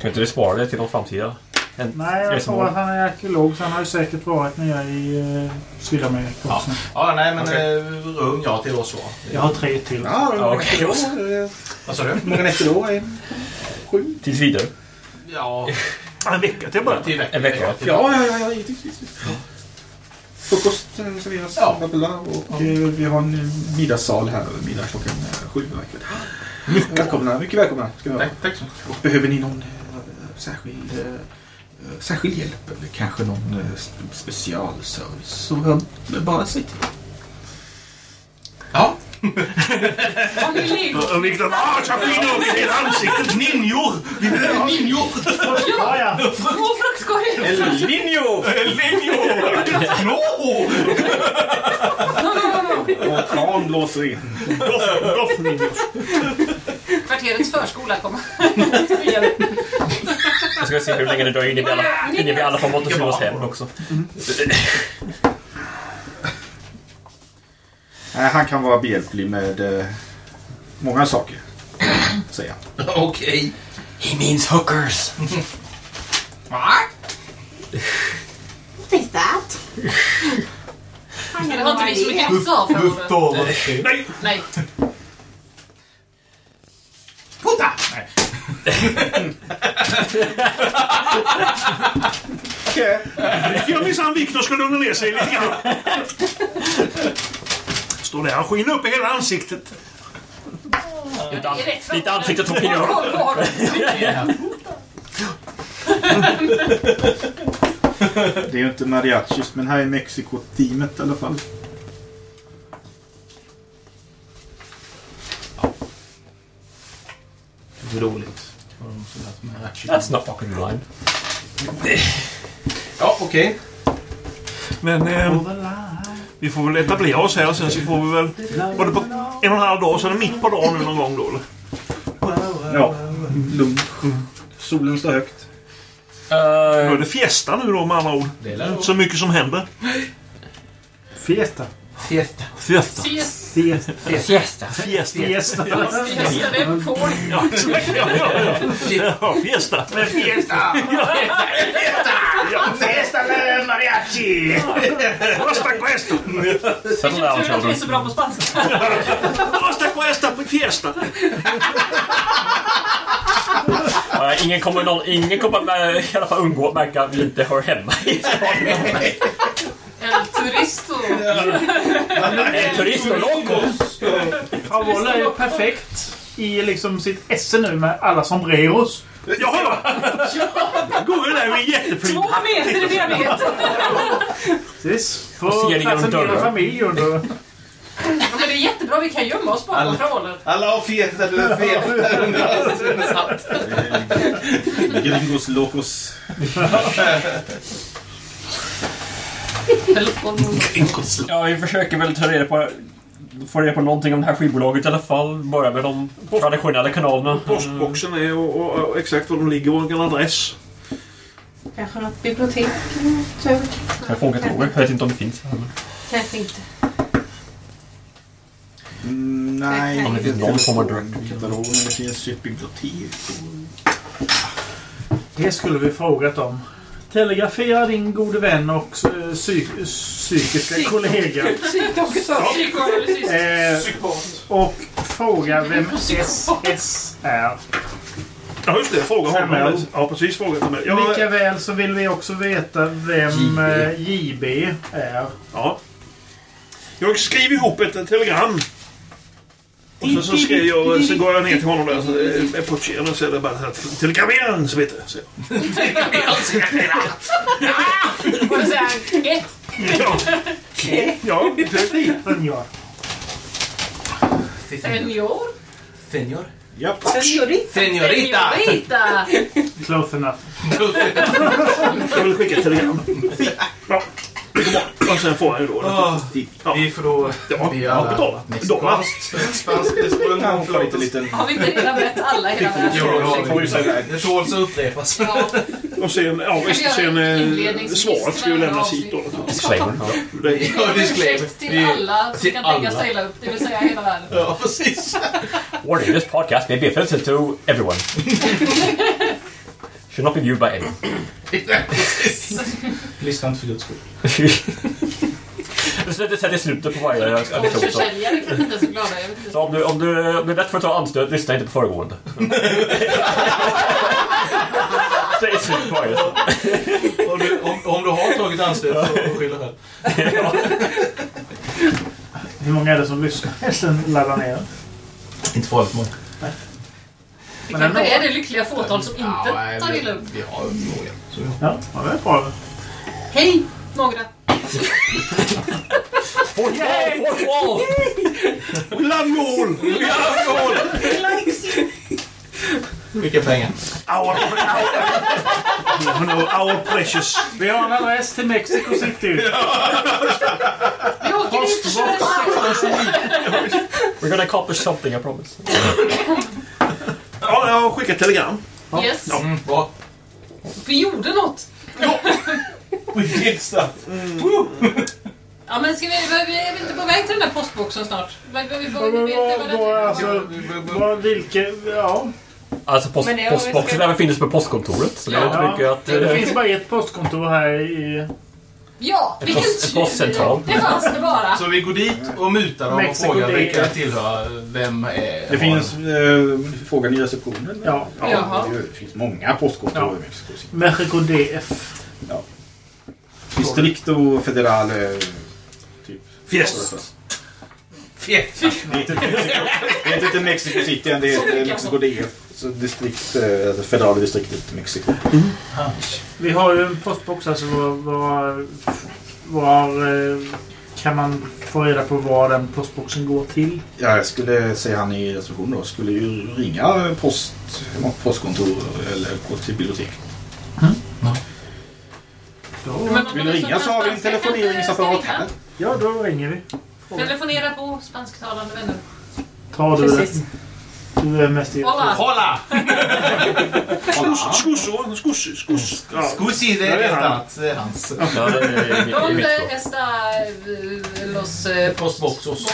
Kan inte du spara det till de framtida? En, Nej, jag tror att han är arkeolog så han har ju säkert varit nere i eh, Sydamerika Ja. också. Ja, nej, men okay. ung ja till oss så. Jag har tre till. Ja, nätter då? Eh, Vad sa du? Hur många nätter då? En, sju? Tills vidare. Ja, En vecka till bara. till En vecka. Ja, ja, ja, ja givetvis. Frukost eh, serveras. Ja. Och eh, vi har en eh, middagssal här. Middag klockan eh, sju. Mycket välkomna. Mycket välkomna. Ska vi ha. Tack, tack så mycket. Och behöver ni någon eh, särskild, eh, eh, särskild hjälp eller kanske någon eh, sp- specialservice så hör bara säg till. Ja. Och Viktor ah, i hela ansiktet. Ninjor! Vi behöver ninjor! Ja, ja. Två fruktkorgar! El Niño! Ninjor! No! Och kran låser in. Doff ninjor. Kvarterets förskola kommer. Jag ska se hur länge det dröjer innan vi alla, innan vi alla får mått att slå oss hem också. Nej, han kan vara behjälplig med eh, många saker. Säger han. Okej. He means hookers. Va? What is that? Det har inte vi så mycket nytta av förmodligen. Då. Nej! Nej. Puta! Nej. Okej. Jag minsann Viktor ska lugna ner sig lite grann. Står där och skiner upp i hela ansiktet. Lite, an, Det är rätt lite ansiktet som pinnar. Det är ju inte mariachis, men här är Mexiko-teamet i alla fall. Ratchet. That's not fucking line. Ja, okej. Men eh, vi får väl etablera oss här och sen så får vi väl... Var det på en och en halv dag så är det mitt på dagen nu någon gång då eller? Ja, lunch. Solen står högt. Då är det fiesta nu då med andra ord. Så mycket som händer. Fiesta. Fiesta. Fiesta. Fiesta. Fiesta. Fiesta. Fiesta. Fiesta, det är får. Ja, fiesta. Men fiesta! Fiesta med mariachi! Costa cuesta. Settle down Tur att vi är så bra på spanska. Costa cuesta på fiesta. Eh, ingen kommer, någon, ingen kommer med, i alla fall undgå att märka att vi inte hör hemma i El turisto. En turist och locos. Favola är perfekt i liksom sitt esse nu med alla sombreros. Jaha! Går ju där med jättefint Två meter i diameter. Precis. Får ser genom plats en dörren. familj under. Ja, men det är jättebra. Vi kan gömma oss bakom favoler. Alla har fiesta, du är fiesta. Gringos locos. Ja, vi försöker väl ta reda på få reda på någonting om det här skivbolaget i alla fall. Börja med de traditionella kanalerna. Postboxen är och, och, och exakt var de ligger och vilken adress. Kanske något bibliotek eller något. Telefonkataloger. Jag vet inte om det finns. Kanske inte. Mm, nej, Om det finns någon form av direct. katalog, men det finns ju ett bibliotek. Det skulle vi frågat om. Telegrafera din gode vän och eh, psyk psykiska kollega. Psykoanalys. Eh, och fråga vem SS är. Ja, just det. Fråga honom. Ja, precis. Fråga mig. Ja, Lika väl så vill vi också veta vem eh, JB är. ja. Jag skriver ihop ett telegram. Och så, så, skrev jag, så går jag ner till honom där så är Pucciano och så är det bara så här Telegrammen, så vet du. Så, Får jag säga ett? ja. ja, det, Senor. Japp. Senorita. Senorita! Senorita! Close enough. jag vill skicka ett telegram. Bra. Och sen får han ju då. Ah, Ja. Vi får då... Ja, vi ja, alla betala. varit Dollar. Spanskt. Det sprung om får lite liten... Har vi inte redan berättat alla hela Jo, det har världen? vi. Det tåls att upprepas. Och sen, ja, visst, sen eh, svaret ska ju lämnas hit då. Disclaimer. Ja. Disclaimer. till alla som kan tänkas alla. ställa upp, det vill säga hela världen. Ja, precis. Warning, this podcast may be offensive to everyone. Should not be viewed by anyone. Lyssna inte för guds skull. Det sätter slutet på varje episod. så. Försäljare inte är så glada, jag vet inte. Så om du, om, du, om du är lätt för att ta anstöt, lyssna inte på föregående. Det är slut på varje. Om du, om, om du har tagit anstöt så skyll dig själv. Hur många är det som lyssnar? Sen laddar ner. Inte farligt många. Vi kanske är det lyckliga fåtal som inte nej, tar illa upp. Vi har några. Så ja. Ja, ja, det är bra. Hej, några. Fourth wall! Fourth wall! Landmål! Mycket pengar. Our, our, our precious. Vi har en adress till Mexico City. Vi åker dit och kör We're gonna accomplish something, I promise. Ja, jag har skickat telegram. Yes, Mm, bra. vi gjorde något. We did stuff. Ja, men ska vi, vi är väl inte på väg till den där postboxen snart? Vi, vi, vi, vi, Vad, vi alltså, vad, vilket, ja. Alltså post, Men det vi postboxen ska- lär väl finnas på postkontoret. Så det är inte ja. mycket att... Det eh, finns bara ett postkontor här i Ja, vilken post- tur. postcentral. Det fanns det bara. Så vi går dit och mutar dem och Mexico, frågar vilka det tillhör. Vem är... Det finns eh, frågan i receptionen. Ja. Jaha. Det finns många postkontor Ja. i Mexiko City. Mexico DF. Districto Federal... eh, Typ. Fiesta. Fiesta. Det heter det heter inte Mexico City än, det heter Mexico DF. Distrikt, eh, alltså federala distriktet Mexiko. Vi har ju en postbox alltså var, var, var eh, kan man få reda på var den postboxen går till? Ja, jag skulle, säger han i receptionen då, skulle ju ringa post, postkontor eller gå till bibliotek. Men om Vill de du ringa så har vi en telefoneringsapparat här. Ja, då ringer vi. Telefonera på spansktalande vänner. Ta du Precis. det. Mest. Hola! Hålla! Skussor, skuss, skuss. Ja. Scusi, det är helt annat. Det är hans. Ja, Donde está eh, los... eh, Postboxos.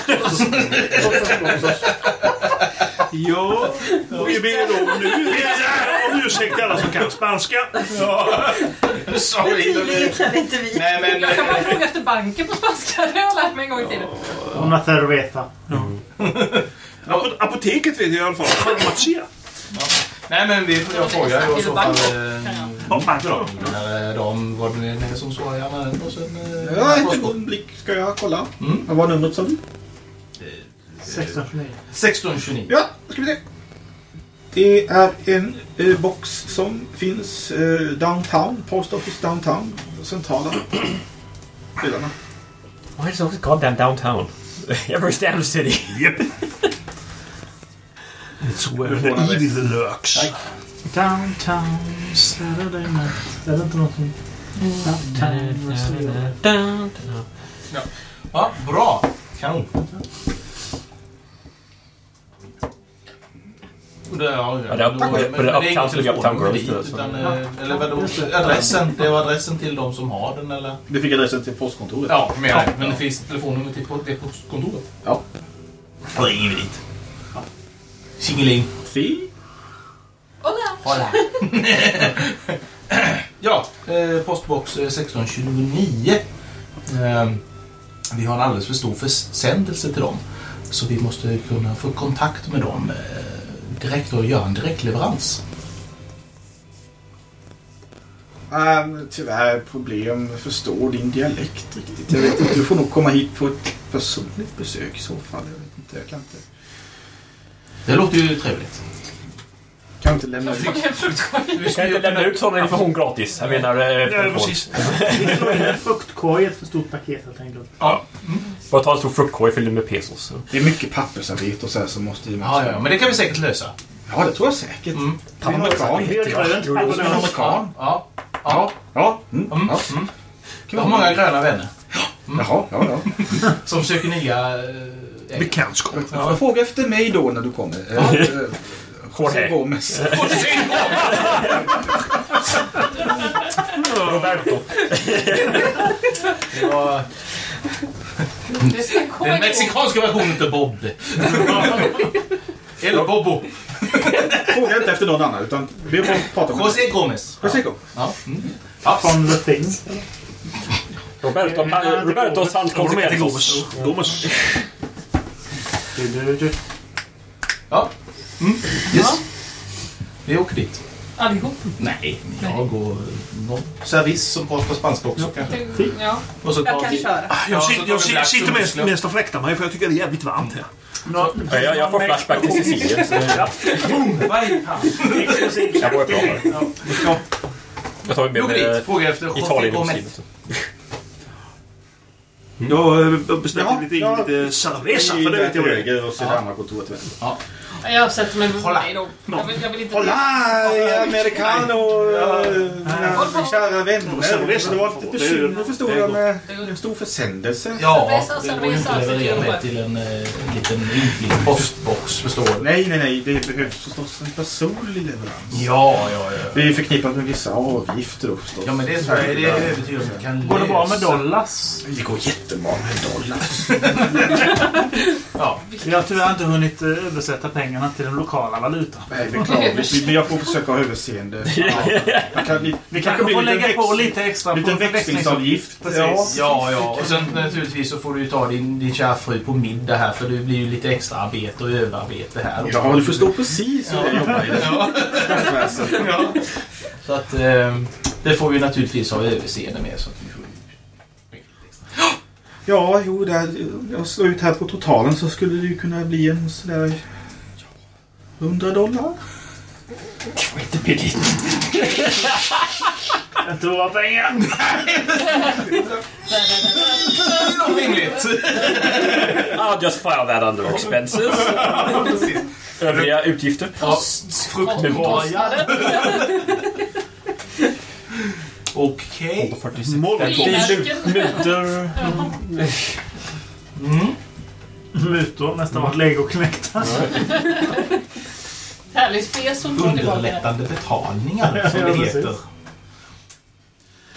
Ja, vi ber då nu om ursäkt alla som kan spanska. Sorry. Det kan inte vi. Nej, men... Jag kan bara fråga efter banken på spanska. Det har jag lärt mig en gång i tiden. Una cerveza. Apo- Apoteket vet jag i alla fall. Farmacia. Nej, men vi, jag frågar ju i så fall... eh, Ja, bra. När de, vad det är som svarar gärna den och sen... eh, Ja, ett postbox. ögonblick ska jag kolla. Mm. Vad var numret sa du? 1629. 1629. Ja, då ska vi se. Det är en eh, box som finns eh, downtown, Post Office downtown, centrala delarna. Why is it always goddamn downtown? Every damn city. Yep. It's where the evil lurks. Downtown Saturday night. Är det inte något som... Downtown restaurang. Ja, bra. Kanon. Det- Ja, Ja, det är det- men- det ligger telefonnummer dit, utan, eh, Eller vadå? Adressen? Det var adressen till de som har den eller? Du fick adressen till postkontoret. Ja. Men det finns telefonnummer till det postkontoret? Ja. Då ringer vi dit. Singeling. Fi. Hola! Hålla. ja, eh, postbox eh, 1629. Eh, vi har en alldeles för stor försändelse till dem. Så vi måste kunna få kontakt med dem eh, direkt och göra en direktleverans. Um, tyvärr problem att förstå din dialekt riktigt. Jag vet inte, du får nog komma hit på ett personligt besök i så fall. Jag vet inte, jag kan inte, Det låter ju trevligt. kan inte lämna ut. Vi kan inte lämna ut sån information gratis. Jag menar... eh, Ja, precis. Vi slår in en fruktkorg i ett för stort paket helt enkelt. Ja, Bara ta en stor fruktkorg fylld med pesos. Det är mycket pappersarbete och så här som måste ja, ja, men det kan vi säkert lösa. Ja, det tror jag säkert. Mm. Det är en amerikan. Ja. Ja. Ja. Mm. Mm. ja. Mm. Jag har många gröna vänner Jaha, ja, ja. som söker nya eh. Bekantskap. Ja. Fråga efter mig då när du kommer. Ja. Eh, José Gomez. Roberto. Det var komma den mexikanska versionen till Bob. Eller Bobo. Fråga inte efter någon annan utan be folk prata med José Gomez. José Gomez. Ja. Mm. Från The Thing. Roberto, Roberto Santos. Gomes. Gomes. Du, du, du. ja. Mm. Yes. Vi åker dit. Allihop. Nej, jag och någon service som pratar spanska också kanske. Ja. Och så tar Jag kan vi... köra. Ja, Jag, så sitter, tar jag vi sitter, mest, och fläktar mig för jag tycker det är jävligt varmt här. Nå- Ja, jag, jag får flashback till Sicilien. Exklusivt. Jag prata. Ja. Jag tar Vi med mig José Italien muslim. Jag eh, beställde Ja, lite, ja. lite cerveza för det vet jag vad det är. och så andra kontoret till vänster. Jag sätter mig med Hålla. mig då. Jag vill, jag vill inte... Hola, americano, eh, mina kära vänner. Cerveza. Det var lite bekymmer förstod jag med en stor försändelse. Ja, det går ju inte att leverera med till en, eh, en liten ytlig postbox, förstår du. Nej, nej, nej. Det behövs förstås en personlig leverans. Ja, ja, ja. Det är förknippat med vissa avgifter då förstås. Ja, men det tror jag det är övertygad om att vi kan Går det bra med dollars? Det går jättebra med dollars. Ja. Vi har tyvärr inte hunnit eh, översätta pengarna till den lokala valutan. Nej, beklagligt. Men jag får försöka ha överseende. Man kan, vi, Vi kanske får lite lägga väx- på lite extra Liten på växlingsavgift. Precis. Ja, ja. Och sen naturligtvis så får du ju ta din, din kära fru på middag här för det blir ju lite extra arbete och överarbete här. också. Ja, du förstår precis hur jag jobbar i det. Ja. Ja. Så att eh, det får vi naturligtvis ha överseende med. Så att vi får... Ja, jo, där, jag slår ut här på totalen så skulle det ju kunna bli en sådär... ja, 100 dollar? Det var inte billigt. Inte våra pengar. Rimligt. I'll just file that under expenses. Övriga utgifter. Fruktkorgar. Okej. 46. Frimärken. Mutor. Mutor. Nästan vart legoknektar. Härlig spes som får tillbaka. Underlättande betalningar, som det heter.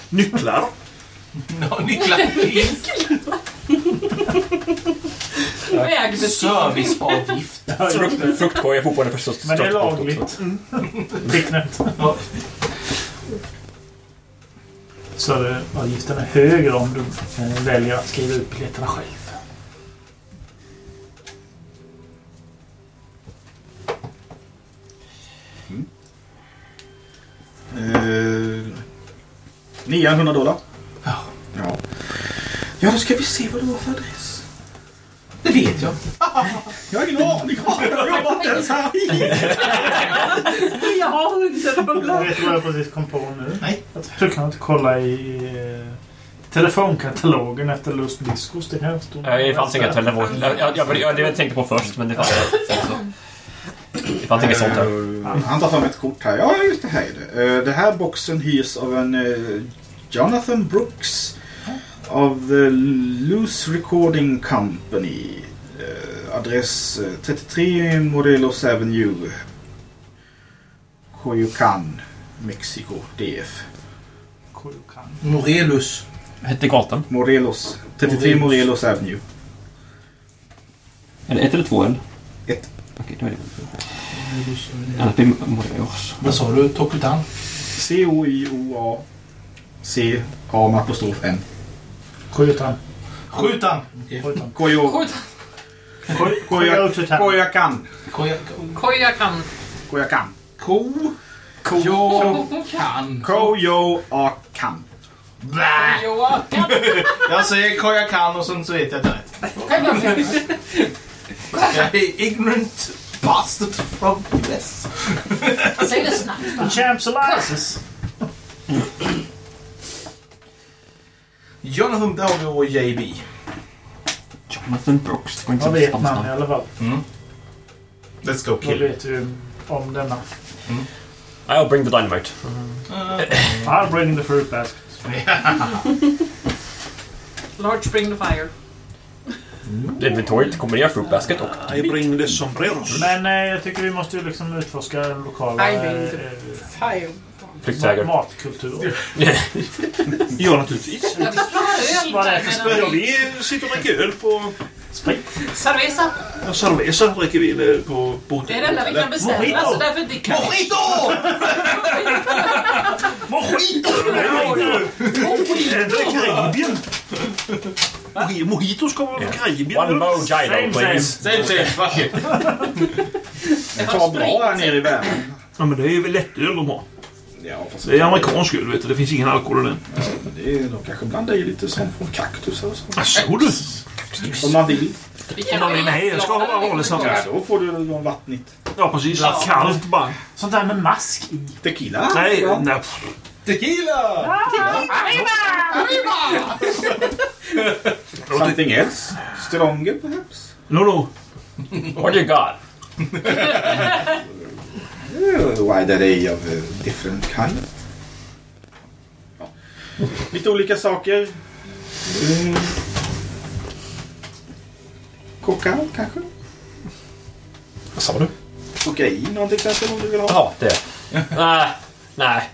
Nycklar. Ja, Niklas. Vägbetyg. Serviceavgift. Frukt, fruktkorg är fortfarande förstås Men det är lagligt. så. Tecknet. Ja. Så är avgiften är högre om du eh, väljer att skriva ut biljetterna själv. Eh, 900 dollar. Ja. Ja. Ja, då ska vi se vad du har för adress. Det vet jag. Jag har ingen aning. Jag jobbar inte ens här. Jag har inte Jag rullat. vet vad jag precis kom på nu. Nej. Jag du kan inte kolla i eh, telefonkatalogen efter Lust Discos. Det Det fanns inga telefon. Jag, jag, jag, jag, det jag tänkte på först, men det fanns Det fanns inget sånt här. Eh, Han tar fram ett kort här. Ja, just det här är det. Eh, Det här boxen hyrs av en eh, Jonathan Brooks av The Loose Recording Company. Eh, Adress eh, 33 Morelos Avenue. Coyoacan, Mexico, DF. Koyokan. Morelus. Hette gatan? Morelos. 33 Morelos Avenue. Är det ett eller två L? Okej, då är det Annars blir Morelos. Vad sa du? Tokutan? C-O-I-O-A. C-A med apostrof N. Koyotan. Skjutan! Koyotan. Koyo... Skjut. Koya- Koyakan. Koja... Kojakan. Koyakan. Ko... Kojakan. Koyoakan. Joakan. Jag säger Kojakan och sen så vet jag inte rätt. Ignorant bastard from US. Säg det snabbt bara. Champs Alliances. Jonathan Dowdy och JB. Jonathan Brooks. Det var inte Vad vet man i alla fall? Let's go Vad kill. vet du om denna? I'll bring the dynamite. I'll bring the fruit basket. Large bring the fire. Inventoriet kombinerar fruit basket och I bring the sombreros. Men eh, jag tycker vi måste ju liksom utforska den lokala I flyktvägar. matkulturen. Ja, naturligtvis. Vad är det för Ja, men- vi sitter och dricker öl på... Cerveza. Ja, cerveza dricker vi eh, på, på Det är det enda vi kan beställa. Mojito. Så därför dricker vi. Mojito! Mojito! Är det Karibien? Moji- Mojito ska vara från Karibien. One Same, please. Same same, fuck it. Det tar bra här nere i världen. Ja, men det är väl lättöl de har. Ja, Det är amerikansk öl, vet du. Det finns ingen alkohol i den. det är, de kanske blandar i lite sånt från kaktusar och så. Jaså du? Om man vill. Vi Om man vill, nej, jag ska ha bara vanlig Ja, cerveza. då får du något vattnigt. Ja, precis. Kallt bara. Sånt där med mask i. Tequila? Nej, Ja. nej. Tequila! Something else? Stronger perhaps? No, no. What do you got? Uh, why that are of a different kind. Ja. Lite olika saker. Mm. Kanske? Vad sa du? Kokain någonting exempel om du vill ha. Jaha, det. Nej. Nej.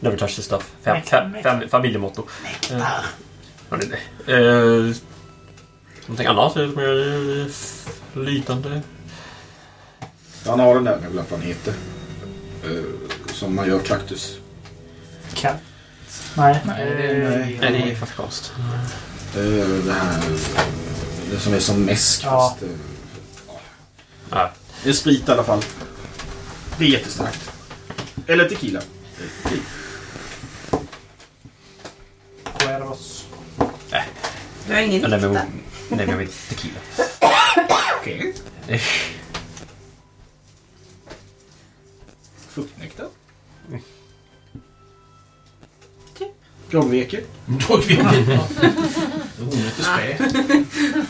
Never touch the stuff. Fam, fam, fam, familjemotto. Uh, det, uh, någonting annat? eh, Mer eh, flytande? Han har den där, jag glömde vad den heter. Uh, som man gör kaktus. Katt. Nej. Nej, eh, det är- nej. Nej, det är afrikanskt. Uh, det här... Det som är som mäsk Ja. fast... Uh, Ja. det är sprit i alla fall. Det är jättestarkt. Eller tequila. Cuervos. Du har ingen Nej, nytta. nej, men jag vet tequila. Okej. Fruktnektar. Groggvirke. Drogvirke. Onödigt spä.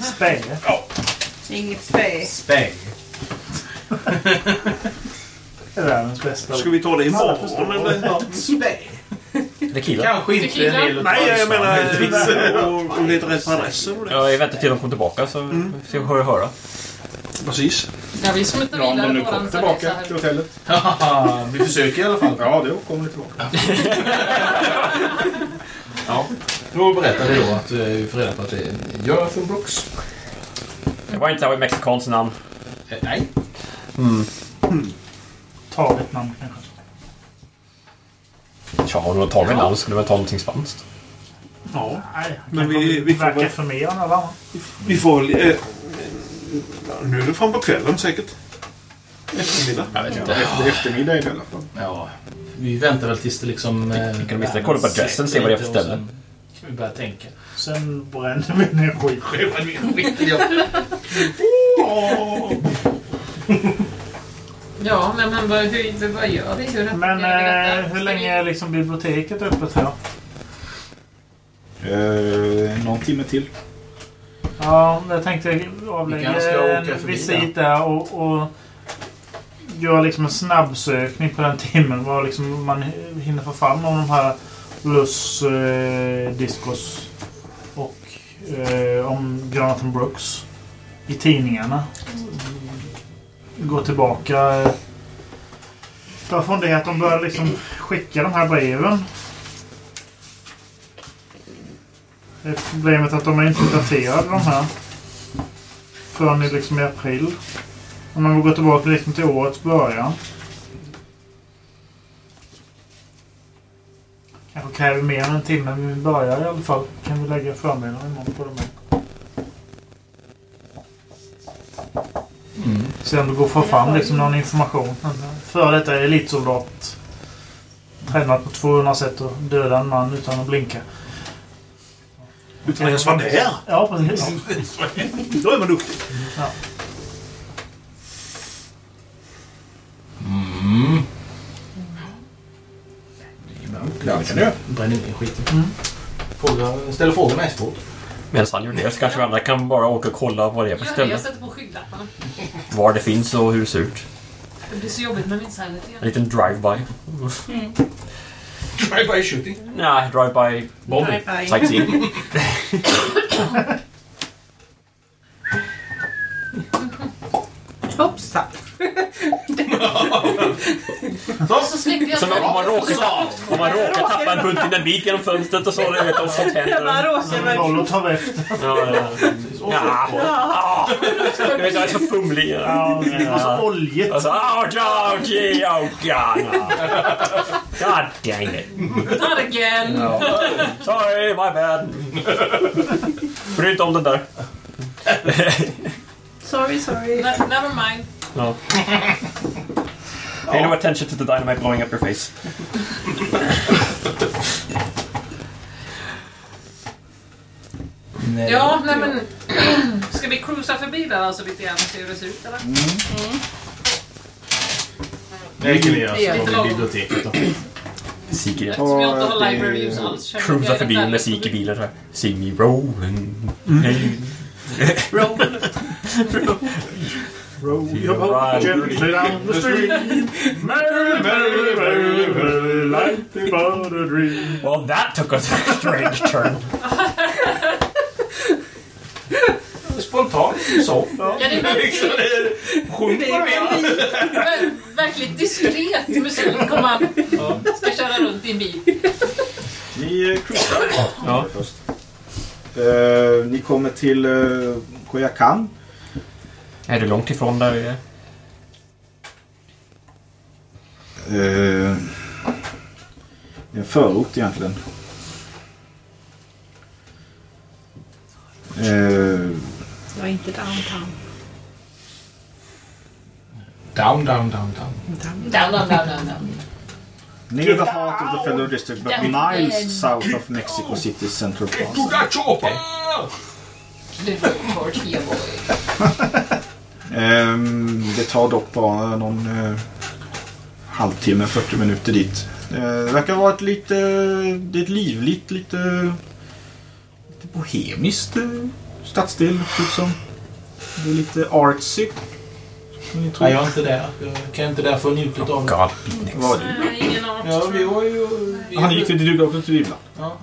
Spä. Inget spä. Spä. Det är världens bästa. Ska vi ta det imorgon eller? Spä. Tequila. Kanske inte Tequila? en del Nej, jag menar och, och leta rätt det. Ja, jag väntar till de kommer tillbaka så ska vi höra. höra. Precis. Ja, vi smuttar Ja, om vidare de kommer våran tillbaka till hotellet. Vi försöker i alla fall. Ja, då kommer ni tillbaka. Ja. Då berättade då att eh, vi får reda på att det är Jonathan Brooks. Det var inte ett mexikanskt namn. Eh, Nej. Ta ett namn kanske. Tja, om du tagit namn skulle du väl ta någonting spanskt? Ja. Nej, Men vi- vi får verkar väl- förmerande eller annat. Vi får väl... Eh, nu är det fram på kvällen säkert. Eftermiddag. Jag vet inte. Efter eftermiddag är det i alla fall. Ja. Vi väntar väl tills det liksom... eh, Vi kan åtminstone kolla på adressen, se vad det är för ställe. sen Ska vi börja tänka. Sen bränner vi ner skit. Ja, men, men vad, hur, vad gör vi? Hur Men eh, hur länge är liksom biblioteket öppet här? Eh, någon timme till. Ja, jag tänkte avlägga en visit där och, och göra liksom en snabbsökning på den timmen. Vad liksom man hinner få fram om de här Lus eh, Discos och eh, om Jonathan Brooks i tidningarna. Gå tillbaka. eh, Ta från det att de började liksom skicka de här breven. Det är Problemet är att de är inte daterade de här. Förrän i, liksom i april. Om man går tillbaka liksom till årets början. Kanske kräver mer än en timme men vi börjar i alla fall. Kan vi lägga förmiddagen imorgon på det med. Se om det går att få fram liksom någon information. För detta är elitsoldat. Tränat på 200 sätt att döda en man utan att blinka. Utan att ens vara där. Ja, precis. Då är man duktig. Mm. Ja, det kan du göra. Bränner ner skiten. Fråga, ställer frågorna efteråt. Medan han gör det så kanske vi andra kan bara åka och kolla vad det är för ställe. jag sätter på skygglapparna. Var det finns och hur det ser ut. Det blir så jobbigt med min sanity. En liten drive-by. Drive-by shooting. Nej, drive-by Bombing. Bye. sightseeing. Så slipper jag... Som om man råkar, om man råkar tappa en bunt bit genom fönstret och så. Det vet sånt händer. verkligen... Rollo tar efter. Ja, ja. Ja. Vet, jag är så fumlig. Ja, det var så oljigt. Oh, Georgie, oh God. God dang it. Not again! Sorry, my bad. Bry inte om den där. Sorry, sorry. Ne- Never mind. No. Pay no attention to the dynamite blowing up your face. Nej. Ja, nej men... Ska vi cruisa förbi där alltså lite grann och se hur det ser ut eller? Det kan vi göra. Så vi biblioteket då. Siki. Eftersom jag inte har det- library use alls. Cruisa förbi med förbi. Siki-bilen här. See me rolling. Hey. Roll. Roll your boat gently down the stream. Merry, merry, merry, merry, like the a dream. Well, that took a strange turn. Spontant så. Ja, det är Sjung Det är ver- verkligt diskret musik om man ska köra runt i en bil. Ni eh, cruisar. Ja. Först. Eh, ni kommer till uh, Koyakan. Är du långt ifrån där vi är? Eh, det är en förort egentligen. Eh, Det var inte downtown. Down, down, down, down. Down, down, down, down, down. near the heart of the Federal District but miles south of Mexico City's Central Plaza. Little tortilla boy. Ehm, det tar dock bara någon eh, halvtimme, 40 minuter dit. Det verkar vara ett lite, det är ett livligt, lite, lite bohemiskt eh, stadsdel. Typ som. Det är lite artsy. Nej, jag är inte där. Jag kan inte där få njutit av det. Vad var det? Nej, ingen art. Ja, vi var ju... Vi Han gick till Dugautet till Vivland. Ja.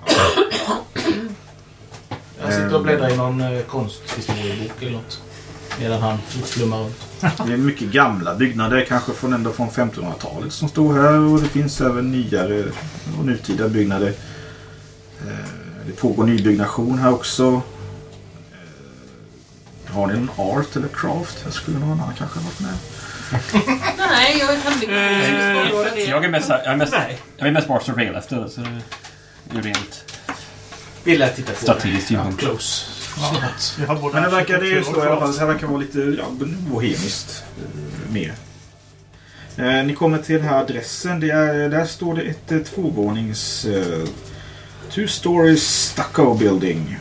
Jag sitter och bläddrar i någon eh, konsthistoriebok eller något. Medan han flummar runt. Det är mycket gamla byggnader, kanske från, ändå från 1500-talet som står här. Och det finns även nyare och nutida byggnader. Eh, Det pågår nybyggnation här också. Eh, Har ni någon art eller craft? Jag skulle någon annan kanske ha varit med. Nej, jag kan inte. Eh, Jag är mest, jag är mest, jag är mest bara surveil efter så det är ju rent Vill jag titta på strategiskt det? Ja, close. Både Men det verkar, det är ju så i alla fall. Så här verkar vara lite ja, bohemiskt eh, mer. Eh, ni kommer till den här adressen. Det är, där står det ett eh, tvåvånings... Eh, two stories stucco building.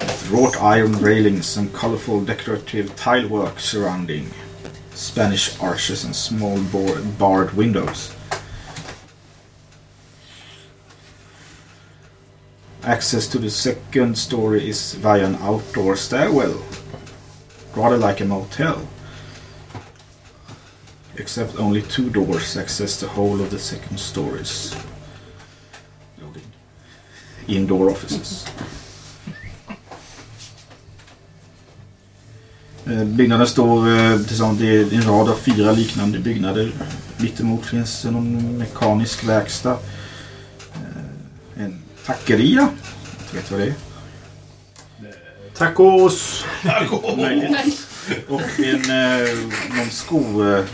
With wrought iron railings and colorful decorative tile work surrounding. Spanish arches and small bar- barred windows. Access to the second story is via an outdoor stairwell, rather like a motel. Except only two doors access the whole of the second stories. Indoor offices. Eh, byggnaden står eh, tillsammans, med en rad av fyra liknande byggnader. Mittemot finns en mekanisk verkstad. En taqueria. Jag vet vad det är. Tacos! Möjligt. Och en eh, någon sko... Eh,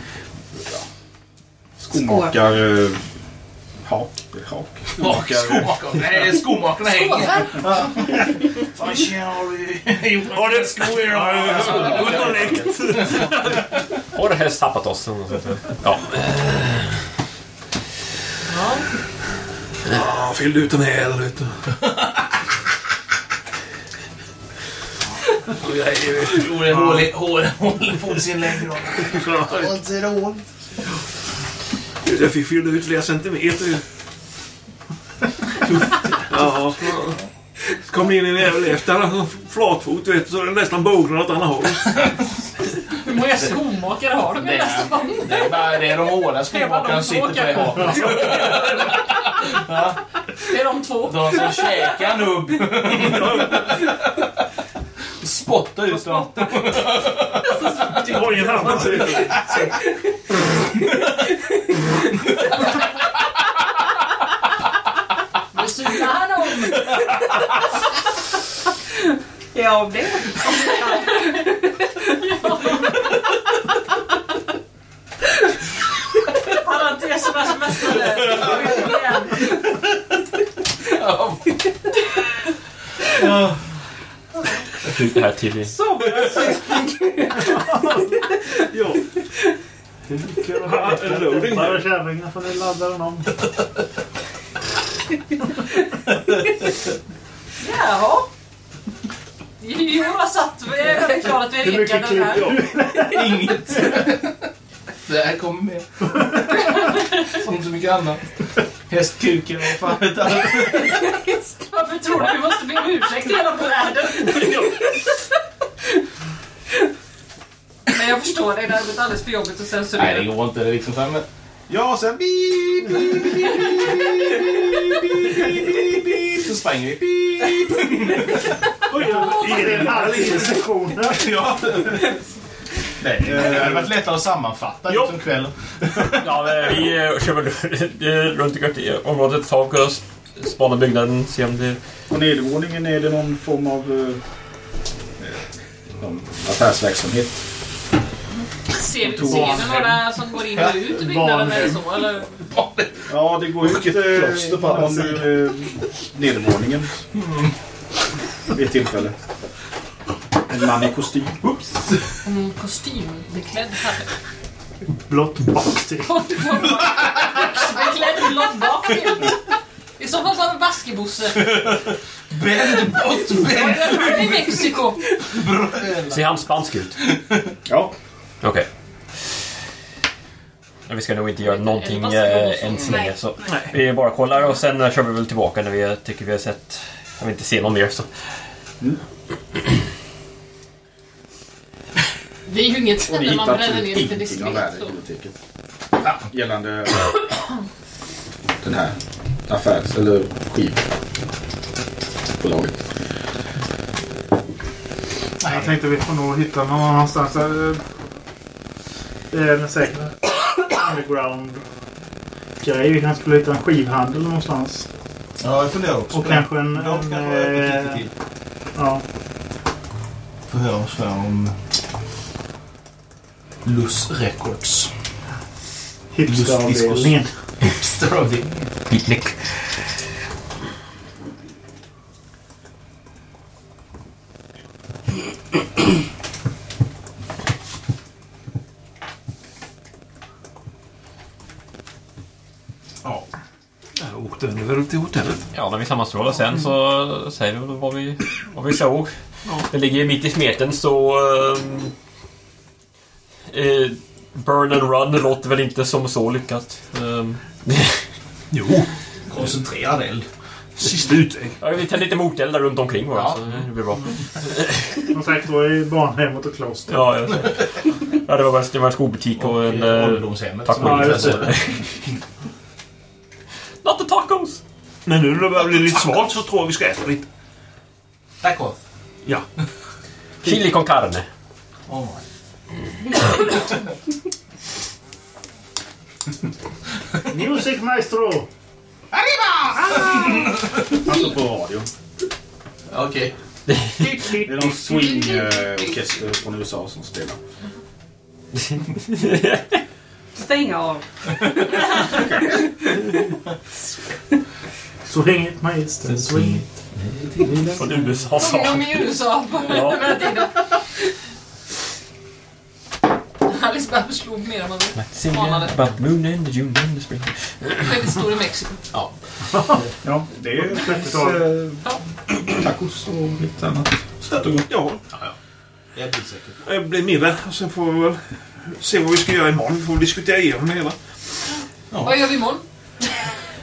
ja, skomakar... Eh, hak. Hak. Skomakare. Nej, skomakarna hänger. Fan, tjena, har du gjort Har du skor i dem? Underläkt. Har det här Zapatos eller något sånt där? Ja. Fyllde ut en hel, vet du. Det är hål i hål, hål i fotsinlägg. Jag fick fylla ut flera centimeter. Ja, så kom in en jävel efter en flatfot, vet du, så är det nästan bågnar åt andra håll. Hur många skomakare har du i nästa gång? Det är bara det är de hårda skomakarna som sitter på det. Det är de två. De som käkar nubb. Spottar ut dem. Jag har ingen annan. Nu synar han om. Ja, det. Parentesernas mästare. Skjut det här till i... Ja. Loading. Bara kärringar får ni ladda den om. Jaha. Jo, jag satt. Vi är väldigt glada att vi rekade här. Inget. Det här kommer med. Som så mycket annat. Hästkuken och fan vet allt. Varför tror du vi måste be om ursäkt hela världen? Men jag förstår dig, det hade blivit alldeles för jobbigt att Nej, censurera. det går inte. Det är liksom så här med... Ja, sen beep, beep, beep, beep, beep, beep, beep. Så springer vi. Beep. Oj, det är en halv sektion. Ja. Nej, det hade varit lättare att sammanfatta Jo. liksom kvällen. Ja, vi eh, kör väl eh, runt i området ett tag och spana byggnaden, se om det... På nedervåningen är det någon form av eh, eh, någon affärsverksamhet. Ser vi ser vi några som går in och ut ur byggnaden eller så? Eller? Ja, det går ut kloster på eh, ur eh, nedervåningen. Vid ett tillfälle. En man i kostym. En kostymbeklädd herre. Blått baktill. Beklädd blott bak till. I så fall var det baskebosse. Bänd bort, bänd. det i Mexiko? Ser han spansk ut? Ja. Okej. Vi ska nog inte göra någonting elva skrål eh, än så länge. Nej. Så Nej. vi bara kollar och sen eh, kör vi väl tillbaka när vi tycker vi har sett... Jag vill inte se någon mer så. Det är ju inget ställe man hittar bränner ner absolut lite diskret. värde i biblioteket. Gällande den här affärs eller skivbolaget. Jag tänkte vi får nog hitta någon annanstans. där. Det är en säkert underground grej. Vi kanske skulle hitta en skivhandel någonstans. Ja, jag funderar också. Och kanske en... En öppet lite eh, ja. Förhör oss för om Lus Records. Hipsteravdelningen. Hipsteravdelningen. Beatnik. Ja. Åkte ni väl till hotellet? Ja, när vi sammanstrålar sen så säger vi vad vi, vad vi såg. Det ligger mitt i smeten så... ehm, eh, burn and run låter väl inte som så lyckat. Um, Jo. Koncentrerad eld. Sista utväg. ja, vi tänder lite moteld där runt omkring bara, Ja. så det blir bra. Som sagt var i barnhemmet och kloster. Ja, ja, det var bara det var en skobutik och en... eh, eh, ålderdomshemmet. taco. Ja. Not the tacos! Men nu när det börjar bli lite svalt så tror jag vi ska äta lite. Tacos. Ja. Chili con carne. All right. Music Maestro! Alltså på radion. Okej. Det är någon swingorkester från USA som spelar. Stäng av. Swing it Maestro. Swing it. Från USA sa De är i USA på Ja. Alice Babs slog mer än vad vi anade. About moon and the June and the spring. Väldigt stor i Mexiko. Ja, det är 30-tal. eh, tacos och lite annat. Sött och gott. Ja. Jag blir säker. Det blir middag och sen får vi väl se vad vi ska göra imorgon. Vi får diskutera igenom det hela. Vad gör vi imorgon?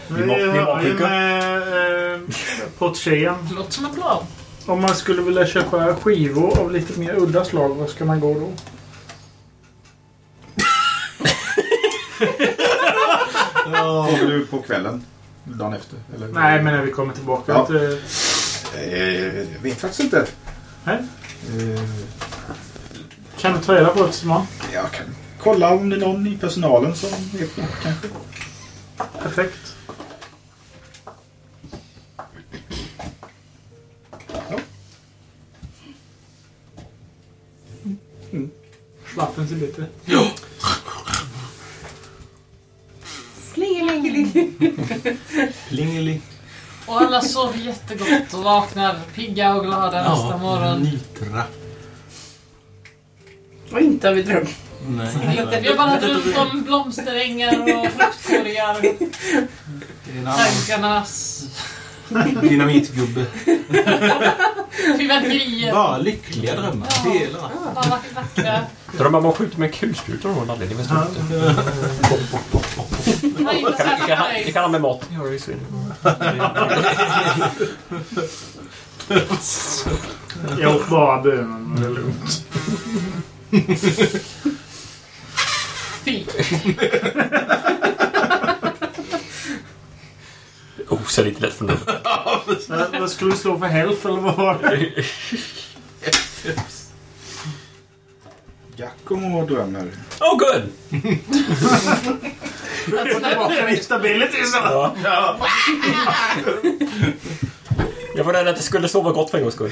Vi vi har ju med eh, pottjejen. Låter som en plan. Om man skulle vilja köpa skivor av lite mer udda slag, var ska man gå då? Kommer du på kvällen? Dagen efter? Eller? Nej, men när vi kommer tillbaka Ja. till... Eh, Jag vet faktiskt inte. Nej. Eh, Kan du ta reda på det Simon? Jag kan kolla om det är någon i personalen som vet något kanske. Perfekt. Mm. Slappen sig lite. Plingeling. Plingeling. Och alla sover jättegott och vaknar pigga och glada nästa morgon. Nitra. Och inte har vi drömt. Nej. Vi har bara runt om blomsterängar och fruktkorgar. Tankarnas dynamitgubbe. fyrverkerier. Bara lyckliga drömmar. Ja. Hela. Alla vackra. Drömmer man skjuter med kulsprutor av någon anledning. Det kan, det särskilt kan ha med mat att göra visserligen. Jag åt bara bönen. men Det är lugnt. fint. Osar lite lätt från det. Eh, Vad skulle du slå för hälft eller vad var det? Giacomo drömmer. Oh good! Tillbaka i stability så. Ja. Jag var rädd att det skulle sova gott för en gångs skull.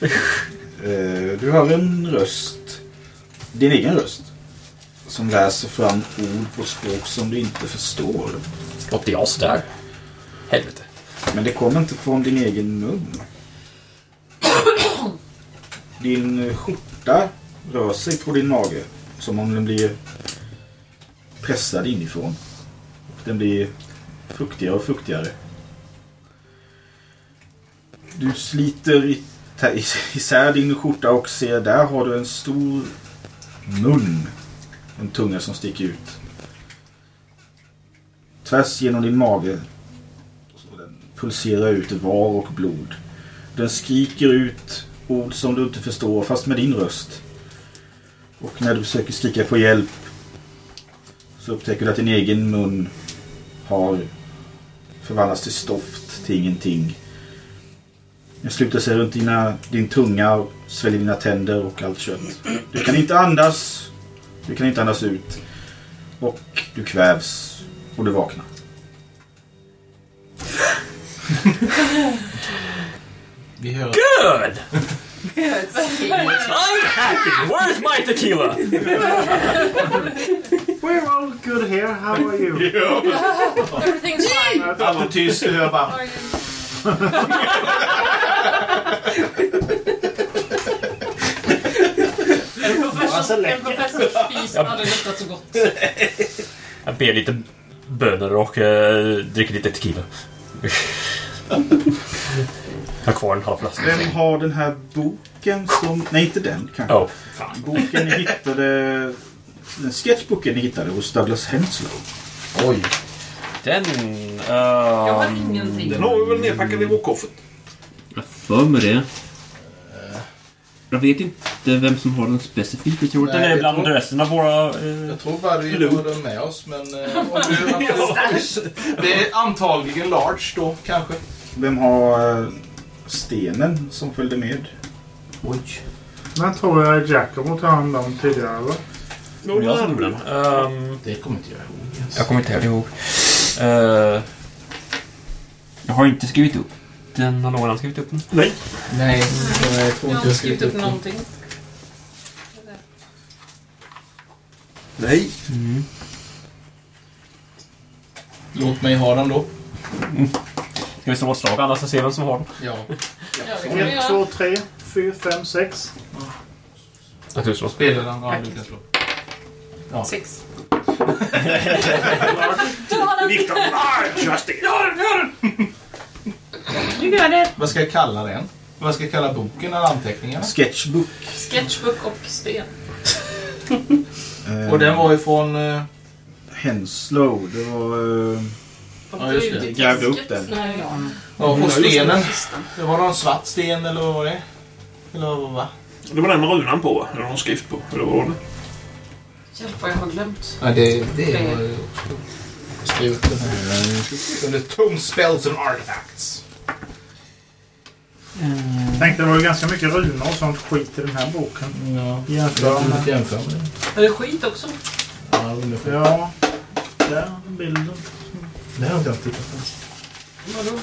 Eh, Du har en röst. Din egen röst. Som läser fram ord på språk som du inte förstår. Låter jag sådär? Helvete. Men det kommer inte från din egen mun. Din eh, skjorta rör sig på din mage. Som om den blir pressad inifrån. Den blir fuktigare och fuktigare. Du sliter isär din skjorta och ser där har du en stor mun. En tunga som sticker ut. tvärs genom din mage pulsera pulserar ut var och blod. Den skriker ut ord som du inte förstår fast med din röst. Och när du försöker skrika på hjälp så upptäcker du att din egen mun har förvandlats till stoft, till ingenting. Den sluter sig runt dina, din tunga och sväljer dina tänder och allt kött. Du kan inte andas. Du kan inte andas ut. Och du kvävs. Och du vaknar. Vi hör... Good! I'm happy! Where's my tequila? We're all good here. How are you? Everything's fine. Allt är tyst. Du hör bara... En professor- En professorsspis hade luktat så gott. Jag ber lite bönor och eh, dricker lite tequila. Jag har kvar en halv flaska. Vem har den här boken som... Nej, inte den kanske. Oh. Fan, boken ni hittade... Den sketchboken ni hittade hos Douglas Henslow. Oj. Den... Jag har ehm, ingenting. Den har vi väl nedpackad i vår koffert. Jag för mig det. Jag vet inte vem som har den specifikt. Jag tror att Nej, den är jag bland tror- resten av våra... Eh, Jag tror bara vi har den med oss, men... eh, om du, det är antagligen large då, kanske. Vem har eh, stenen som följde med? Oj. Den tror jag Giacomo tog hand om tidigare, va? jag som den. Ehm, Det kommer inte jag ihåg ens. jag kommer inte heller ihåg. Eh, jag har inte skrivit upp den. har någon annan skrivit upp den? Nej. Nej, jag tror Jag inte har jag skrivit upp den. någonting. Nej. Låt mig ha den då. Ska vi slå ett slag annars och se vem som har den? Ja. Ja, vi Ett, göra. två, tre, fyra, fem, sex. Att du slår Spelar den? Ja, du kan slå. Sex. Viktor, nej, just det. Du gör det. Vad ska jag kalla den? Vad ska jag kalla boken eller anteckningarna? Sketchbook. Sketchbook och sten. Eh, Och den var ju från... eh, Henslow. Det var... Eh, Ja, just det. Grävde upp den. Nej, ja. Ja, och det. stenen. Det var någon svart sten eller vad var det? Eller vad var det? Det var den med runan på, va? Eller någon skrift på. Eller vad var det? Hjälp vad jag har glömt. Ja, det, det Det- var ju också... Skriv upp den här. Under Tome Spells and Artifacts. Tänkte det var ju ganska mycket runor och sånt skit i den här boken. Ja. Jämför Jag med... jämför med det. Är det skit också? Ja, ungefär. Ja. Där, bilden. Det har jag inte tittat på. Vadå?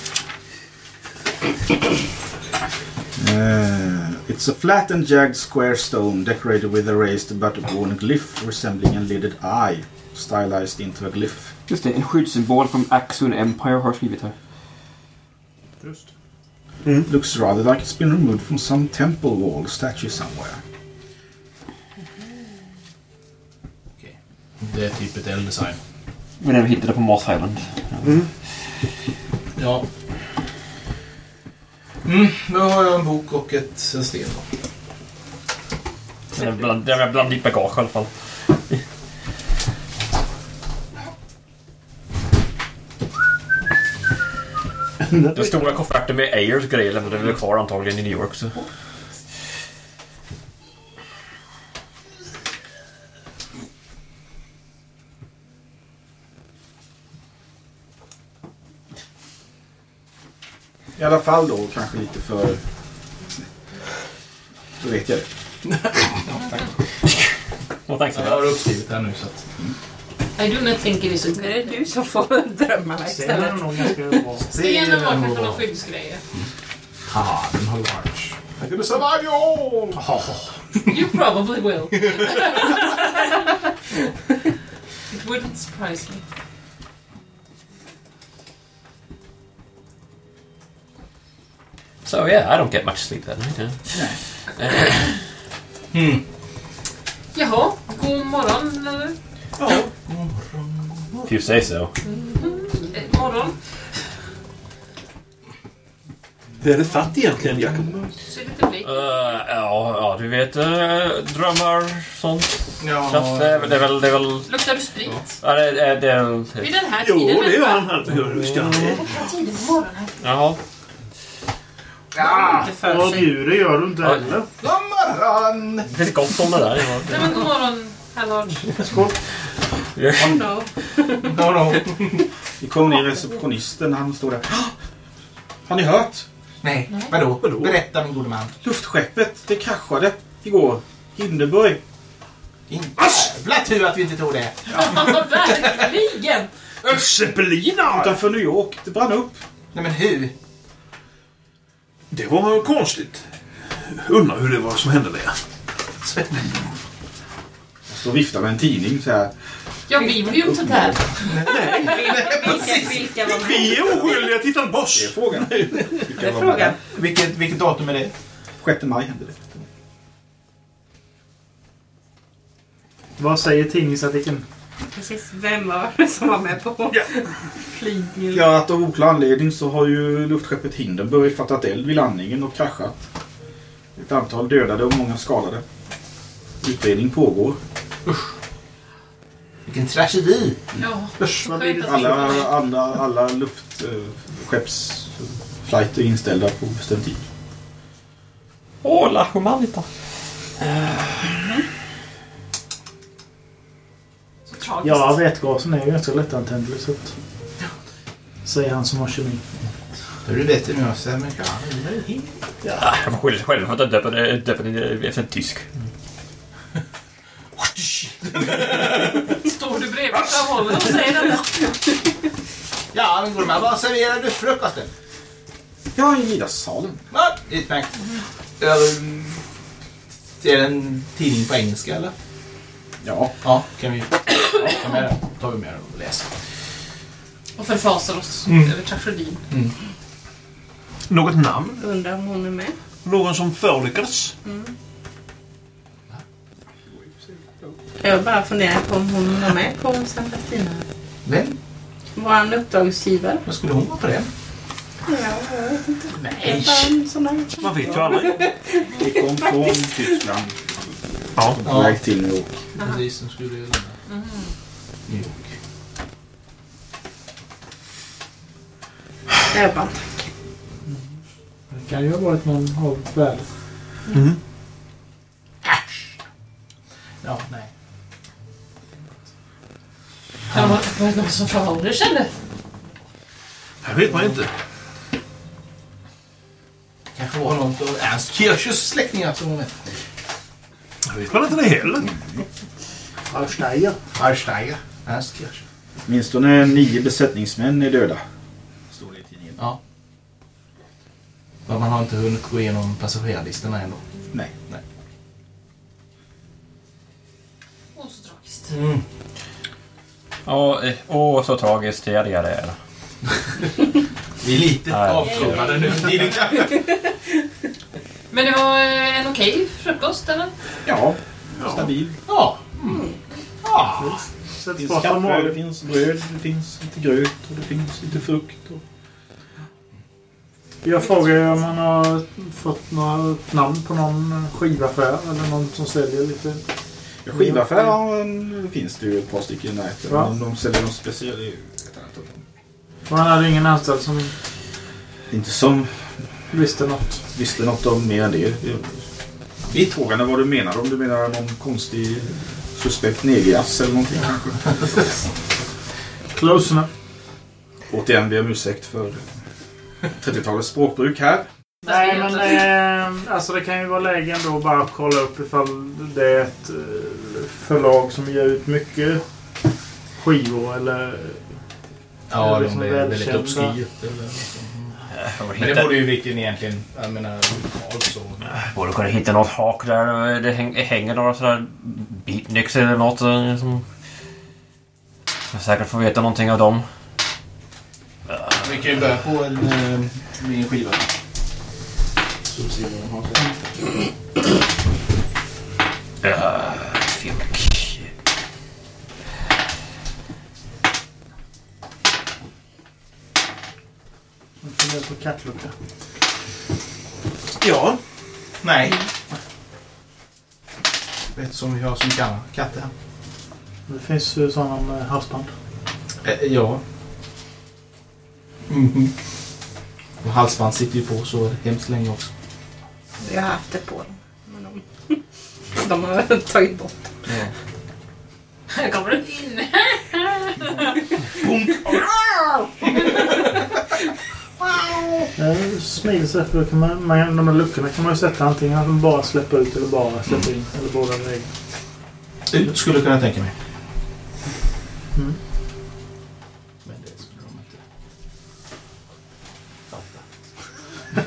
Uh, it's a flat and jagged square stone decorated with a raised but worn glyph resembling a lidded eye, stylized into a glyph. just det, en skyddssymbol från Axun Empire har jag skrivit här. Just. Looks rather like it's been removed from some temple wall statue somewhere. Det är typ ett elddesign. Men den vi hittade på Moss Island. Ja. Mm, nu har jag en bok och ett en sten då. Den är bland, den är bland ditt bagage i alla fall. Den stora kofferten med Ayers grejer lämnade vi väl kvar antagligen i New York. Så. I alla fall då kanske lite för... Då vet jag det. Och tack så Jag har uppskrivit här nu så att... I do not think it is a good Det är du som får drömmarna Stenen är istället. nog ganska bra. Stenen var kanske någon skyddsgrej. Haha, den har large. I could survive you all! You probably will. It wouldn't surprise me. So yeah, I don't get much sleep that night. huh? Jaha, god morgon eller? If you say so. Eh, morgon. Vem är fatt egentligen, Jakob? Ser lite blek Uh, ja, ja, du vet. Uh, drömmar, sånt. Ja, det är väl... Det är väl, det är väl Luktar du sprit? ja, det, det, det är... Vid den här Jo, tiden? det gör va? han här på Hurviska. Den här tiden på morgonen. Jaha. Inte för Vad sig. gör du inte Ja. heller. God morgon! Det finns gott om det där. Ja. Nej men god morgon, herr Lars. Skål. Oh no. No, no. Vi kom ner receptionisten. Han står där. "Åh! Har ni hört? Nej, vadå? vadå? Berätta min gode man. Luftskeppet, det kraschade igår. Hindenburg. Jävla tur att vi inte tog det. Ja, verkligen! Zeppeliner! Utanför New York. Det brann upp. Nej men hur? Det var konstigt. Undrar hur det var som hände där. Jag står och viftar med en tidning så här. Ja, vi var ju inte där. Vilka, vilka var med? Vi är oskyldiga, titta på Det är frågan. Det är frågan. Vilket, vilket datum är det? 6 maj hände det. Vad säger tidningsartikeln? Precis, vem var det som var med på Ja. flygning? Ja, att av oklar anledning så har ju luftskeppet Hindenburg fattat eld vid landningen och kraschat. Ett antal dödade och många skadade. Utredning pågår. Vilken tragedi. Ja, så vad blir att Alla, alla, alla luftskeppsflighter är inställda på obestämd tid. Åh, la humanita. Så tragiskt. Ja, vätgasen är ju ganska lättantändlig. Så att... Säger han som har kemi. Hur du vet det nu, så amerikan. Jag får skylla sig själv för att jag den efter en tysk. Står du bredvid framhållen och säger detta? Ja, min gode man, vad serverar du frukosten? Ja, i middagssalen. Ja, utmärkt. Ehm, Är det en tidning på engelska eller? Ja, Ja, kan vi ta med den? tar vi med den och läser. Och förfasar oss över tragedin. Något namn? Undrar om hon är med? Någon som förolyckades? Jag bara funderar på om hon var med på Santa Tina. Vem? Vår uppdragsgivare. Vad skulle hon vara på den? Ja, jag vet inte. Nej. Man vet ju aldrig. det kom från Tyskland. Ja. På väg till New York. Precis, som skulle lämna New York. Det är bara en Det kan ju ha varit någon av värde. Ja, någon som om du kände? Det vet man inte. Kanske var någon av Ernst Kirchers släktingar som var med. Det vet man inte det heller. Alsteiger. Arsteiger. Ernst Kircher. Åtminstone nio besättningsmän är döda. Står det i tidningen. Ja. Men man har inte hunnit gå igenom passagerarlistorna ändå. Nej. Åh, så tragiskt. Mm. Åh, eh, åh, så tragiskt det är det är. Vi är lite Nej. avtrubbade nu för tiden kanske. Men det var eh, en okej frukost, eller? Ja, stabil. Ja. Ja. Det finns kaffe, det finns bröd, det finns lite gröt och det finns lite frukt. Och... Jag frågar om han har fått några namn på någon skivaffär eller någon som säljer lite. Skivaffär ja, finns det ju ett par stycken i närheten. Ja. Men de säljer något speciellt. är. Och han hade ingen anställd som Inte som visste något. visste något om mer än det. Vi frågade vad du menar. Om du menar någon konstig suspekt negerjazz eller någonting kanske. Close enough. Återigen ber om ursäkt för 30-talets språkbruk här. Nej, men eh, alltså det kan ju vara läge ändå att bara kolla upp ifall det är ett eh, förlag som ger ut mycket skivor eller... Ja, Liksom de är väldigt obskyrt. eller- Men det borde ju vilken egentligen, jag menar, lokalt så. Borde kunna hitta något hak där det häng, hänger några sådär beatniks eller något eh, som... Jag säkert får veta någonting av dem. Vi kan ju börja på en, eh, en skiva. Så vi ser vad de har sen. Uh, Filk. Man funderar på kattlucka. Ja. Nej. Eftersom vi har mycket andra katter här. Det finns ju sådana med halsband. Eh, ja. Mhm. Och halsband sitter ju på så hemskt länge också. Vi har haft det på dem. Men de, de har tagit bort det. Ja. Här kommer den in. Smidigt sätt för kan man, man, de här luckorna kan man ju sätta antingen att de bara släpper ut eller bara släpper in. Eller båda vägar. Ut skulle jag kunna tänka mig. Mm. Men det skulle de inte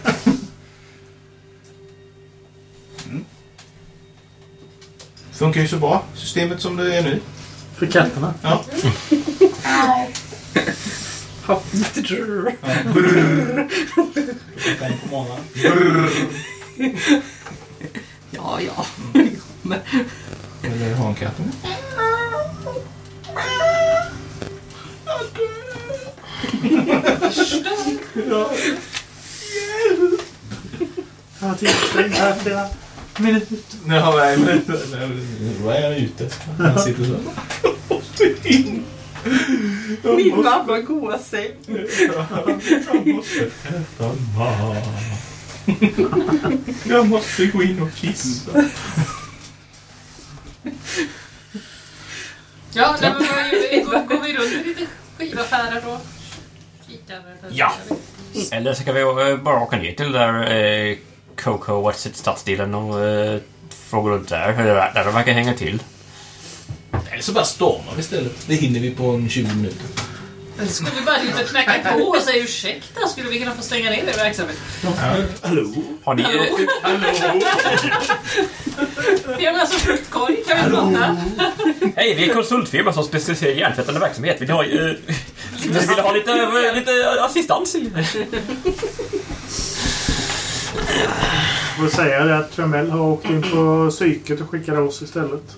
fatta. Funkar ju så bra, systemet som det är nu. För katterna. Ja. Ja. Brrr. Fem på morgonen. Brrr. Ja, ja. Eller hankatten. Jag har tillstånd här flera minuter. Ja, nej, men då är jag ute. Han sitter så. Måste in. Jag Min måste- mamma går sig. Jag måste äta mat. Jag måste gå in och kissa. Ja, nej, men vad- går, går vi runt i lite skivaffärer kikar? eller- Ja. Eller så kan vi bara åka ner till där eh, Coco What's It stadsdelen och eh, fråga runt där. Där de verkar hänga till. Eller så bara stormar vi istället. Det hinner vi på en 20 minuter. Skulle vi bara och knacka på och säga ursäkta? Skulle vi kunna få stänga ner er verksamhet? Hallå? Har ni... Eh, Vi har med oss en fruktkorg. Kan vi prata? Hej, vi är konsultfirma som specialiserar i hjärntvättande verksamhet. Vill ni ha, eh, vill ni ha lite, eh, lite assistans? Jag får säga det att Tremell har åkt in på psyket och skickade oss istället.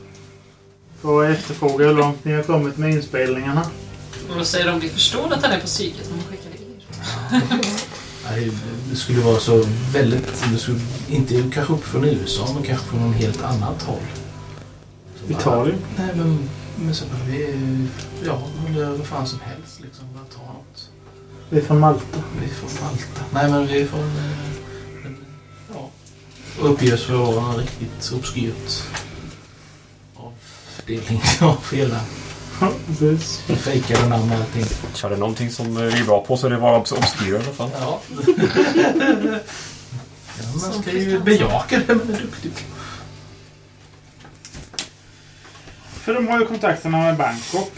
För att efterfråga hur långt ni har kommit med inspelningarna. Då säger de vi förstår att han är på psyket men skickade er. Nej, Det skulle vara så väldigt... Det skulle, inte kanske upp från USA, men kanske från någon helt annat håll. Så bara- Italien. Nej, men... men så bara, vi Ja, vad fan som helst liksom. Bara ta något. Vi är från Malta. Vi är från Malta. Nej, men vi är från... att vara en riktigt obskyrt avdelning av hela precis. fejkade namn och allting. Är det någonting som eh, vi är bra på så är det vara obs- obskyra i alla fall. Ja. ja man ska ju bejaka det man är duktig på. För de har ju kontakterna med Bangkok.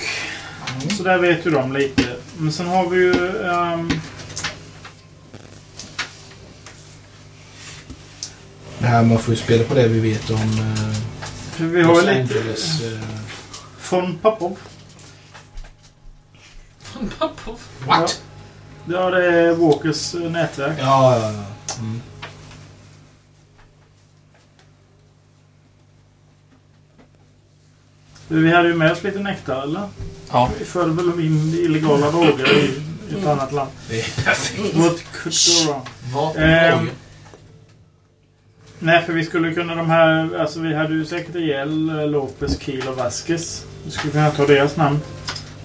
Så där vet ju de lite. Men sen har vi ju... ehm, Här, man får ju spela på det vi vet om eh, för vi har Los lite... Angeles. Eh, Från Popov. Från Popov. what? Ja, det är Walkers eh, nätverk. Ja, ja, ja. Mm. Vi hade ju med oss lite nektar, eller? Ja. Vi förde väl in illegala droger i, ett annat land. Det är perfekt. What could go wrong? Vapen Ehm. Nej, för vi skulle kunna de här... Alltså vi hade ju säkert ihjäl eh, Lopez, Kiel och Vasquez. Vi skulle kunna ta deras namn.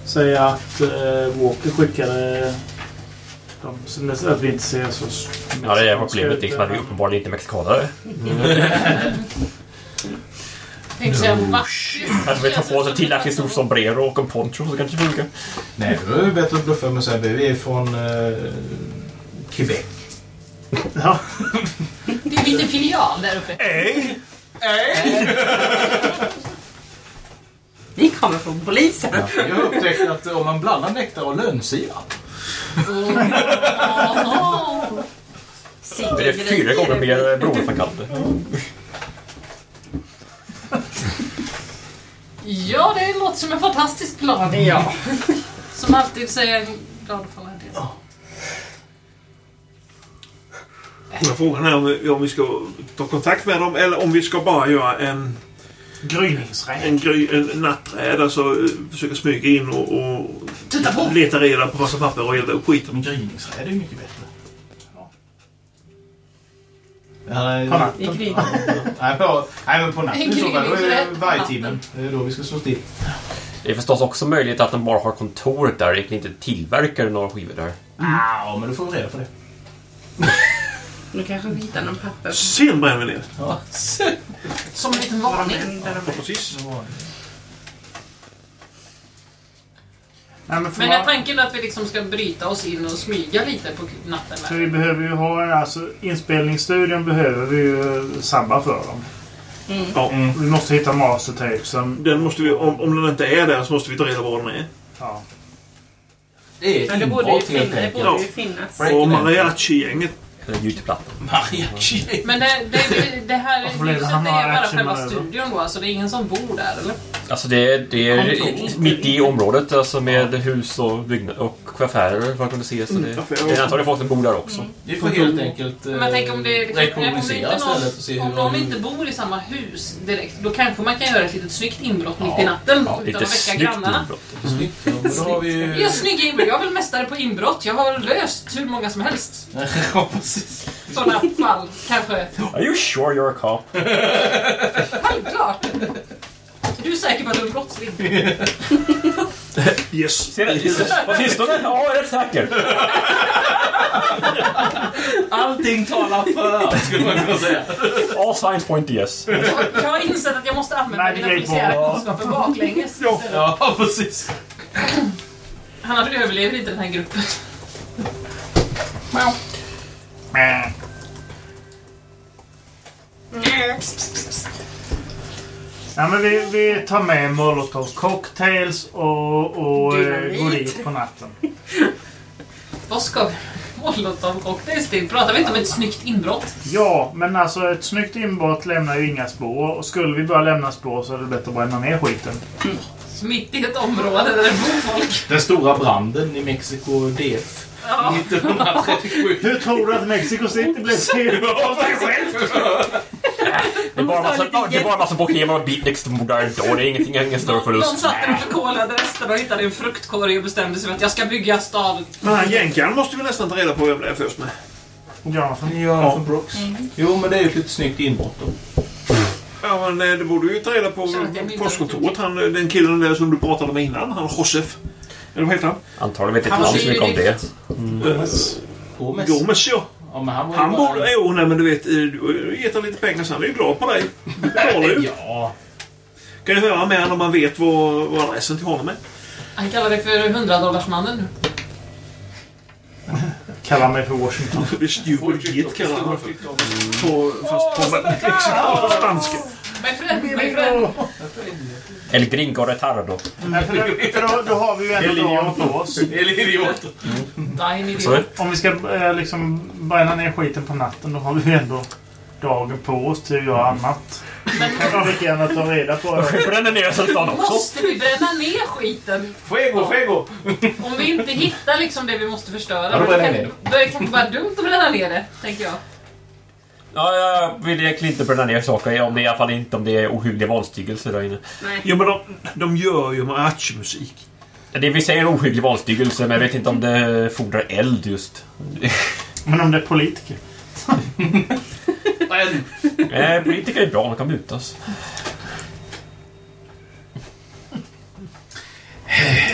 Säga att eh, Walker skickade dem. Så att vi inte ser så... Ja, det är problemet. Liksom att vi uppenbarligen inte är mexikanare. Tänkte säga va? Kanske vi tar på oss ett tillräckligt stort sombrero och en poncho så kanske det funkar. Nej, då är det bättre att bluffa med att säga vi är från eh, Quebec. Ja. Det är en liten filial där uppe. Ej! Ni kommer från polisen. Jag har upptäckt att om man blandar nektar och lönnsirap. Det är fyra gånger mer beroendeframkallande. Ja, det låter som en fantastisk plan. Ja. Som alltid säger jag glad för en Frågan är om vi, om vi ska ta kontakt med dem eller om vi ska bara göra en, Gryningsräd. en, gry, en natträd. Alltså eh, försöka smyga in och, och Titta på! leta reda på massa papper och elda upp skiten. Men gryningsräd är ju mycket bättre. Nej, På natten. I krig. Nej, på, nej, men på natten i så fall. Då är det vargtimmen. Det är då vi ska slå till. Det är förstås också möjligt att de bara har kontoret där, egentligen inte tillverkar några skivor där. Ja, men då får vi reda på det. Nu kanske vi hittar någon papper. Sen bränner vi ner. Ja. Som en liten varning. Där de Ja, precis. Nej, men Men är tanken att vi liksom ska bryta oss in och smyga lite på natten? Så Där? vi behöver ju ha alltså inspelningsstudion behöver vi ju sabba för dem. Ja. Vi måste hitta mastertapesen. Den måste vi, om, om den inte är där så måste vi ta reda på var den är. Ja. Det är ett det borde ju, inbrott helt finna, det enkelt. borde ju finnas. Och mariachi-gänget. Eller Youtube-plattan. Mariachi. Men det, det, det, det här huset det är bara själva studion då? Alltså det är ingen som bor där eller? Alltså det, det är Kontor. mitt i området alltså med hus och byggnad och affärer vad man kunde se. Så det, affärer. det är antagligen folk som bor där också. Vi får helt enkelt eh, Men tänk om det, det kan, om det rekognosera inte stället och se någon, hur om de... inte bor i samma hus direkt, då kanske man kan göra ett litet snyggt inbrott mitt i natten utan att väcka snyggt grannarna. inbrott. Snyggt. Ja, men då har vi ju... Ja, snygg inbrott. Jag är väl mästare på inbrott. Jag har löst hur många som helst. Sådana fall, kanske. Are you sure you're a cop? Självklart. Är du säker på att du är brottsling? Yes. Ser du? På sistone? Ja, jag är rätt säker. Allting talar för, skulle man kunna säga. All signs point to yes. Jag, har insett att jag måste använda mina det är polisiära kunskaper baklänges. istället. Ja, precis. Han överlever inte den här gruppen. Ja, men vi, vi tar med molotov cocktails och, och eh, går dit på natten. Vad ska vi? Molotovcocktails till? Pratar vi inte om ett snyggt inbrott? Ja, men alltså ett snyggt inbrott lämnar ju inga spår. Och skulle vi bara lämna spår så är det bättre att bränna ner skiten. Mitt i ett område där det bor folk. Den stora branden i Mexiko DF. Ja. 1937. Hur tror du att Mexico City blev till? Av sig själv? Det är bara massa, det är bara massa Pokémon och beatniks som bor där ändå. Det är ingenting, ingen större förlust. satt där och förkolade resterna och hittade en fruktkorg och bestämde sig för att jag ska bygga stad. Den här jänkaren måste vi nästan ta reda på vem det är först med. Jonathan. Jonathan Brooks. Jo, men det är ju ett lite snyggt inbrott då. Ja, men eh, du borde ju ta reda på postkontoret. Han, eh, den killen där som du pratade med innan. Han Josef. Eller vad heter han? Antagligen vet inte Han så mycket om det. Gomez. Gomes, ja. Ja, men han Han bara- borde... Jo, nej men du vet. eh, gett honom lite pengar så han är ju glad på dig. Du betalar ju. Ja. Kan du höra med honom om man vet vad, vad adressen till honom är? Han kallar det för hundradollarsmannen nu. Kallar mig för Washington. Det är stupid git kallar han för. På, fast på mexikansk spanska. My friend, my friend. El Gringo Retardo. Nej, för, då, för då, då har vi ju ändå dagen på oss. Eller idioter. Die, Så idiot. Om vi ska eh, liksom bränna ner skiten på natten då har vi ju ändå dagen på oss till att göra annat. Kan vi lika gärna ta reda på det. bränner ner stan också. Måste vi bränna ner skiten? Fuego, fuego! Om vi inte hittar liksom det vi måste förstöra. Ja, då Då är det kanske bara dumt att bränna ner det, tänker jag. Ja, jag vill egentligen inte bränna ner saker. Om det i alla fall inte om det är ohygglig vanstyggelse där inne. Nej. Jo, men de, de gör ju mariachi-musik. Det vi säger en ohygglig vanstyggelse, men jag vet inte om det fordrar eld just. Men om det är politiker. Nej, politiker är bra, man kan mutas.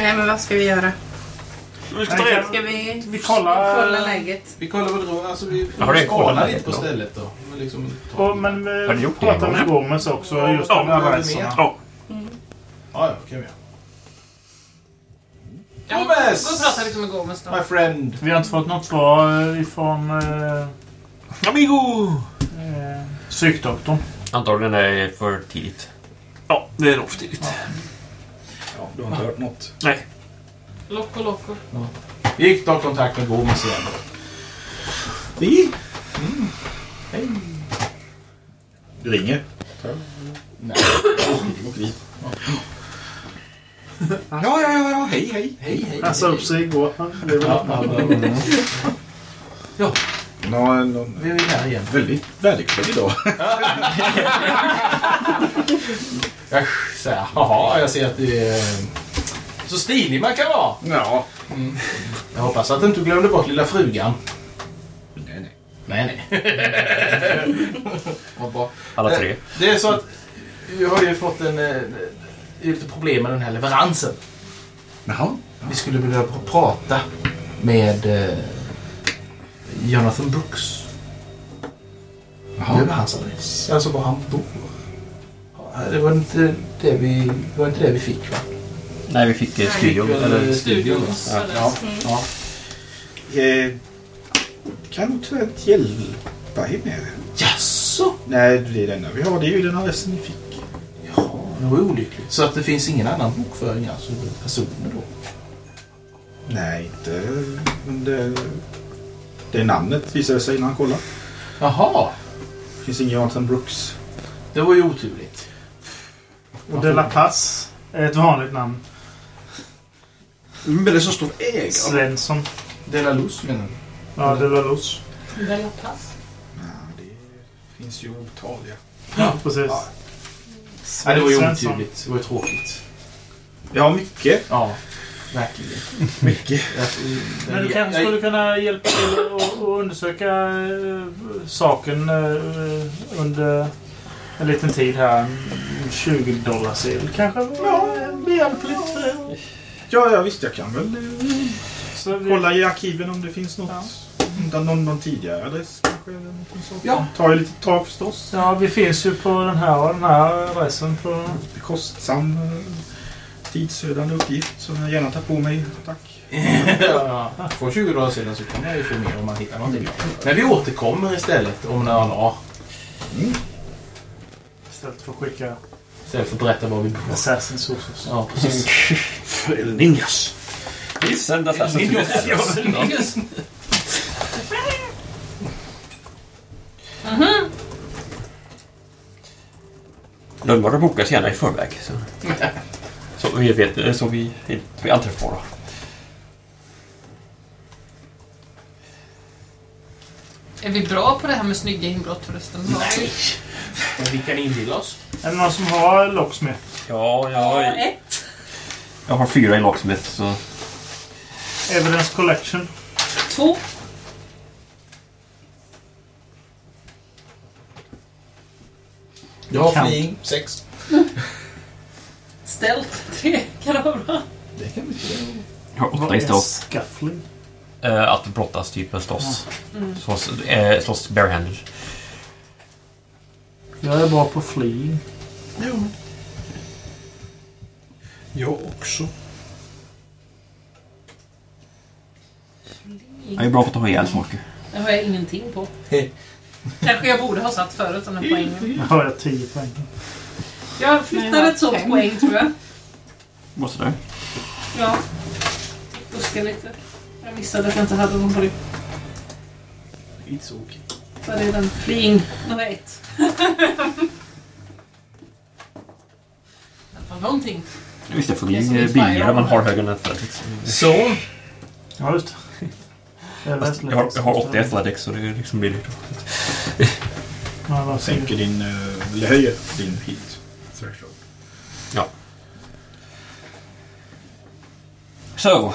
Nej, men vad ska vi göra? Vi ska ta reda Ska vi Vi kollar... kolla läget? Vi kollar väl då, alltså vi Har du en spanar kolla lite på då? stället då. Men liksom, Och, men Har vi du gjort det pratar en med gång? Gomez också. Just Ja, om men vad är det adresserna. Ja. Ja, ja, kan vi göra. Ja, Gomez! Gå och prata lite med Gomez då. My friend. Vi har inte fått något svar eh, ifrån eh, Amigo! eh, psykdoktorn. Antagligen är det för tidigt. Ja, det är nog för tidigt. Ja, du har inte hört något? Nej. Loco, loco. Vi gick ta kontakt med Gomez igen. Vi? Hej. Du ringer? Nej. Och vi. Ja, ja, ja, ja. Hej, hej. Hej, hej. Han sa upp sig igår. Ja, ja, ja, ja. Nå, nå, Vi är här igen. väldigt välklädd idag. Jag säger, jaha, jag ser att du är så stilig man kan vara. Ja. Jag hoppas att du inte glömde bort lilla frugan. Nej, nej. Nej, nej. Vad bra. Alla tre. Det är så att vi har ju fått en, eh, lite problem med den här leveransen. Jaha. Vi skulle vilja pr- prata med eh, Jonathan Brooks. Jaha. Över hans adress. Alltså var han bor. Det var inte det vi, det var inte det vi fick va? Nej, vi fick eh, studion. Fick väl, Eller, eh, studion. Ja. Ja. ja. Eh, kan nog tyvärr inte hjälpa er med det. Jaså? Nej, det är denna vi har. Det är ju den adressen ni fick. Ja, det var olyckligt. Så att det finns ingen annan bokföring alltså personer då? Nej, inte... Men det, det är namnet visade sig när han kollade. Jaha, Det finns ingen Jonathan Brooks. det var ju oturligt. Och De La Paz är ett vanligt namn. Men det som står ägare. Svensson. Dela Luz menar du? Ja, De La Luz. Bella Pass. Ja, det finns ju otaliga. Ja, precis. Ja. Nej, det var ju oturligt. Det var ju tråkigt. Ja, mycket. Ja, verkligen. Mycket. Men du kanske skulle kunna hjälpa till att att undersöka eh, saken eh, under en liten tid här. En 20 dollar sedel kanske var behjälpligt. För. Ja, ja, visst. Jag kan väl eh, Så vi- kolla i arkiven om det finns något. Ja. Någon, någon tidigare adress kanske. Eller någonting sånt. Ja. tar ju lite tag förstås. Ja, vi finns ju på den här och den här adressen. På... Kostsam, eh, tidsödande uppgift som jag gärna tar på mig. Tack. ja, får 20 dagar sedan så kan jag ju få mer om man hittar någonting. Men vi återkommer istället om några dagar. Istället för att skicka Istället för att berätta var vi bor. Assassin's Sources. Ja, precis. El Ninjas. Vi sänder Assassin's Lönnmördare bokas gärna i förväg. Så, så vi vet, så vi inte blir anträffbara. Är vi bra på det här med snygga inbrott förresten? Nej. Men vi kan inbilla oss. Är det någon som har Locksmith? Ja, jag, Ett. jag har fyra i Locksmith så... Evidence Collection? Två. Jag har Kan. fleeing. Sex. Ställt. Tre. Kan det vara bra? Det kan vi inte. Jag har åtta i är stealth. Scuffling? Eh, att brottas, typ slåss. Slåss, eh, slåss barehanded. Jag är bra på fleeing. Jo. Jag också. Jag är bra på att ta ihjäl saker. Det har jag ingenting på. Kanske jag borde ha satt förut den här poängen. Jag har jag 10 poäng. Jag flyttade ett sånt poäng tror jag. Måste där. Ja. Fuska lite. Jag missade att jag inte hade någon på det. It's okay. Var det den? Fleeing. Alla fall någonting. Visst, det får Det är ett billigare man har högre än athletics. Så. Ja, just det. Jag, Fast Jag har, jag har 80 athletics så det är liksom billigt. Ja, vad säger Sänker din, eh, eller höjer din hit threshold. So.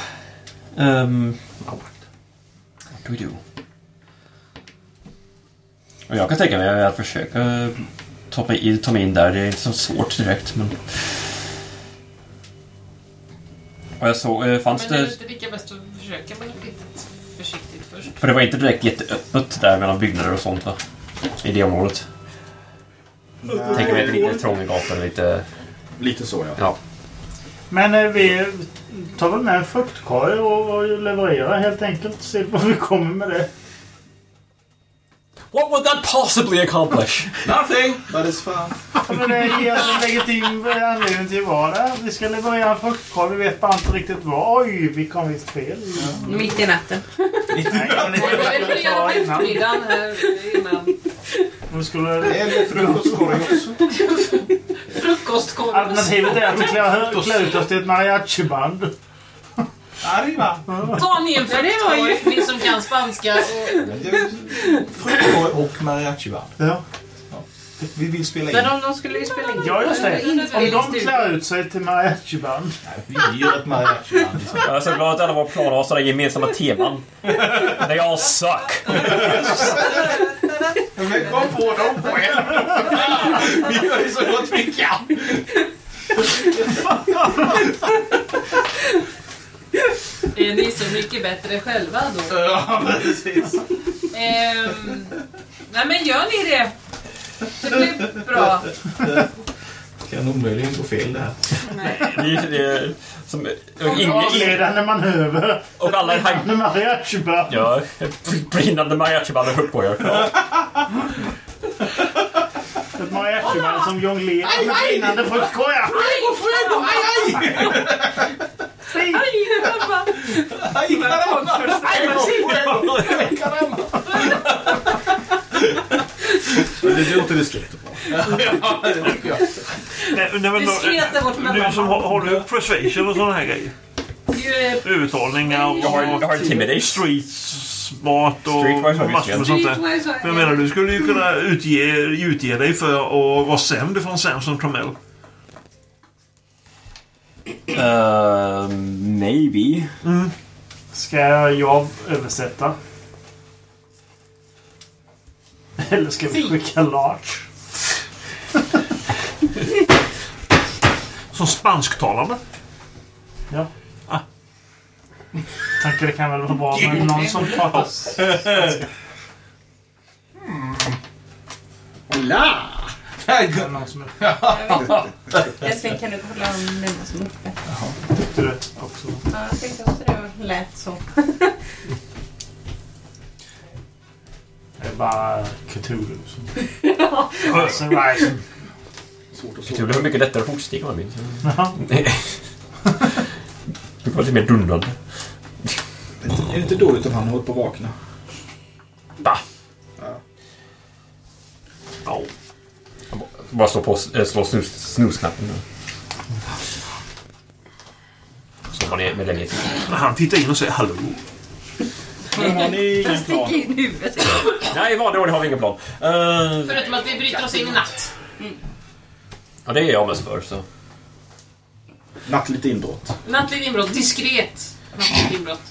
Um, what do we do? Och jag kan tänka mig att försöka ta mig, in, ta mig in där. Det är inte så svårt direkt men... Och jag såg, eh, fanns Men det är det... inte lika bäst att försöka med lite försiktigt först. För det var inte direkt jätteöppet där mellan byggnader och sånt va? I det området. Tänker mig att det är lite trånga gator, lite... Lite så ja. Ja. Men eh, vi tar väl med en fruktkorg och, och levererar helt enkelt. Se vad vi kommer med det. What would that possibly accomplish? Nothing. But it's fun. Men det ger en legitim anledning till att vara där. Vi ska leverera en fruktkorg. Vi vet bara inte riktigt vad. Oj, vi kom visst fel. Mitt i natten. Nej, men det Jag vill skulle. Vi. Eller frukostkorg också. Frukostkorv. Alternativet är att vi klär ut oss till ett mariachiband. Arriba. Ta ni en Ja, det var ju- ni som kan spanska. Och Frukostkorg och mariachiband. Ja. Vi vill spela in. Men om de skulle ju spela in. Ja, just det. Om de klär ut sig till mariachiband. Vi gör ett mariachi-band. Jag är så glad att alla våra planer har sådana gemensamma teman. They all suck. Men kom på dem själv! Vi gör ju så gott vi kan! Är ni så mycket bättre själva då? Ja, precis. Ehm, nej men gör ni det? Det blir bra. kan omöjligen gå fel där. Det är, det är, som, ingen, ingen, Avledande manöver. och alla är här. Med mariachiband. Ja, brinnande mariachiband och hoppborgar. Ja. Ett mariachiband som jonglerar med brinnande fruktkorgar. Aj, pappa. Aj, caramba! Aj, caramba! Det låter diskret bra. Ja, det tycker jag. Nej, nej, men då- Diskret är vårt Du som har, har du persuasion och sådana här grejer? Övertalningar och... Jag har, jag har intimidate. Street smart och massor med sånt där. För jag menar, du skulle ju kunna utge, utge dig för att vara sämre från Samson Trammell. Uh, maybe. Ska jag översätta? Eller ska vi skicka Large? Som spansktalande. Ja. Tänker det kan väl vara bra med någon som pratar svenska. Hola! Som är Älskling, kan du kolla om det är någon som uppe? tyckte det också. Ja, jag tänkte också det lät så. Det är bara Cthulhu som... Ryzen. Svårt att det var mycket lättare fotsteg om jag minns. Det var lite mer dundrande. Är det inte dåligt om han håller på att vakna? Va? Ja. Ja. Jag bara- slå, på, äh, slå snus, snusknappen. Så man är med länge till. Han tittar in och säger hallå. Men har ni ingen plan? Stick in huvudet. Nej, ordning har vi ingen plan. Uh, Förutom att vi bryter oss in i natt. ja, det är jag mest för. Så. Nattligt inbrott. Nattligt inbrott. Diskret. Nattligt inbrott.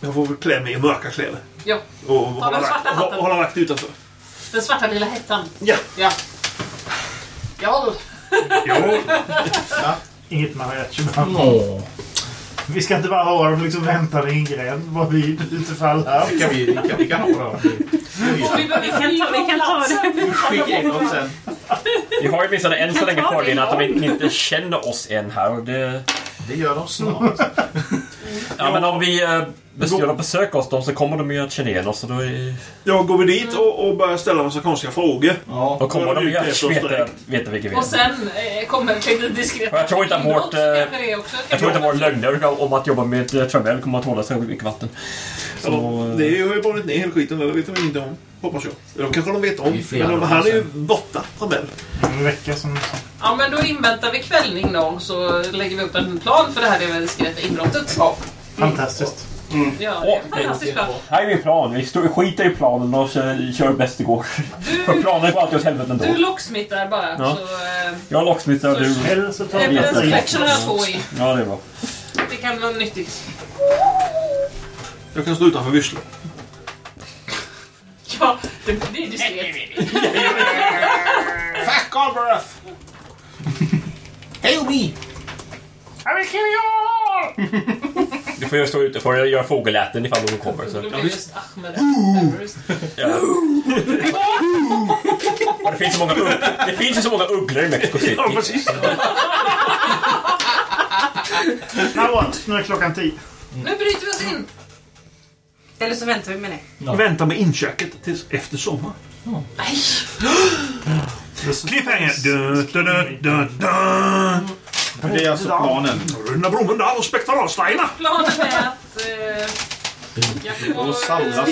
Jag får väl klä mig i mörka kläder. Ja. Och hålla den vakt, svarta och, hatten. och hålla vakt utanför. Den svarta lilla hettan. Ja. Ja. Ja. Jo. Inget mariachiband. Vi ska inte bara ha dem liksom väntade i en gränd bredvid utifall här. Kan vi, kan, vi kan ha det. Vi, vi kan ta, vi kan ta det. Skicka dem sen. Vi har ju åtminstone än så länge fördelen att de inte känner oss än här. Och det, Det gör de snart. ja, men om vi bestyr dem besöka oss dem så kommer de ju att känna igen oss. Och då, är, Jag går vi dit och, och börjar ställa massa konstiga frågor. Ja. då kommer de ju att veta, veta vilka vi Och är. sen eh, kommer ett litet diskret Och jag tror inte att vårt, eh, det. Jag tror inte lögner om att jobba med uh, Travell kommer att hålla sig mycket vatten. Så, Eller, det har ju brunnit ner hela skiten, eller vet de inte om. Hoppas jag. Eller de kanske de vet om. Det Men de, han är ju borta, Trabell. En vecka som... Ja, men då inväntar vi kvällning då så lägger vi upp en plan för det här diskreta inbrottet. Ja. Fantastiskt. Ja, det är en fantastisk plan. här är min plan. Vi står, skiter i planen och kör, kör bäst det går. För Du, planen går alltid åt helvete ändå. du locksmittar bara. Ja. Så, eh, Jag locksmittar och du... Eller så tar vi collection har jag två i. Ja, det är bra. Det kan vara nyttigt. Jag kan stå utanför Vyssla. Ja, det, det är diskret. Fuck Galbraith! Hail me! I will kill you all! Får ju stå ute för att göra fågelläten ifall någon kommer. Så. Blir just Ahmed Everest. Ja. Och det, finns så många, ugg- det finns ju så många ugglor i Mexico City. Ja, precis. Now what? Nu är klockan tio. Nu bryter vi oss in. Eller så väntar vi med det. Vänta med inköket tills efter sommar. Nej! Cliffhanger! Du, du. Det är alltså planen. Runda Brummendal och Spektralsteina. Planen är att... Eh, jag Och samlas.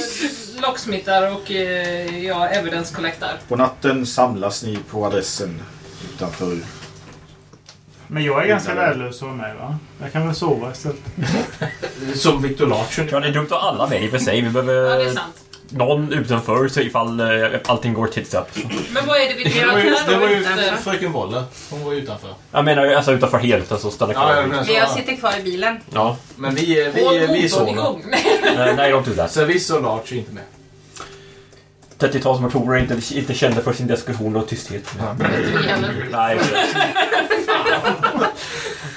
locksmittar och eh, jag evidence collectar. På natten samlas ni på adressen utanför. Men jag är ganska värdelös att vara med va? Jag kan väl sova istället. Som Victor Larchen. Ja, det är dumt att alla med i och för sig. Vi behöver... Ja, det är sant. Någon utanför så ifall eh, allting går tits up. Men vad är det vi Det var ju, det var ju fröken Wolle. Hon var ju utanför. Jag menar alltså utanför helt, alltså stanna Ja, kvar. jag menar så. Jag sitter kvar i bilen. Ja. Men vi, är- vi, Håll är- vi är såna. Eh, Nej, don't do that. Service och Larch är inte med. 30-talsmotorer är inte, inte kända för sin diskussion och tysthet. Vi. Nej,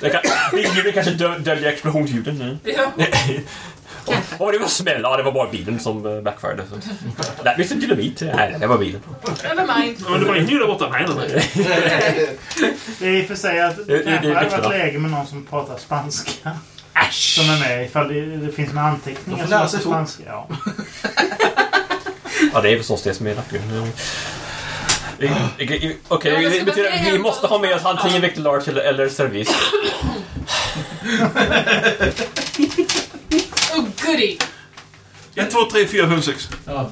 det kan, Bilhjulen kanske dö, döljer explosionsljuden nu. Ja. Åh, det var smäll. Ja, det var bara bilen som uh, backfirade. Så. Nej, visst är det dynamit? Nej, det var bilen. Never mind. Men det var inte där borta. Nej, nej, nej. Det är i och för sig att Det- kanske hade varit va? läge med någon som pratar spanska. Som är med ifall det, det finns några anteckningar. Som fort. spanska. Ja. Ja, det är förstås det som är nackdelen. Vi- vi- Okej, Ja, det betyder att vi måste ha med oss antingen Victor Large eller, eller service. Oh goody! 1, 2, 3, 4, 5, 6. Ja.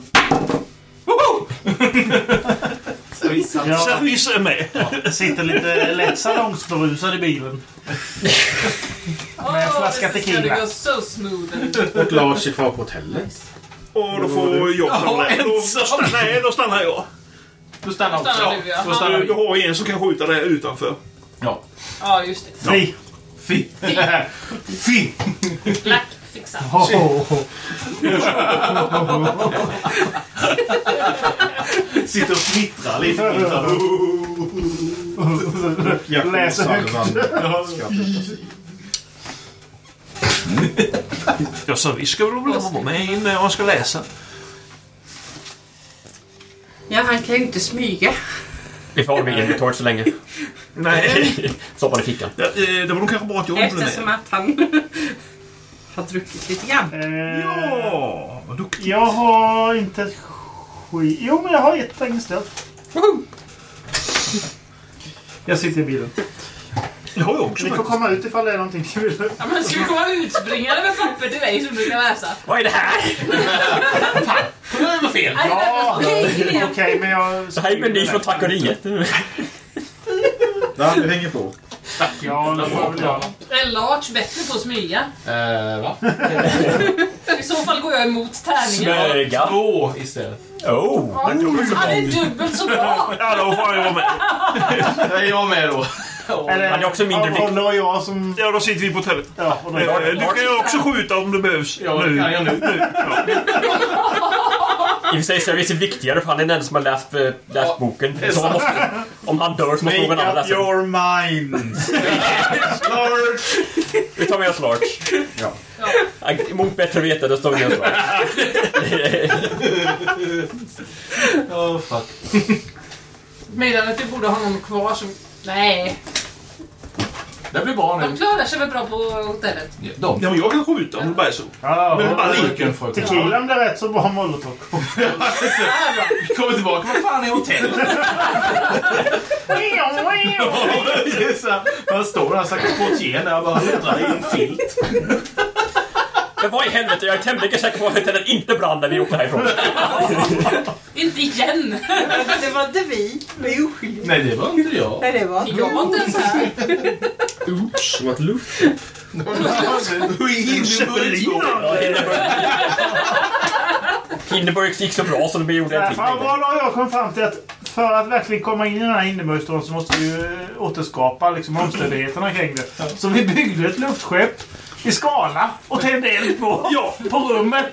Jag Service är med. sitter lite lätt salongsberusad i bilen. Med en flaska det tequila. gå so smooth. Och Lars är kvar på hotellet. Och då får jag Ja, stanna. Då, ensam. stannar, nej, då stannar jag. Du stannar också. Stannar du, ja. Då stannar Du, du har en som kan skjuta där utanför. Ja. Ja, just det. Fri. Fy. Fy. Black Oh, oh, oh. Sitter och fnittrar lite. Jag läser högt. Ja, service ska väl vara med när man ska läsa. Ja, han kan ju inte smyga. Vi får hålla med inventoriet så länge. Nej. Stoppa i fickan. Ja, eh, det var nog kanske bra att jag inte blev Eftersom med. att han har druckit lite grann. Eh, Ja, vad duktig. Jag har inte ett skit... Jo, men jag har ett poäng istället. Jag sitter i bilen. Det har jag också Ni får faktiskt. komma ut ifall det är någonting ni vill. Ja, men ska vi komma utspringande med papper till dig som du kan läsa? Vad är det här? Det var fel. Nej, Ja, nej, okej, men jag... Det här är meny från tackeriet. Ja, du hänger på. Ja, det får jag väl göra. Är Lars bättre på att smyga? Eh, va? I så fall går jag emot tärningen. Smöga. Två istället. Oh! Han är dubbelt så bra! Ja, då får jag vara med. Där är jag med då. Eller, Han är också mindre ja, Olle och jag som... Ja, då sitter vi på hotellet. Ja, och då Eh, Du kan ju också skjuta om det behövs. Ja, det kan jag nu. I och för sig service är viktigare för han är den som har läst, eh, läst boken. Så man måste, om han dör så måste någon Make annan up läsa den. your minds. Vi tar med oss Large. Ja. Ja, Mot bättre vetande står vi med oss Large. Oh, fuck. Menar att vi borde ha någon kvar som... Nej. Det blir bra De nu. klarar sig väl bra på hotellet? De. Ja, men jag kan skjuta om det bara är så. Ja, Men bara och- liken. Tequilan blev rätt så bra molotov. Vi kommer tillbaka. Vad fan är hotellet? Man står där stackars portieren där och bara luddrar i en filt. Men vad i helvete, jag är tämligen säker på att hotellet inte brann när vi åkte härifrån. Inte igen! Det var inte vi. Vi är oskyldiga. Nej, det var inte jag. Nej, det var inte Jag var inte ens här. Som att luft. Hindenburg gick så bra så det gjorde en till. Därför har jag kommit fram till att för att verkligen komma in i den här Hindenburgstoryn så måste vi ju återskapa liksom, omständigheterna kring det. Så vi byggde ett luftskepp i skala och tände eld på, ja. på rummet.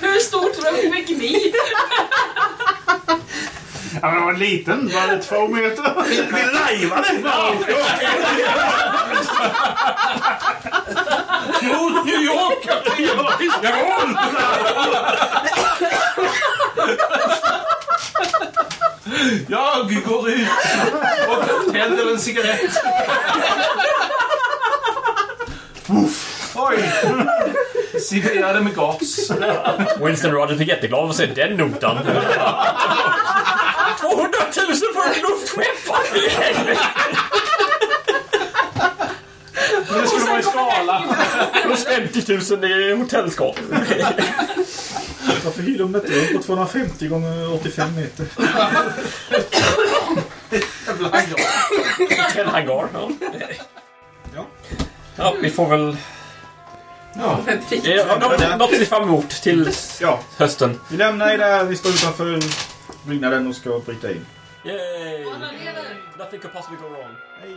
Hur stort rum fick ni? Ja, men det var en liten. Var det två meter? Vi lajvade! Mot New York! Jag går ut och tänder en cigarett. Oj! Cigarrade med gas. Winston Rudd är jätteglad att se den notan. 200 000 för ett luftskepp! Vad i helvete? Det skulle vara i skala. Plus 50 000 i hotellskap. Varför hyr de ett rum på 250 gånger 85 meter? En hangar. Ja. Ja. ja, vi får väl Ja. Något något se fram emot till Ja, hösten. vi lämnar er där. Vi står utanför byggnaden och ska bryta in. Yay! Nothing could possibly go wrong. Hej.